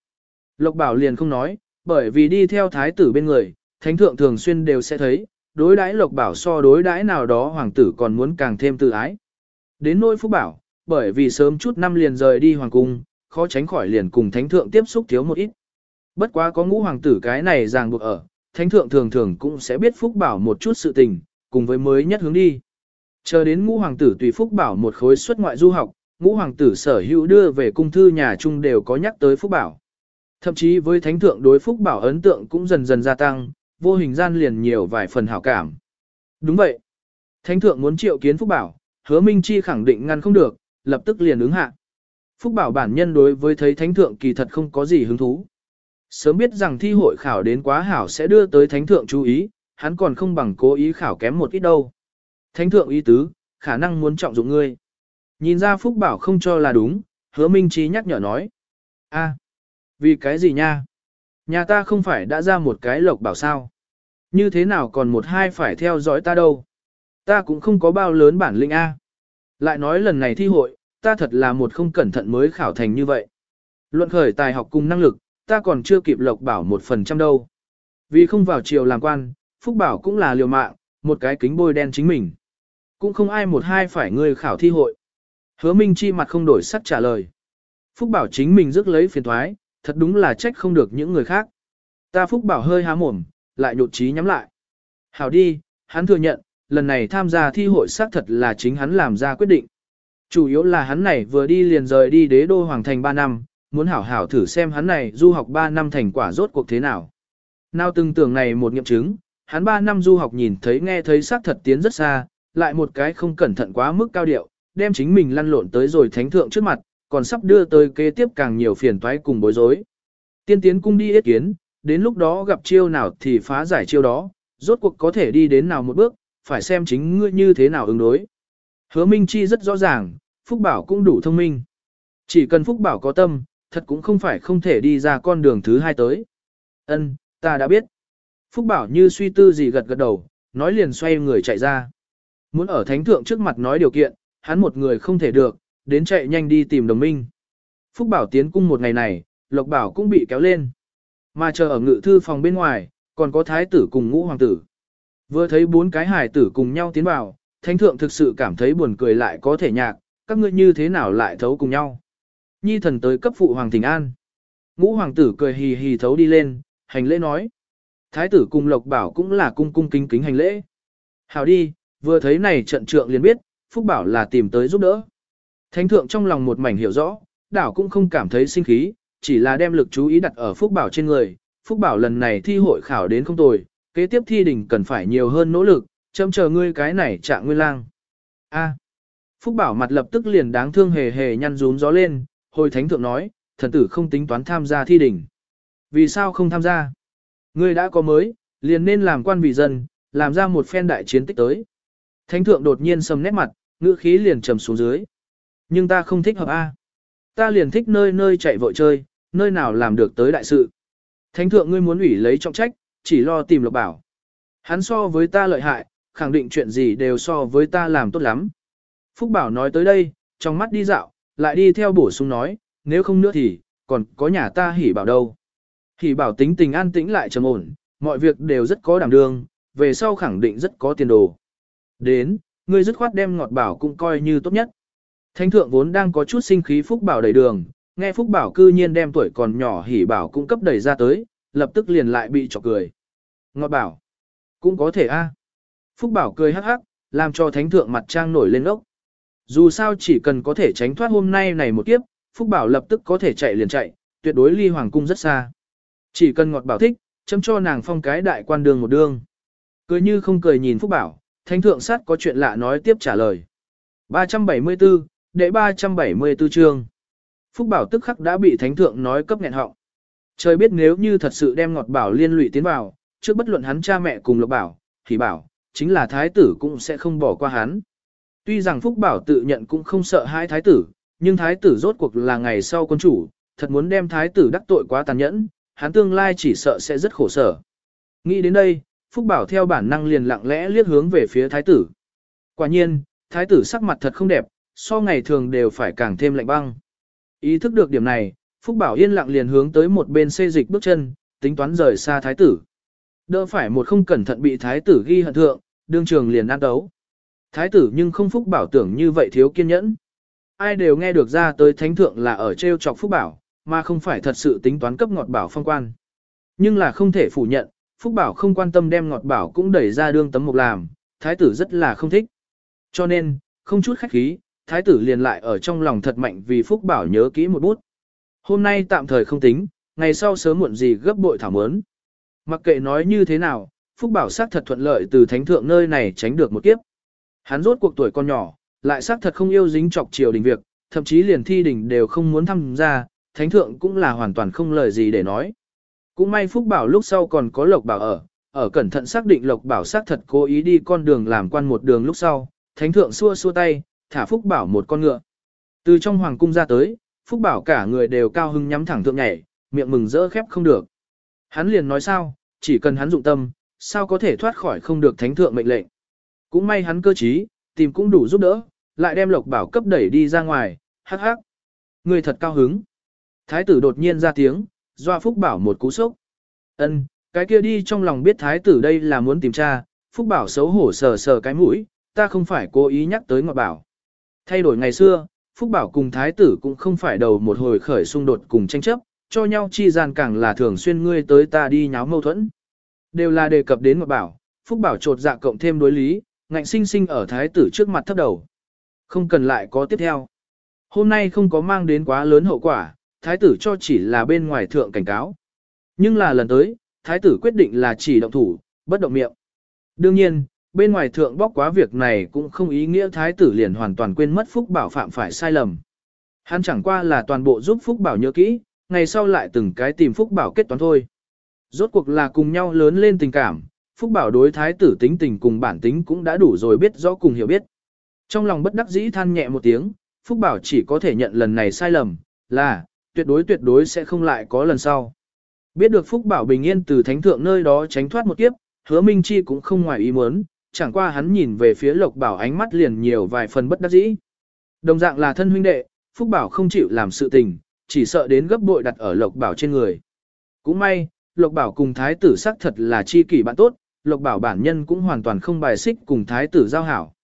Lộc Bảo liền không nói, bởi vì đi theo thái tử bên người, thánh thượng thường xuyên đều sẽ thấy, đối đãi Lộc Bảo so đối đãi nào đó hoàng tử còn muốn càng thêm tự ái. Đến nỗi Phúc Bảo, bởi vì sớm chút năm liền rời đi hoàng cung, khó tránh khỏi liền cùng thánh thượng tiếp xúc thiếu một ít. Bất quá có ngũ hoàng tử cái này ràng buộc ở, thánh thượng thường thường cũng sẽ biết Phúc Bảo một chút sự tình, cùng với mới nhất hướng đi. Chờ đến ngũ hoàng tử tùy Phúc Bảo một khối xuất ngoại du học, ngũ hoàng tử sở hữu đưa về cung thư nhà chung đều có nhắc tới Phúc Bảo. Thậm chí với thánh thượng đối Phúc Bảo ấn tượng cũng dần dần gia tăng, vô hình gian liền nhiều vài phần hảo cảm. Đúng vậy. Thánh thượng muốn triệu kiến Phúc Bảo, hứa Minh Chi khẳng định ngăn không được, lập tức liền ứng hạ. Phúc Bảo bản nhân đối với thấy thánh thượng kỳ thật không có gì hứng thú. Sớm biết rằng thi hội khảo đến quá hảo sẽ đưa tới thánh thượng chú ý, hắn còn không bằng cố ý khảo kém một ít đâu. Thánh thượng ý tứ, khả năng muốn trọng dụng ngươi. Nhìn ra Phúc Bảo không cho là đúng, hứa Minh trí nhắc nhở nói. a vì cái gì nha? Nhà ta không phải đã ra một cái lộc bảo sao? Như thế nào còn một hai phải theo dõi ta đâu? Ta cũng không có bao lớn bản lĩnh A. Lại nói lần này thi hội, ta thật là một không cẩn thận mới khảo thành như vậy. Luận khởi tài học cùng năng lực, ta còn chưa kịp lộc bảo một phần trăm đâu. Vì không vào triều làm quan, Phúc Bảo cũng là liều mạng, một cái kính bôi đen chính mình. Cũng không ai một hai phải ngươi khảo thi hội. Hứa Minh Chi mặt không đổi sắc trả lời. Phúc Bảo chính mình rước lấy phiền thoái, thật đúng là trách không được những người khác. Ta Phúc Bảo hơi há mồm, lại nhột trí nhắm lại. Hảo đi, hắn thừa nhận, lần này tham gia thi hội xác thật là chính hắn làm ra quyết định. Chủ yếu là hắn này vừa đi liền rời đi đế đô hoàng thành 3 năm, muốn hảo hảo thử xem hắn này du học 3 năm thành quả rốt cuộc thế nào. Nào từng tưởng này một nghiệm chứng, hắn 3 năm du học nhìn thấy nghe thấy xác thật tiến rất xa, lại một cái không cẩn thận quá mức cao điệu, đem chính mình lăn lộn tới rồi thánh thượng trước mặt, còn sắp đưa tới kế tiếp càng nhiều phiền toái cùng bối rối. Tiên tiến cung đi yết kiến, đến lúc đó gặp chiêu nào thì phá giải chiêu đó, rốt cuộc có thể đi đến nào một bước, phải xem chính ngươi như thế nào ứng đối. Hứa Minh Chi rất rõ ràng, Phúc Bảo cũng đủ thông minh. Chỉ cần Phúc Bảo có tâm, thật cũng không phải không thể đi ra con đường thứ hai tới. Ân, ta đã biết. Phúc Bảo như suy tư gì gật gật đầu, nói liền xoay người chạy ra. Muốn ở thánh thượng trước mặt nói điều kiện, hắn một người không thể được, đến chạy nhanh đi tìm đồng minh. Phúc Bảo tiến cung một ngày này, Lộc Bảo cũng bị kéo lên. Mà chờ ở ngự thư phòng bên ngoài, còn có thái tử cùng ngũ hoàng tử. Vừa thấy bốn cái hài tử cùng nhau tiến vào, thánh thượng thực sự cảm thấy buồn cười lại có thể nhạc, các ngươi như thế nào lại thấu cùng nhau. Nhi thần tới cấp phụ hoàng thỉnh an. Ngũ hoàng tử cười hì hì thấu đi lên, hành lễ nói. Thái tử cùng Lộc Bảo cũng là cung cung kính kính hành lễ. Hào đi, vừa thấy này trận trượng liền biết, Phúc Bảo là tìm tới giúp đỡ. Thánh thượng trong lòng một mảnh hiểu rõ, đảo cũng không cảm thấy sinh khí, chỉ là đem lực chú ý đặt ở Phúc Bảo trên người. Phúc Bảo lần này thi hội khảo đến không tồi, kế tiếp thi đỉnh cần phải nhiều hơn nỗ lực, chấm chờ ngươi cái này trạng nguyên lang. A. Phúc Bảo mặt lập tức liền đáng thương hề hề nhăn rún gió lên, hồi thánh thượng nói, thần tử không tính toán tham gia thi đỉnh. Vì sao không tham gia? Ngươi đã có mới, liền nên làm quan vì dân, làm ra một phen đại chiến tích tới. Thánh thượng đột nhiên sầm nét mặt, ngữ khí liền trầm xuống dưới. Nhưng ta không thích hợp A. Ta liền thích nơi nơi chạy vội chơi, nơi nào làm được tới đại sự. Thánh thượng ngươi muốn ủy lấy trọng trách, chỉ lo tìm lộc bảo. Hắn so với ta lợi hại, khẳng định chuyện gì đều so với ta làm tốt lắm. Phúc Bảo nói tới đây, trong mắt đi dạo, lại đi theo bổ sung nói, nếu không nữa thì, còn có nhà ta hỉ bảo đâu. Hỉ bảo tính tình an tĩnh lại trầm ổn, mọi việc đều rất có đảm đương, về sau khẳng định rất có tiền đồ. Đến, ngươi dứt khoát đem ngọt bảo cũng coi như tốt nhất. Thánh thượng vốn đang có chút sinh khí Phúc Bảo đầy đường, nghe Phúc Bảo cư nhiên đem tuổi còn nhỏ hỉ bảo cũng cấp đẩy ra tới, lập tức liền lại bị chọc cười. Ngọt bảo, cũng có thể a. Phúc Bảo cười hắc hắc, làm cho thánh thượng mặt trang nổi lên ốc. Dù sao chỉ cần có thể tránh thoát hôm nay này một kiếp, Phúc Bảo lập tức có thể chạy liền chạy, tuyệt đối ly hoàng cung rất xa. Chỉ cần ngọt bảo thích, chấm cho nàng phong cái đại quan đường một đường. Cười như không cười nhìn Phúc Bảo, thánh thượng sát có chuyện lạ nói tiếp trả lời. 374, đệ 374 chương. Phúc Bảo tức khắc đã bị thánh thượng nói cấp nghẹn họng. Trời biết nếu như thật sự đem ngọt bảo liên lụy tiến vào, trước bất luận hắn cha mẹ cùng lộc bảo, thì bảo, chính là thái tử cũng sẽ không bỏ qua hắn. Tuy rằng Phúc Bảo tự nhận cũng không sợ hai thái tử, nhưng thái tử rốt cuộc là ngày sau quân chủ, thật muốn đem thái tử đắc tội quá tàn nhẫn, hắn tương lai chỉ sợ sẽ rất khổ sở. Nghĩ đến đây, Phúc Bảo theo bản năng liền lặng lẽ liếc hướng về phía thái tử. Quả nhiên, thái tử sắc mặt thật không đẹp, so ngày thường đều phải càng thêm lạnh băng. Ý thức được điểm này, Phúc Bảo yên lặng liền hướng tới một bên xê dịch bước chân, tính toán rời xa thái tử. Đỡ phải một không cẩn thận bị thái tử ghi hận thượng, đương trường liền ăn đấu. Thái tử nhưng không Phúc Bảo tưởng như vậy thiếu kiên nhẫn. Ai đều nghe được ra tới thánh thượng là ở treo chọc Phúc Bảo, mà không phải thật sự tính toán cấp ngọt bảo phong quan. Nhưng là không thể phủ nhận, Phúc Bảo không quan tâm đem ngọt bảo cũng đẩy ra đương tấm mục làm, thái tử rất là không thích. Cho nên, không chút khách khí, thái tử liền lại ở trong lòng thật mạnh vì Phúc Bảo nhớ kỹ một bút. Hôm nay tạm thời không tính, ngày sau sớm muộn gì gấp bội thảo mớn. Mặc kệ nói như thế nào, Phúc Bảo xác thật thuận lợi từ thánh thượng nơi này tránh được một kiếp. Hắn rốt cuộc tuổi con nhỏ, lại xác thật không yêu dính chọc triều đình việc, thậm chí liền thi đình đều không muốn tham gia, thánh thượng cũng là hoàn toàn không lời gì để nói. Cũng may Phúc Bảo lúc sau còn có Lộc Bảo ở, ở cẩn thận xác định Lộc Bảo xác thật cố ý đi con đường làm quan một đường lúc sau, thánh thượng xua xua tay, thả Phúc Bảo một con ngựa. Từ trong hoàng cung ra tới, Phúc Bảo cả người đều cao hưng nhắm thẳng thượng nhảy, miệng mừng rỡ khép không được. Hắn liền nói sao, chỉ cần hắn dụng tâm, sao có thể thoát khỏi không được thánh thượng mệnh lệnh. Cũng may hắn cơ trí, tìm cũng đủ giúp đỡ, lại đem Lộc Bảo cấp đẩy đi ra ngoài, hắc hắc. Người thật cao hứng. Thái tử đột nhiên ra tiếng, doa Phúc Bảo một cú sốc. Ân, cái kia đi trong lòng biết thái tử đây là muốn tìm cha. Phúc Bảo xấu hổ sờ sờ cái mũi, ta không phải cố ý nhắc tới ngọt bảo. Thay đổi ngày xưa, Phúc Bảo cùng thái tử cũng không phải đầu một hồi khởi xung đột cùng tranh chấp, cho nhau chi gian càng là thường xuyên ngươi tới ta đi nháo mâu thuẫn. Đều là đề cập đến ngọt bảo, Phúc Bảo trột dạ cộng thêm đối lý, ngạnh sinh sinh ở thái tử trước mặt thấp đầu. Không cần lại có tiếp theo. Hôm nay không có mang đến quá lớn hậu quả, thái tử cho chỉ là bên ngoài thượng cảnh cáo. Nhưng là lần tới, thái tử quyết định là chỉ động thủ, bất động miệng. Đương nhiên, bên ngoài thượng bóc quá việc này cũng không ý nghĩa thái tử liền hoàn toàn quên mất Phúc Bảo phạm phải sai lầm. Hắn chẳng qua là toàn bộ giúp Phúc Bảo nhớ kỹ, ngày sau lại từng cái tìm Phúc Bảo kết toán thôi. Rốt cuộc là cùng nhau lớn lên tình cảm, Phúc Bảo đối thái tử tính tình cùng bản tính cũng đã đủ rồi biết rõ cùng hiểu biết. Trong lòng bất đắc dĩ than nhẹ một tiếng, Phúc Bảo chỉ có thể nhận lần này sai lầm, là, tuyệt đối tuyệt đối sẽ không lại có lần sau. Biết được Phúc Bảo bình yên từ thánh thượng nơi đó tránh thoát một kiếp, hứa Minh Chi cũng không ngoài ý muốn, chẳng qua hắn nhìn về phía Lộc Bảo ánh mắt liền nhiều vài phần bất đắc dĩ. Đồng dạng là thân huynh đệ, Phúc Bảo không chịu làm sự tình, chỉ sợ đến gấp bội đặt ở Lộc Bảo trên người. Cũng may, Lộc Bảo cùng Thái tử xác thật là chi kỷ bạn tốt, Lộc Bảo bản nhân cũng hoàn toàn không bài xích cùng Thái tử giao hảo.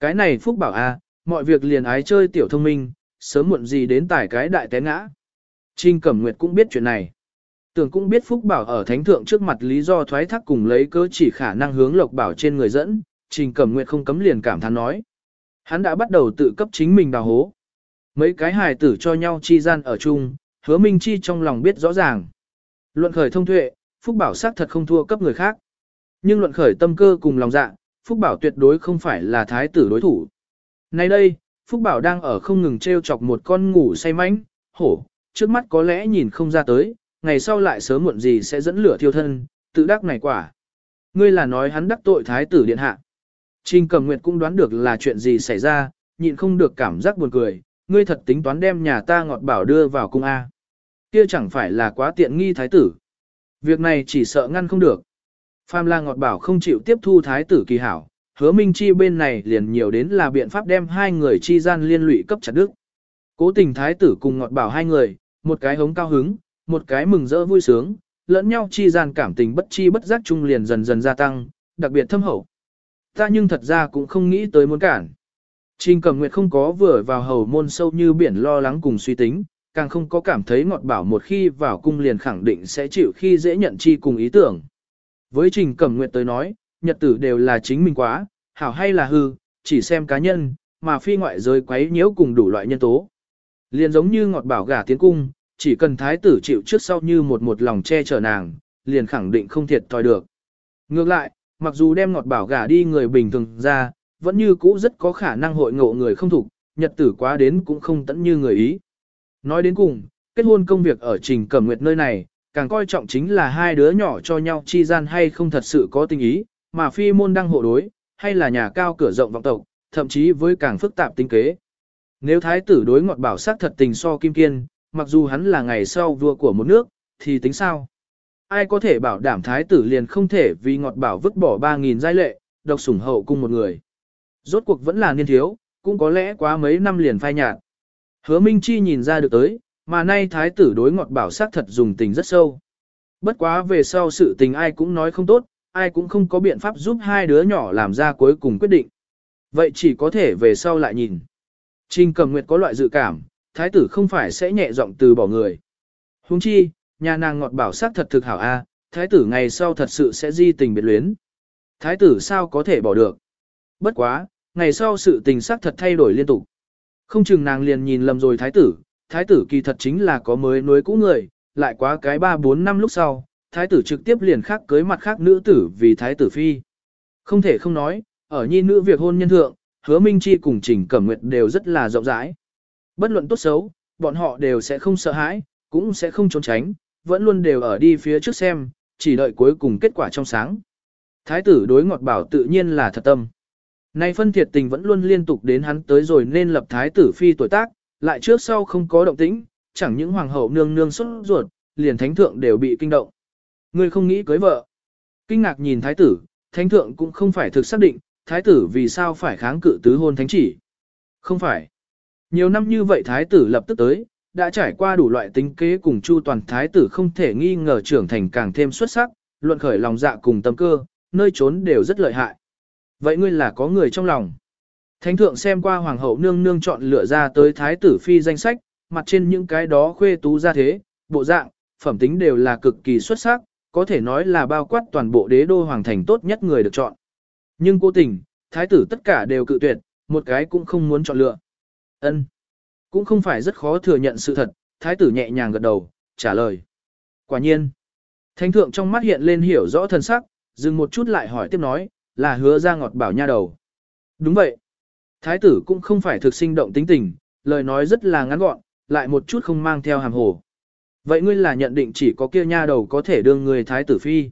Cái này Phúc Bảo a, mọi việc liền ái chơi tiểu thông minh, sớm muộn gì đến tải cái đại té ngã. Trình Cẩm Nguyệt cũng biết chuyện này. Tưởng cũng biết Phúc Bảo ở Thánh Thượng trước mặt lý do thoái thác cùng lấy cớ chỉ khả năng hướng Lộc Bảo trên người dẫn, Trình Cẩm Nguyệt không cấm liền cảm thán nói. Hắn đã bắt đầu tự cấp chính mình đào hố. Mấy cái hài tử cho nhau chi gian ở chung, hứa Minh Chi trong lòng biết rõ ràng. Luận khởi thông tuệ, Phúc Bảo xác thật không thua cấp người khác. Nhưng luận khởi tâm cơ cùng lòng dạ, Phúc Bảo tuyệt đối không phải là thái tử đối thủ. Nay đây, Phúc Bảo đang ở không ngừng treo chọc một con ngủ say mánh, hổ, trước mắt có lẽ nhìn không ra tới, ngày sau lại sớm muộn gì sẽ dẫn lửa thiêu thân, tự đắc này quả. Ngươi là nói hắn đắc tội thái tử điện hạ. Trình cầm nguyệt cũng đoán được là chuyện gì xảy ra, nhịn không được cảm giác buồn cười, ngươi thật tính toán đem nhà ta ngọt bảo đưa vào cung A. Kia chẳng phải là quá tiện nghi thái tử. Việc này chỉ sợ ngăn không được. Pham La Ngọt Bảo không chịu tiếp thu thái tử kỳ hảo, hứa Minh Chi bên này liền nhiều đến là biện pháp đem hai người chi gian liên lụy cấp chặt đức. Cố tình thái tử cùng Ngọt Bảo hai người, một cái hống cao hứng, một cái mừng rỡ vui sướng, lẫn nhau chi gian cảm tình bất chi bất giác chung liền dần dần gia tăng, đặc biệt thâm hậu. Ta nhưng thật ra cũng không nghĩ tới muốn cản. Trình Cẩm Nguyệt không có vừa vào hầu môn sâu như biển lo lắng cùng suy tính, càng không có cảm thấy ngọt bảo một khi vào cung liền khẳng định sẽ chịu khi dễ nhận chi cùng ý tưởng. Với Trình Cẩm Nguyệt tới nói, nhật tử đều là chính mình quá, hảo hay là hư, chỉ xem cá nhân, mà phi ngoại giới quấy nhiễu cùng đủ loại nhân tố. Liền giống như ngọt bảo gả tiến cung, chỉ cần thái tử chịu trước sau như một một lòng che chở nàng, liền khẳng định không thiệt thòi được. Ngược lại, mặc dù đem ngọt bảo gả đi người bình thường ra, vẫn như cũ rất có khả năng hội ngộ người không thục, nhật tử quá đến cũng không tẫn như người ý. Nói đến cùng, kết hôn công việc ở Trình Cẩm Nguyệt nơi này, càng coi trọng chính là hai đứa nhỏ cho nhau chi gian hay không thật sự có tình ý, mà phi môn đang hộ đối, hay là nhà cao cửa rộng vọng tộc, thậm chí với càng phức tạp tính kế. Nếu thái tử đối ngọt bảo sắc thật tình so kim kiên, mặc dù hắn là ngày sau vua của một nước, thì tính sao? Ai có thể bảo đảm thái tử liền không thể vì ngọt bảo vứt bỏ 3.000 giai lệ, độc sủng hậu cung một người. Rốt cuộc vẫn là niên thiếu, cũng có lẽ quá mấy năm liền phai nhạt. Hứa Minh Chi nhìn ra được tới, mà nay thái tử đối ngọt bảo sắc thật dùng tình rất sâu. Bất quá về sau sự tình ai cũng nói không tốt, ai cũng không có biện pháp giúp hai đứa nhỏ làm ra cuối cùng quyết định. Vậy chỉ có thể về sau lại nhìn. Trình cầm nguyệt có loại dự cảm, thái tử không phải sẽ nhẹ giọng từ bỏ người. Huống chi, nhà nàng ngọt bảo sắc thật thực hảo a, thái tử ngày sau thật sự sẽ di tình biệt luyến. Thái tử sao có thể bỏ được. Bất quá, ngày sau sự tình sắc thật thay đổi liên tục. Không chừng nàng liền nhìn lầm rồi thái tử, thái tử kỳ thật chính là có mới nuối cũ người, lại quá cái 3-4 năm lúc sau, thái tử trực tiếp liền khác cưới mặt khác nữ tử vì thái tử phi. Không thể không nói, ở nhi nữ việc hôn nhân thượng, hứa Minh Chi cùng Trình Cẩm Nguyệt đều rất là rộng rãi. Bất luận tốt xấu, bọn họ đều sẽ không sợ hãi, cũng sẽ không trốn tránh, vẫn luôn đều ở đi phía trước xem, chỉ đợi cuối cùng kết quả trong sáng. Thái tử đối ngọt bảo tự nhiên là thật tâm. Nay phân thiệt tình vẫn luôn liên tục đến hắn tới rồi nên lập thái tử phi tuổi tác, lại trước sau không có động tĩnh, chẳng những hoàng hậu nương nương xuất ruột, liền thánh thượng đều bị kinh động. Ngươi không nghĩ cưới vợ. Kinh ngạc nhìn thái tử, thánh thượng cũng không phải thực xác định, thái tử vì sao phải kháng cự tứ hôn thánh chỉ. Không phải. Nhiều năm như vậy thái tử lập tức tới, đã trải qua đủ loại tính kế cùng chu toàn thái tử không thể nghi ngờ trưởng thành càng thêm xuất sắc, luận khởi lòng dạ cùng tâm cơ, nơi trốn đều rất lợi hại. Vậy ngươi là có người trong lòng. Thánh thượng xem qua hoàng hậu nương nương chọn lựa ra tới thái tử phi danh sách, mặt trên những cái đó khuê tú ra thế, bộ dạng, phẩm tính đều là cực kỳ xuất sắc, có thể nói là bao quát toàn bộ đế đô hoàng thành tốt nhất người được chọn. Nhưng cố tình, thái tử tất cả đều cự tuyệt, một cái cũng không muốn chọn lựa. Ân, Cũng không phải rất khó thừa nhận sự thật, thái tử nhẹ nhàng gật đầu, trả lời. Quả nhiên. Thánh thượng trong mắt hiện lên hiểu rõ thân sắc, dừng một chút lại hỏi tiếp nói, là hứa ra ngọt bảo nha đầu. Đúng vậy. Thái tử cũng không phải thực sinh động tính tình, lời nói rất là ngắn gọn, lại một chút không mang theo hàm hồ. Vậy ngươi là nhận định chỉ có kia nha đầu có thể đương người thái tử phi.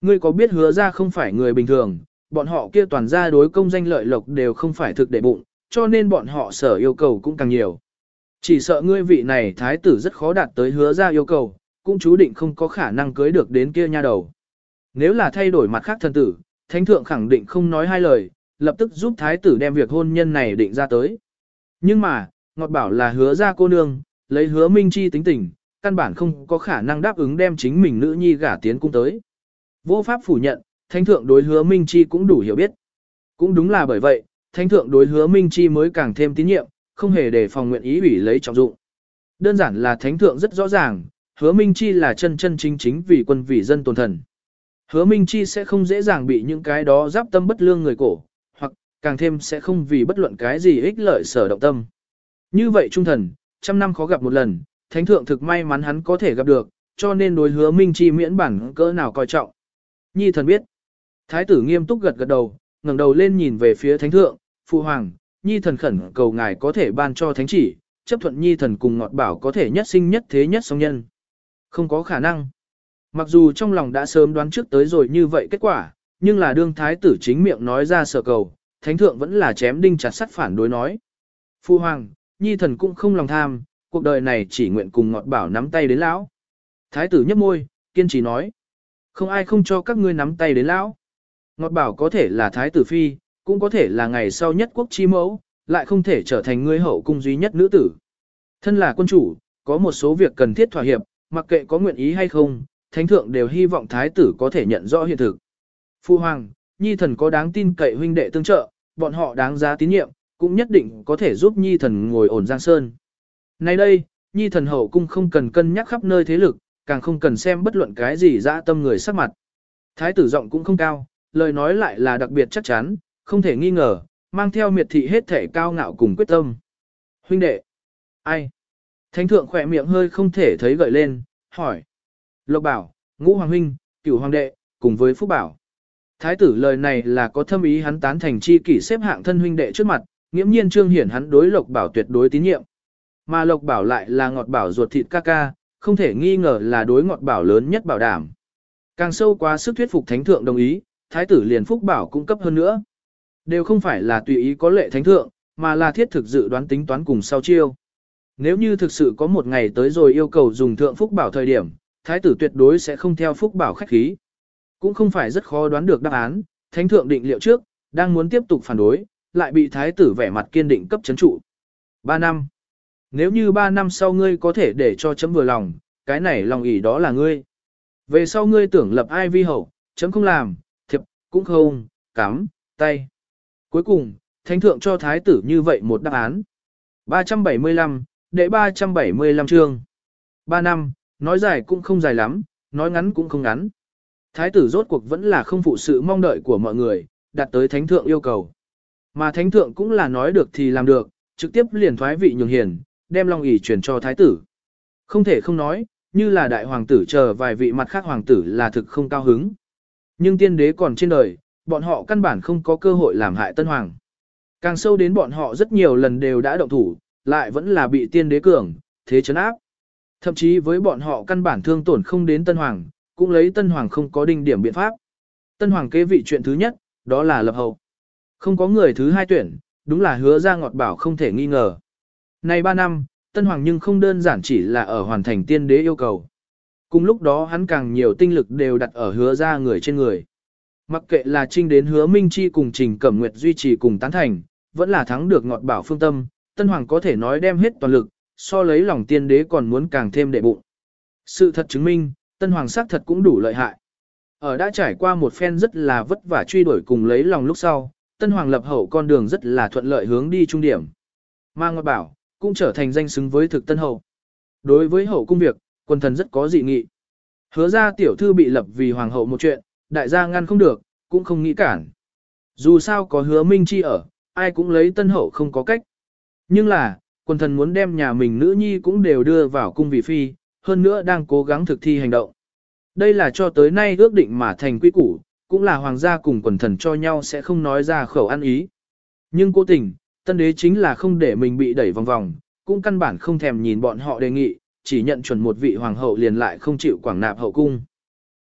Ngươi có biết hứa ra không phải người bình thường, bọn họ kia toàn ra đối công danh lợi lộc đều không phải thực để bụng, cho nên bọn họ sở yêu cầu cũng càng nhiều. Chỉ sợ ngươi vị này thái tử rất khó đạt tới hứa ra yêu cầu, cũng chú định không có khả năng cưới được đến kia nha đầu. Nếu là thay đổi mặt khác thân tử, thánh thượng khẳng định không nói hai lời, lập tức giúp thái tử đem việc hôn nhân này định ra tới. Nhưng mà, Ngọt bảo là hứa ra cô nương, lấy hứa minh chi tính tình, căn bản không có khả năng đáp ứng đem chính mình nữ nhi gả tiến cung tới. Vô pháp phủ nhận, thánh thượng đối hứa minh chi cũng đủ hiểu biết. Cũng đúng là bởi vậy, thánh thượng đối hứa minh chi mới càng thêm tín nhiệm, không hề để phòng nguyện ý ủy lấy trọng dụng. Đơn giản là thánh thượng rất rõ ràng, hứa minh chi là chân chân chính chính vì quân vì dân tồn thần. Hứa minh chi sẽ không dễ dàng bị những cái đó giáp tâm bất lương người cổ, hoặc càng thêm sẽ không vì bất luận cái gì ích lợi sở động tâm. Như vậy trung thần, trăm năm khó gặp một lần, thánh thượng thực may mắn hắn có thể gặp được, cho nên đối hứa minh chi miễn bản cỡ nào coi trọng. Nhi thần biết. Thái tử nghiêm túc gật gật đầu, ngẩng đầu lên nhìn về phía thánh thượng, phụ hoàng, nhi thần khẩn cầu ngài có thể ban cho thánh chỉ, chấp thuận nhi thần cùng ngọt bảo có thể nhất sinh nhất thế nhất song nhân. Không có khả năng. Mặc dù trong lòng đã sớm đoán trước tới rồi như vậy kết quả, nhưng là đương thái tử chính miệng nói ra sở cầu, thánh thượng vẫn là chém đinh chặt sắt phản đối nói. Phu hoàng, nhi thần cũng không lòng tham, cuộc đời này chỉ nguyện cùng ngọt bảo nắm tay đến lão. Thái tử nhấp môi, kiên trì nói. Không ai không cho các ngươi nắm tay đến lão. Ngọt bảo có thể là thái tử phi, cũng có thể là ngày sau nhất quốc chi mẫu, lại không thể trở thành ngươi hậu cung duy nhất nữ tử. Thân là quân chủ, có một số việc cần thiết thỏa hiệp, mặc kệ có nguyện ý hay không, thánh thượng đều hy vọng thái tử có thể nhận rõ hiện thực. Phu hoàng, nhi thần có đáng tin cậy huynh đệ tương trợ, bọn họ đáng giá tín nhiệm, cũng nhất định có thể giúp nhi thần ngồi ổn giang sơn. Nay đây, nhi thần hậu cung không cần cân nhắc khắp nơi thế lực, càng không cần xem bất luận cái gì dã tâm người sắc mặt. Thái tử giọng cũng không cao, lời nói lại là đặc biệt chắc chắn, không thể nghi ngờ, mang theo miệt thị hết thể cao ngạo cùng quyết tâm. Huynh đệ, ai? Thánh thượng khỏe miệng hơi không thể thấy gợi lên, hỏi. Lộc bảo, ngũ hoàng huynh, cửu hoàng đệ, cùng với phúc bảo. Thái tử lời này là có thâm ý hắn tán thành chi kỷ xếp hạng thân huynh đệ trước mặt, nghiễm nhiên trương hiển hắn đối lộc bảo tuyệt đối tín nhiệm. Mà lộc bảo lại là ngọt bảo ruột thịt ca ca, không thể nghi ngờ là đối ngọt bảo lớn nhất bảo đảm. Càng sâu quá sức thuyết phục thánh thượng đồng ý, thái tử liền phúc bảo cung cấp hơn nữa. Đều không phải là tùy ý có lệ thánh thượng, mà là thiết thực dự đoán tính toán cùng sau chiêu. Nếu như thực sự có một ngày tới rồi yêu cầu dùng thượng phúc bảo thời điểm, thái tử tuyệt đối sẽ không theo phúc bảo khách khí. Cũng không phải rất khó đoán được đáp án, thánh thượng định liệu trước, đang muốn tiếp tục phản đối, lại bị thái tử vẻ mặt kiên định cấp chấn trụ. 3 năm. Nếu như 3 năm sau ngươi có thể để cho chấm vừa lòng, cái này lòng ỷ đó là ngươi. Về sau ngươi tưởng lập ai vi hậu, chấm không làm, cũng không, cắm, tay. Cuối cùng, thánh thượng cho thái tử như vậy một đáp án. 375, đệ 375 chương. 3 năm, nói dài cũng không dài lắm, nói ngắn cũng không ngắn. Thái tử rốt cuộc vẫn là không phụ sự mong đợi của mọi người, đạt tới thánh thượng yêu cầu. Mà thánh thượng cũng là nói được thì làm được, trực tiếp liền thoái vị nhường hiền, đem long ỷ truyền cho thái tử. Không thể không nói, như là đại hoàng tử chờ vài vị mặt khác hoàng tử là thực không cao hứng. Nhưng tiên đế còn trên đời, bọn họ căn bản không có cơ hội làm hại tân hoàng. Càng sâu đến bọn họ rất nhiều lần đều đã động thủ, lại vẫn là bị tiên đế cường, thế chấn áp. Thậm chí với bọn họ căn bản thương tổn không đến tân hoàng, cũng lấy tân hoàng không có đinh điểm biện pháp. Tân hoàng kế vị chuyện thứ nhất, đó là lập hậu. Không có người thứ hai tuyển, đúng là hứa ra ngọt bảo không thể nghi ngờ. Này ba năm, tân hoàng nhưng không đơn giản chỉ là ở hoàn thành tiên đế yêu cầu. Cùng lúc đó hắn càng nhiều tinh lực đều đặt ở hứa ra người trên người. Mặc kệ là trinh đến hứa Minh Chi cùng Trình Cẩm Nguyệt duy trì cùng tán thành, vẫn là thắng được ngọt bảo phương tâm, Tân Hoàng có thể nói đem hết toàn lực, so lấy lòng tiên đế còn muốn càng thêm đệ bụng. Sự thật chứng minh, Tân Hoàng xác thật cũng đủ lợi hại. Ở đã trải qua một phen rất là vất vả truy đuổi cùng lấy lòng lúc sau, Tân Hoàng lập hậu con đường rất là thuận lợi hướng đi trung điểm. Mang ngọt bảo, cũng trở thành danh xứng với thực Tân Hậu. Đối với hậu cung việc, Quần thần rất có dị nghị. Hứa ra tiểu thư bị lập vì hoàng hậu một chuyện, đại gia ngăn không được, cũng không nghĩ cản. Dù sao có hứa minh chi ở, ai cũng lấy tân hậu không có cách. Nhưng là, quần thần muốn đem nhà mình nữ nhi cũng đều đưa vào cung vị phi, hơn nữa đang cố gắng thực thi hành động. Đây là cho tới nay ước định mà thành quy củ, cũng là hoàng gia cùng quần thần cho nhau sẽ không nói ra khẩu ăn ý. Nhưng cố tình, tân đế chính là không để mình bị đẩy vòng vòng, cũng căn bản không thèm nhìn bọn họ đề nghị, chỉ nhận chuẩn một vị hoàng hậu liền lại không chịu quảng nạp hậu cung.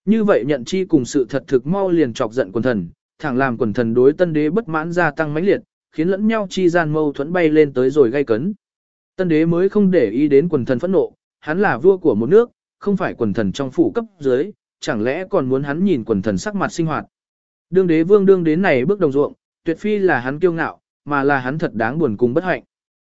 Như vậy nhận chi cùng sự thật thực mau liền chọc giận quần thần, thẳng làm quần thần đối tân đế bất mãn gia tăng mãnh liệt, khiến lẫn nhau chi gian mâu thuẫn bay lên tới rồi gây cấn. Tân đế mới không để ý đến quần thần phẫn nộ, hắn là vua của một nước, không phải quần thần trong phủ cấp dưới, chẳng lẽ còn muốn hắn nhìn quần thần sắc mặt sinh hoạt. Đương đế vương đương đến này bước đồng ruộng, tuyệt phi là hắn kiêu ngạo, mà là hắn thật đáng buồn cùng bất hạnh.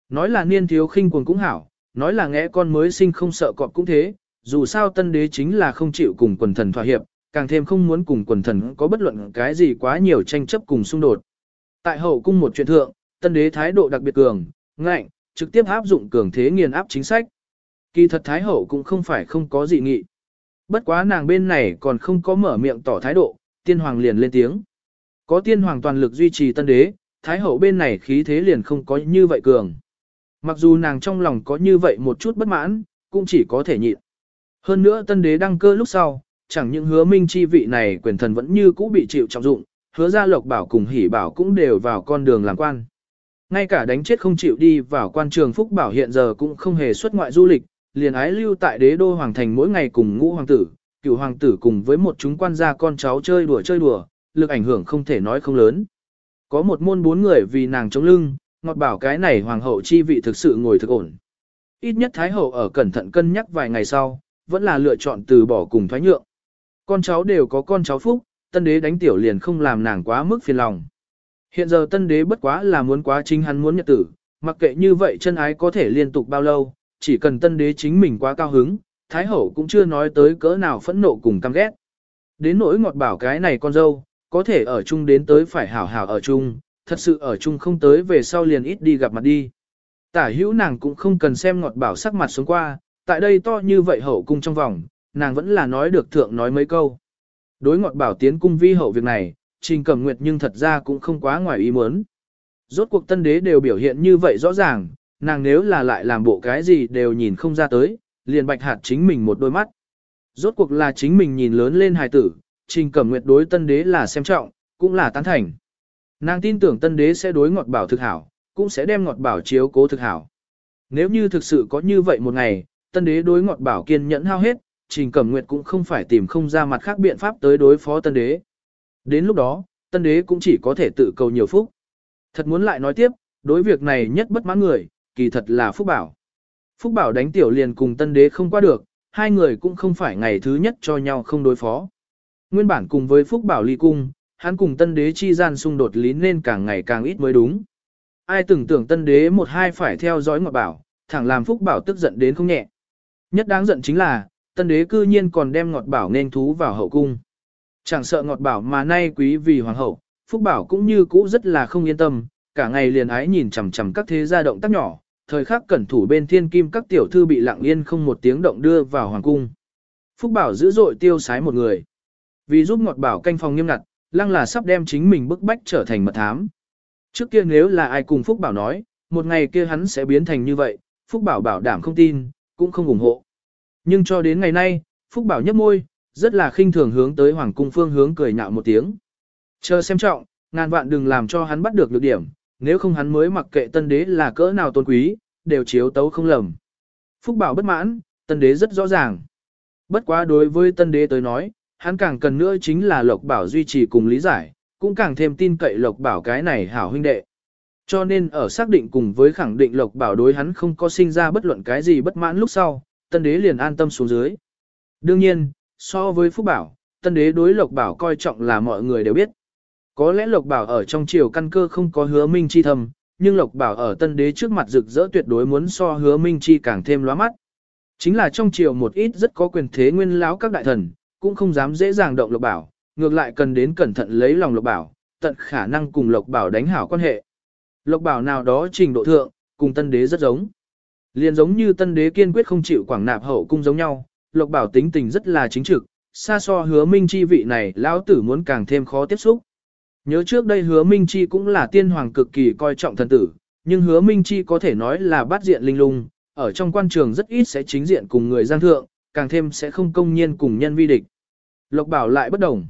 Nói là niên thiếu khinh quần cũng hảo, nói là ngẽ con mới sinh không sợ cọp cũng thế, dù sao tân đế chính là không chịu cùng quần thần thỏa hiệp, càng thêm không muốn cùng quần thần có bất luận cái gì quá nhiều tranh chấp cùng xung đột. Tại hậu cung một chuyện thượng, tân đế thái độ đặc biệt cường, ngạnh, trực tiếp áp dụng cường thế nghiền áp chính sách. Kỳ thật thái hậu cũng không phải không có gì nghị. Bất quá nàng bên này còn không có mở miệng tỏ thái độ, tiên hoàng liền lên tiếng. Có tiên hoàng toàn lực duy trì tân đế, thái hậu bên này khí thế liền không có như vậy cường. Mặc dù nàng trong lòng có như vậy một chút bất mãn, cũng chỉ có thể nhịn. Hơn nữa tân đế đăng cơ lúc sau, chẳng những hứa minh chi vị này quyền thần vẫn như cũ bị chịu trọng dụng, hứa gia lộc bảo cùng hỉ bảo cũng đều vào con đường làm quan. Ngay cả đánh chết không chịu đi vào quan trường phúc bảo hiện giờ cũng không hề xuất ngoại du lịch, liền ái lưu tại đế đô hoàng thành mỗi ngày cùng ngũ hoàng tử, cựu hoàng tử cùng với một chúng quan gia con cháu chơi đùa chơi đùa, lực ảnh hưởng không thể nói không lớn. Có một môn bốn người vì nàng chống lưng, ngọt bảo cái này hoàng hậu chi vị thực sự ngồi thực ổn. Ít nhất thái hậu ở cẩn thận cân nhắc vài ngày sau, vẫn là lựa chọn từ bỏ cùng thoái nhượng. Con cháu đều có con cháu phúc, tân đế đánh tiểu liền không làm nàng quá mức phiền lòng. Hiện giờ tân đế bất quá là muốn quá chính hắn muốn nhật tử, mặc kệ như vậy chân ái có thể liên tục bao lâu, chỉ cần tân đế chính mình quá cao hứng, thái hậu cũng chưa nói tới cỡ nào phẫn nộ cùng căm ghét. Đến nỗi ngọt bảo cái này con dâu, có thể ở chung đến tới phải hảo hảo ở chung, thật sự ở chung không tới về sau liền ít đi gặp mặt đi. Tả hữu nàng cũng không cần xem ngọt bảo sắc mặt xuống qua, tại đây to như vậy hậu cung trong vòng, nàng vẫn là nói được thượng nói mấy câu. Đối ngọt bảo tiến cung vi hậu việc này, trình cẩm nguyệt nhưng thật ra cũng không quá ngoài ý muốn. Rốt cuộc tân đế đều biểu hiện như vậy rõ ràng, nàng nếu là lại làm bộ cái gì đều nhìn không ra tới, liền bạch hạt chính mình một đôi mắt. Rốt cuộc là chính mình nhìn lớn lên hài tử, trình cẩm nguyệt đối tân đế là xem trọng, cũng là tán thành. Nàng tin tưởng tân đế sẽ đối ngọt bảo thực hảo, cũng sẽ đem ngọt bảo chiếu cố thực hảo. Nếu như thực sự có như vậy một ngày, tân đế đối ngọt bảo kiên nhẫn hao hết, trình cẩm nguyệt cũng không phải tìm không ra mặt khác biện pháp tới đối phó tân đế. Đến lúc đó, tân đế cũng chỉ có thể tự cầu nhiều phúc. Thật muốn lại nói tiếp, đối việc này nhất bất mãn người, kỳ thật là Phúc Bảo. Phúc Bảo đánh tiểu liền cùng tân đế không qua được, hai người cũng không phải ngày thứ nhất cho nhau không đối phó. Nguyên bản cùng với Phúc Bảo ly cung, hắn cùng tân đế chi gian xung đột lý nên càng ngày càng ít mới đúng. Ai từng tưởng tân đế một hai phải theo dõi ngọt bảo, thẳng làm Phúc Bảo tức giận đến không nhẹ. Nhất đáng giận chính là, tân đế cư nhiên còn đem ngọt bảo nên thú vào hậu cung. Chẳng sợ ngọt bảo mà nay quý vì hoàng hậu, Phúc Bảo cũng như cũ rất là không yên tâm, cả ngày liền ái nhìn chằm chằm các thế gia động tác nhỏ, thời khắc cẩn thủ bên thiên kim các tiểu thư bị lặng yên không một tiếng động đưa vào hoàng cung. Phúc Bảo dữ dội tiêu sái một người. Vì giúp ngọt bảo canh phòng nghiêm ngặt, lăng là sắp đem chính mình bức bách trở thành mật thám. Trước kia nếu là ai cùng Phúc Bảo nói, một ngày kia hắn sẽ biến thành như vậy, Phúc Bảo bảo đảm không tin, cũng không ủng hộ. Nhưng cho đến ngày nay, Phúc Bảo nhấp môi, rất là khinh thường hướng tới Hoàng cung phương hướng cười nhạo một tiếng. Chờ xem trọng, ngàn vạn đừng làm cho hắn bắt được lược điểm, nếu không hắn mới mặc kệ tân đế là cỡ nào tôn quý, đều chiếu tấu không lầm. Phúc Bảo bất mãn, tân đế rất rõ ràng. Bất quá đối với tân đế tới nói, hắn càng cần nữa chính là Lộc Bảo duy trì cùng lý giải, cũng càng thêm tin cậy Lộc Bảo cái này hảo huynh đệ. Cho nên ở xác định cùng với khẳng định Lộc Bảo đối hắn không có sinh ra bất luận cái gì bất mãn lúc sau, tân đế liền an tâm xuống dưới. Đương nhiên, so với Phúc Bảo, tân đế đối Lộc Bảo coi trọng là mọi người đều biết. Có lẽ Lộc Bảo ở trong triều căn cơ không có hứa minh chi thầm, nhưng Lộc Bảo ở tân đế trước mặt rực rỡ tuyệt đối muốn so hứa minh chi càng thêm lóa mắt. Chính là trong triều một ít rất có quyền thế nguyên lão các đại thần, cũng không dám dễ dàng động Lộc Bảo, ngược lại cần đến cẩn thận lấy lòng Lộc Bảo, tận khả năng cùng Lộc Bảo đánh hảo quan hệ. Lộc Bảo nào đó trình độ thượng, cùng tân đế rất giống. Liền giống như tân đế kiên quyết không chịu quảng nạp hậu cung giống nhau, Lộc Bảo tính tình rất là chính trực, xa so hứa minh chi vị này lão tử muốn càng thêm khó tiếp xúc. Nhớ trước đây hứa minh chi cũng là tiên hoàng cực kỳ coi trọng thần tử, nhưng hứa minh chi có thể nói là bắt diện linh lung, ở trong quan trường rất ít sẽ chính diện cùng người giang thượng, càng thêm sẽ không công nhiên cùng nhân vi địch. Lộc bảo lại bất đồng.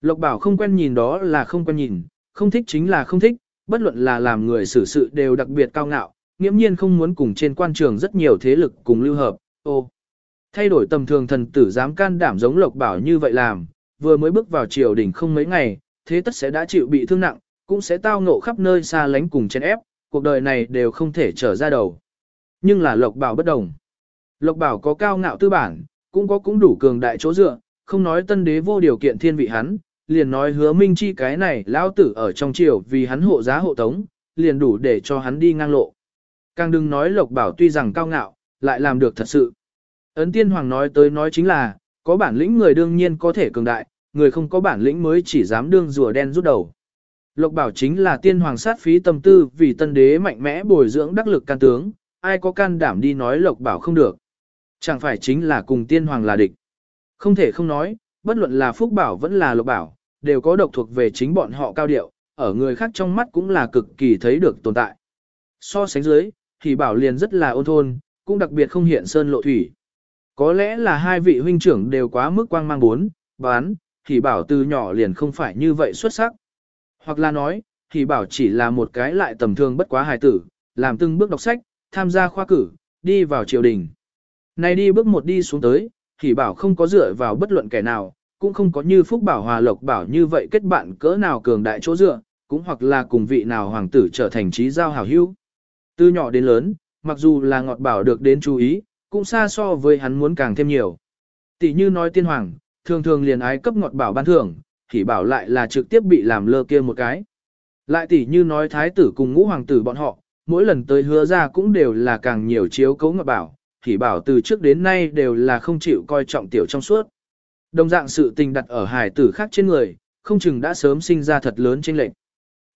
Lộc bảo không quen nhìn đó là không quen nhìn, không thích chính là không thích, bất luận là làm người xử sự đều đặc biệt cao ngạo, nghiễm nhiên không muốn cùng trên quan trường rất nhiều thế lực cùng lưu hợp. Ô, thay đổi tầm thường thần tử dám can đảm giống lộc bảo như vậy làm, vừa mới bước vào triều đình không mấy ngày, thế tất sẽ đã chịu bị thương nặng, cũng sẽ tao ngộ khắp nơi xa lánh cùng chen ép, cuộc đời này đều không thể trở ra đầu. Nhưng là lộc bảo bất đồng. Lộc bảo có cao ngạo tư bản, cũng có cũng đủ cường đại chỗ dựa, không nói tân đế vô điều kiện thiên vị hắn, liền nói hứa minh chi cái này lão tử ở trong triều vì hắn hộ giá hộ tống, liền đủ để cho hắn đi ngang lộ. Càng đừng nói lộc bảo tuy rằng cao ngạo, lại làm được thật sự. Ấn tiên hoàng nói tới nói chính là, có bản lĩnh người đương nhiên có thể cường đại, người không có bản lĩnh mới chỉ dám đương rùa đen rút đầu. Lộc bảo chính là tiên hoàng sát phí tâm tư vì tân đế mạnh mẽ bồi dưỡng đắc lực can tướng, ai có can đảm đi nói lộc bảo không được. Chẳng phải chính là cùng tiên hoàng là địch. Không thể không nói, bất luận là phúc bảo vẫn là lộc bảo, đều có độc thuộc về chính bọn họ cao điệu, ở người khác trong mắt cũng là cực kỳ thấy được tồn tại. So sánh dưới, thì bảo liền rất là ôn thôn, cũng đặc biệt không hiện sơn lộ thủy. Có lẽ là hai vị huynh trưởng đều quá mức quang mang bốn, bán, thì bảo từ nhỏ liền không phải như vậy xuất sắc. Hoặc là nói, thì bảo chỉ là một cái lại tầm thường bất quá hài tử, làm từng bước đọc sách, tham gia khoa cử, đi vào triều đình. Này đi bước một đi xuống tới, thì bảo không có dựa vào bất luận kẻ nào, cũng không có như Phúc Bảo Hòa Lộc Bảo như vậy kết bạn cỡ nào cường đại chỗ dựa, cũng hoặc là cùng vị nào hoàng tử trở thành trí giao hảo hữu. Từ nhỏ đến lớn, mặc dù là ngọt bảo được đến chú ý, cũng xa so với hắn muốn càng thêm nhiều. Tỷ như nói tiên hoàng, thường thường liền ái cấp ngọt bảo ban thưởng, thì bảo lại là trực tiếp bị làm lơ kia một cái. Lại tỷ như nói thái tử cùng ngũ hoàng tử bọn họ, mỗi lần tới hứa ra cũng đều là càng nhiều chiếu cấu ngọt bảo, hỉ bảo từ trước đến nay đều là không chịu coi trọng tiểu trong suốt. Đồng dạng sự tình đặt ở hải tử khác trên người, không chừng đã sớm sinh ra thật lớn trên lệnh.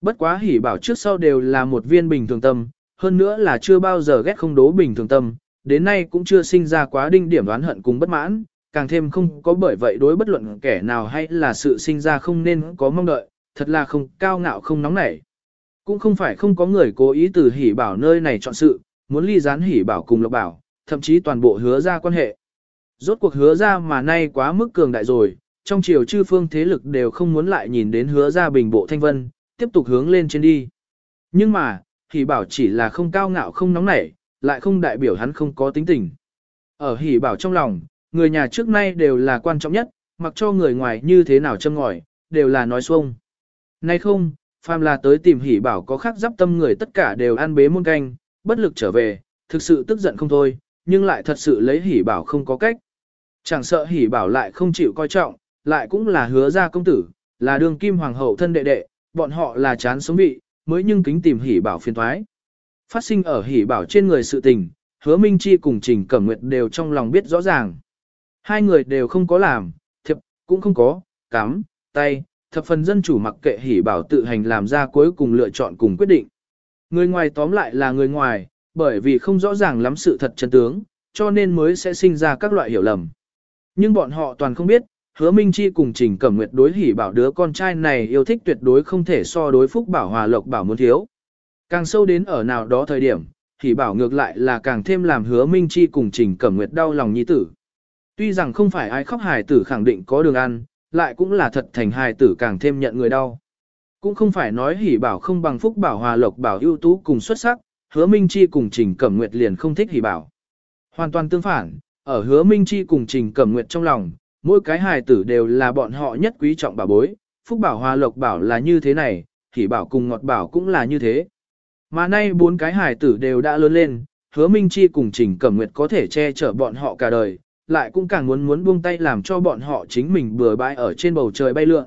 Bất quá hỉ bảo trước sau đều là một viên bình thường tâm, hơn nữa là chưa bao giờ ghét không đố bình thường tâm, đến nay cũng chưa sinh ra quá đinh điểm đoán hận cùng bất mãn, càng thêm không có bởi vậy đối bất luận kẻ nào hay là sự sinh ra không nên có mong đợi, thật là không cao ngạo không nóng nảy. Cũng không phải không có người cố ý từ hỉ bảo nơi này chọn sự, muốn ly gián hỉ bảo cùng lộc bảo, thậm chí toàn bộ hứa ra quan hệ. Rốt cuộc hứa ra mà nay quá mức cường đại rồi, trong chiều chư phương thế lực đều không muốn lại nhìn đến hứa ra bình bộ thanh vân, tiếp tục hướng lên trên đi. Nhưng mà, hỉ bảo chỉ là không cao ngạo không nóng nảy, lại không đại biểu hắn không có tính tình. Ở hỉ bảo trong lòng, người nhà trước nay đều là quan trọng nhất, mặc cho người ngoài như thế nào châm ngòi, đều là nói xuông. Nay không, phàm là tới tìm hỉ bảo có khác giáp tâm người tất cả đều ăn bế muôn canh, bất lực trở về, thực sự tức giận không thôi, nhưng lại thật sự lấy hỉ bảo không có cách. Chẳng sợ hỉ bảo lại không chịu coi trọng, lại cũng là hứa ra công tử, là đường kim hoàng hậu thân đệ đệ, bọn họ là chán sống vị, mới nhưng kính tìm hỉ bảo phiền thoái. Phát sinh ở hỉ bảo trên người sự tình, hứa Minh Chi cùng Trình Cẩm Nguyệt đều trong lòng biết rõ ràng. Hai người đều không có làm, thiệp, cũng không có, cắm, tay, thập phần dân chủ mặc kệ hỉ bảo tự hành làm ra cuối cùng lựa chọn cùng quyết định. Người ngoài tóm lại là người ngoài, bởi vì không rõ ràng lắm sự thật chân tướng, cho nên mới sẽ sinh ra các loại hiểu lầm. Nhưng bọn họ toàn không biết, hứa Minh Chi cùng Trình Cẩm Nguyệt đối hỉ bảo đứa con trai này yêu thích tuyệt đối không thể so đối phúc bảo hòa lộc bảo muốn thiếu. Càng sâu đến ở nào đó thời điểm, hỉ bảo ngược lại là càng thêm làm hứa Minh Chi cùng Trình Cẩm Nguyệt đau lòng nhi tử. Tuy rằng không phải ai khóc hài tử khẳng định có đường ăn, lại cũng là thật thành hài tử càng thêm nhận người đau. Cũng không phải nói hỉ bảo không bằng phúc bảo hòa lộc bảo ưu tú cùng xuất sắc, hứa Minh Chi cùng Trình Cẩm Nguyệt liền không thích hỉ bảo. Hoàn toàn tương phản, ở hứa Minh Chi cùng Trình Cẩm Nguyệt trong lòng, mỗi cái hài tử đều là bọn họ nhất quý trọng bà bối, phúc bảo hòa lộc bảo là như thế này, hỉ bảo cùng ngọt bảo cũng là như thế. Mà nay bốn cái hài tử đều đã lớn lên, hứa Minh Chi cùng Trình Cẩm Nguyệt có thể che chở bọn họ cả đời, lại cũng càng muốn muốn buông tay làm cho bọn họ chính mình bừa bãi ở trên bầu trời bay lượn.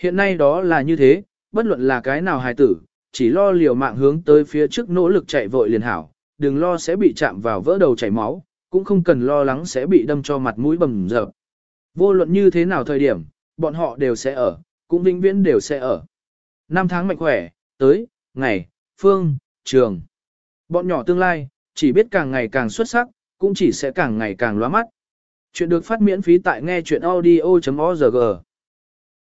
Hiện nay đó là như thế, bất luận là cái nào hài tử, chỉ lo liều mạng hướng tới phía trước nỗ lực chạy vội liền hảo, đừng lo sẽ bị chạm vào vỡ đầu chảy máu, cũng không cần lo lắng sẽ bị đâm cho mặt mũi bầm dập. Vô luận như thế nào thời điểm, bọn họ đều sẽ ở, cũng vĩnh viễn đều sẽ ở. Năm tháng mạnh khỏe, tới, ngày, phương, trường. Bọn nhỏ tương lai, chỉ biết càng ngày càng xuất sắc, cũng chỉ sẽ càng ngày càng lóa mắt. Chuyện được phát miễn phí tại nghe chuyện audio.org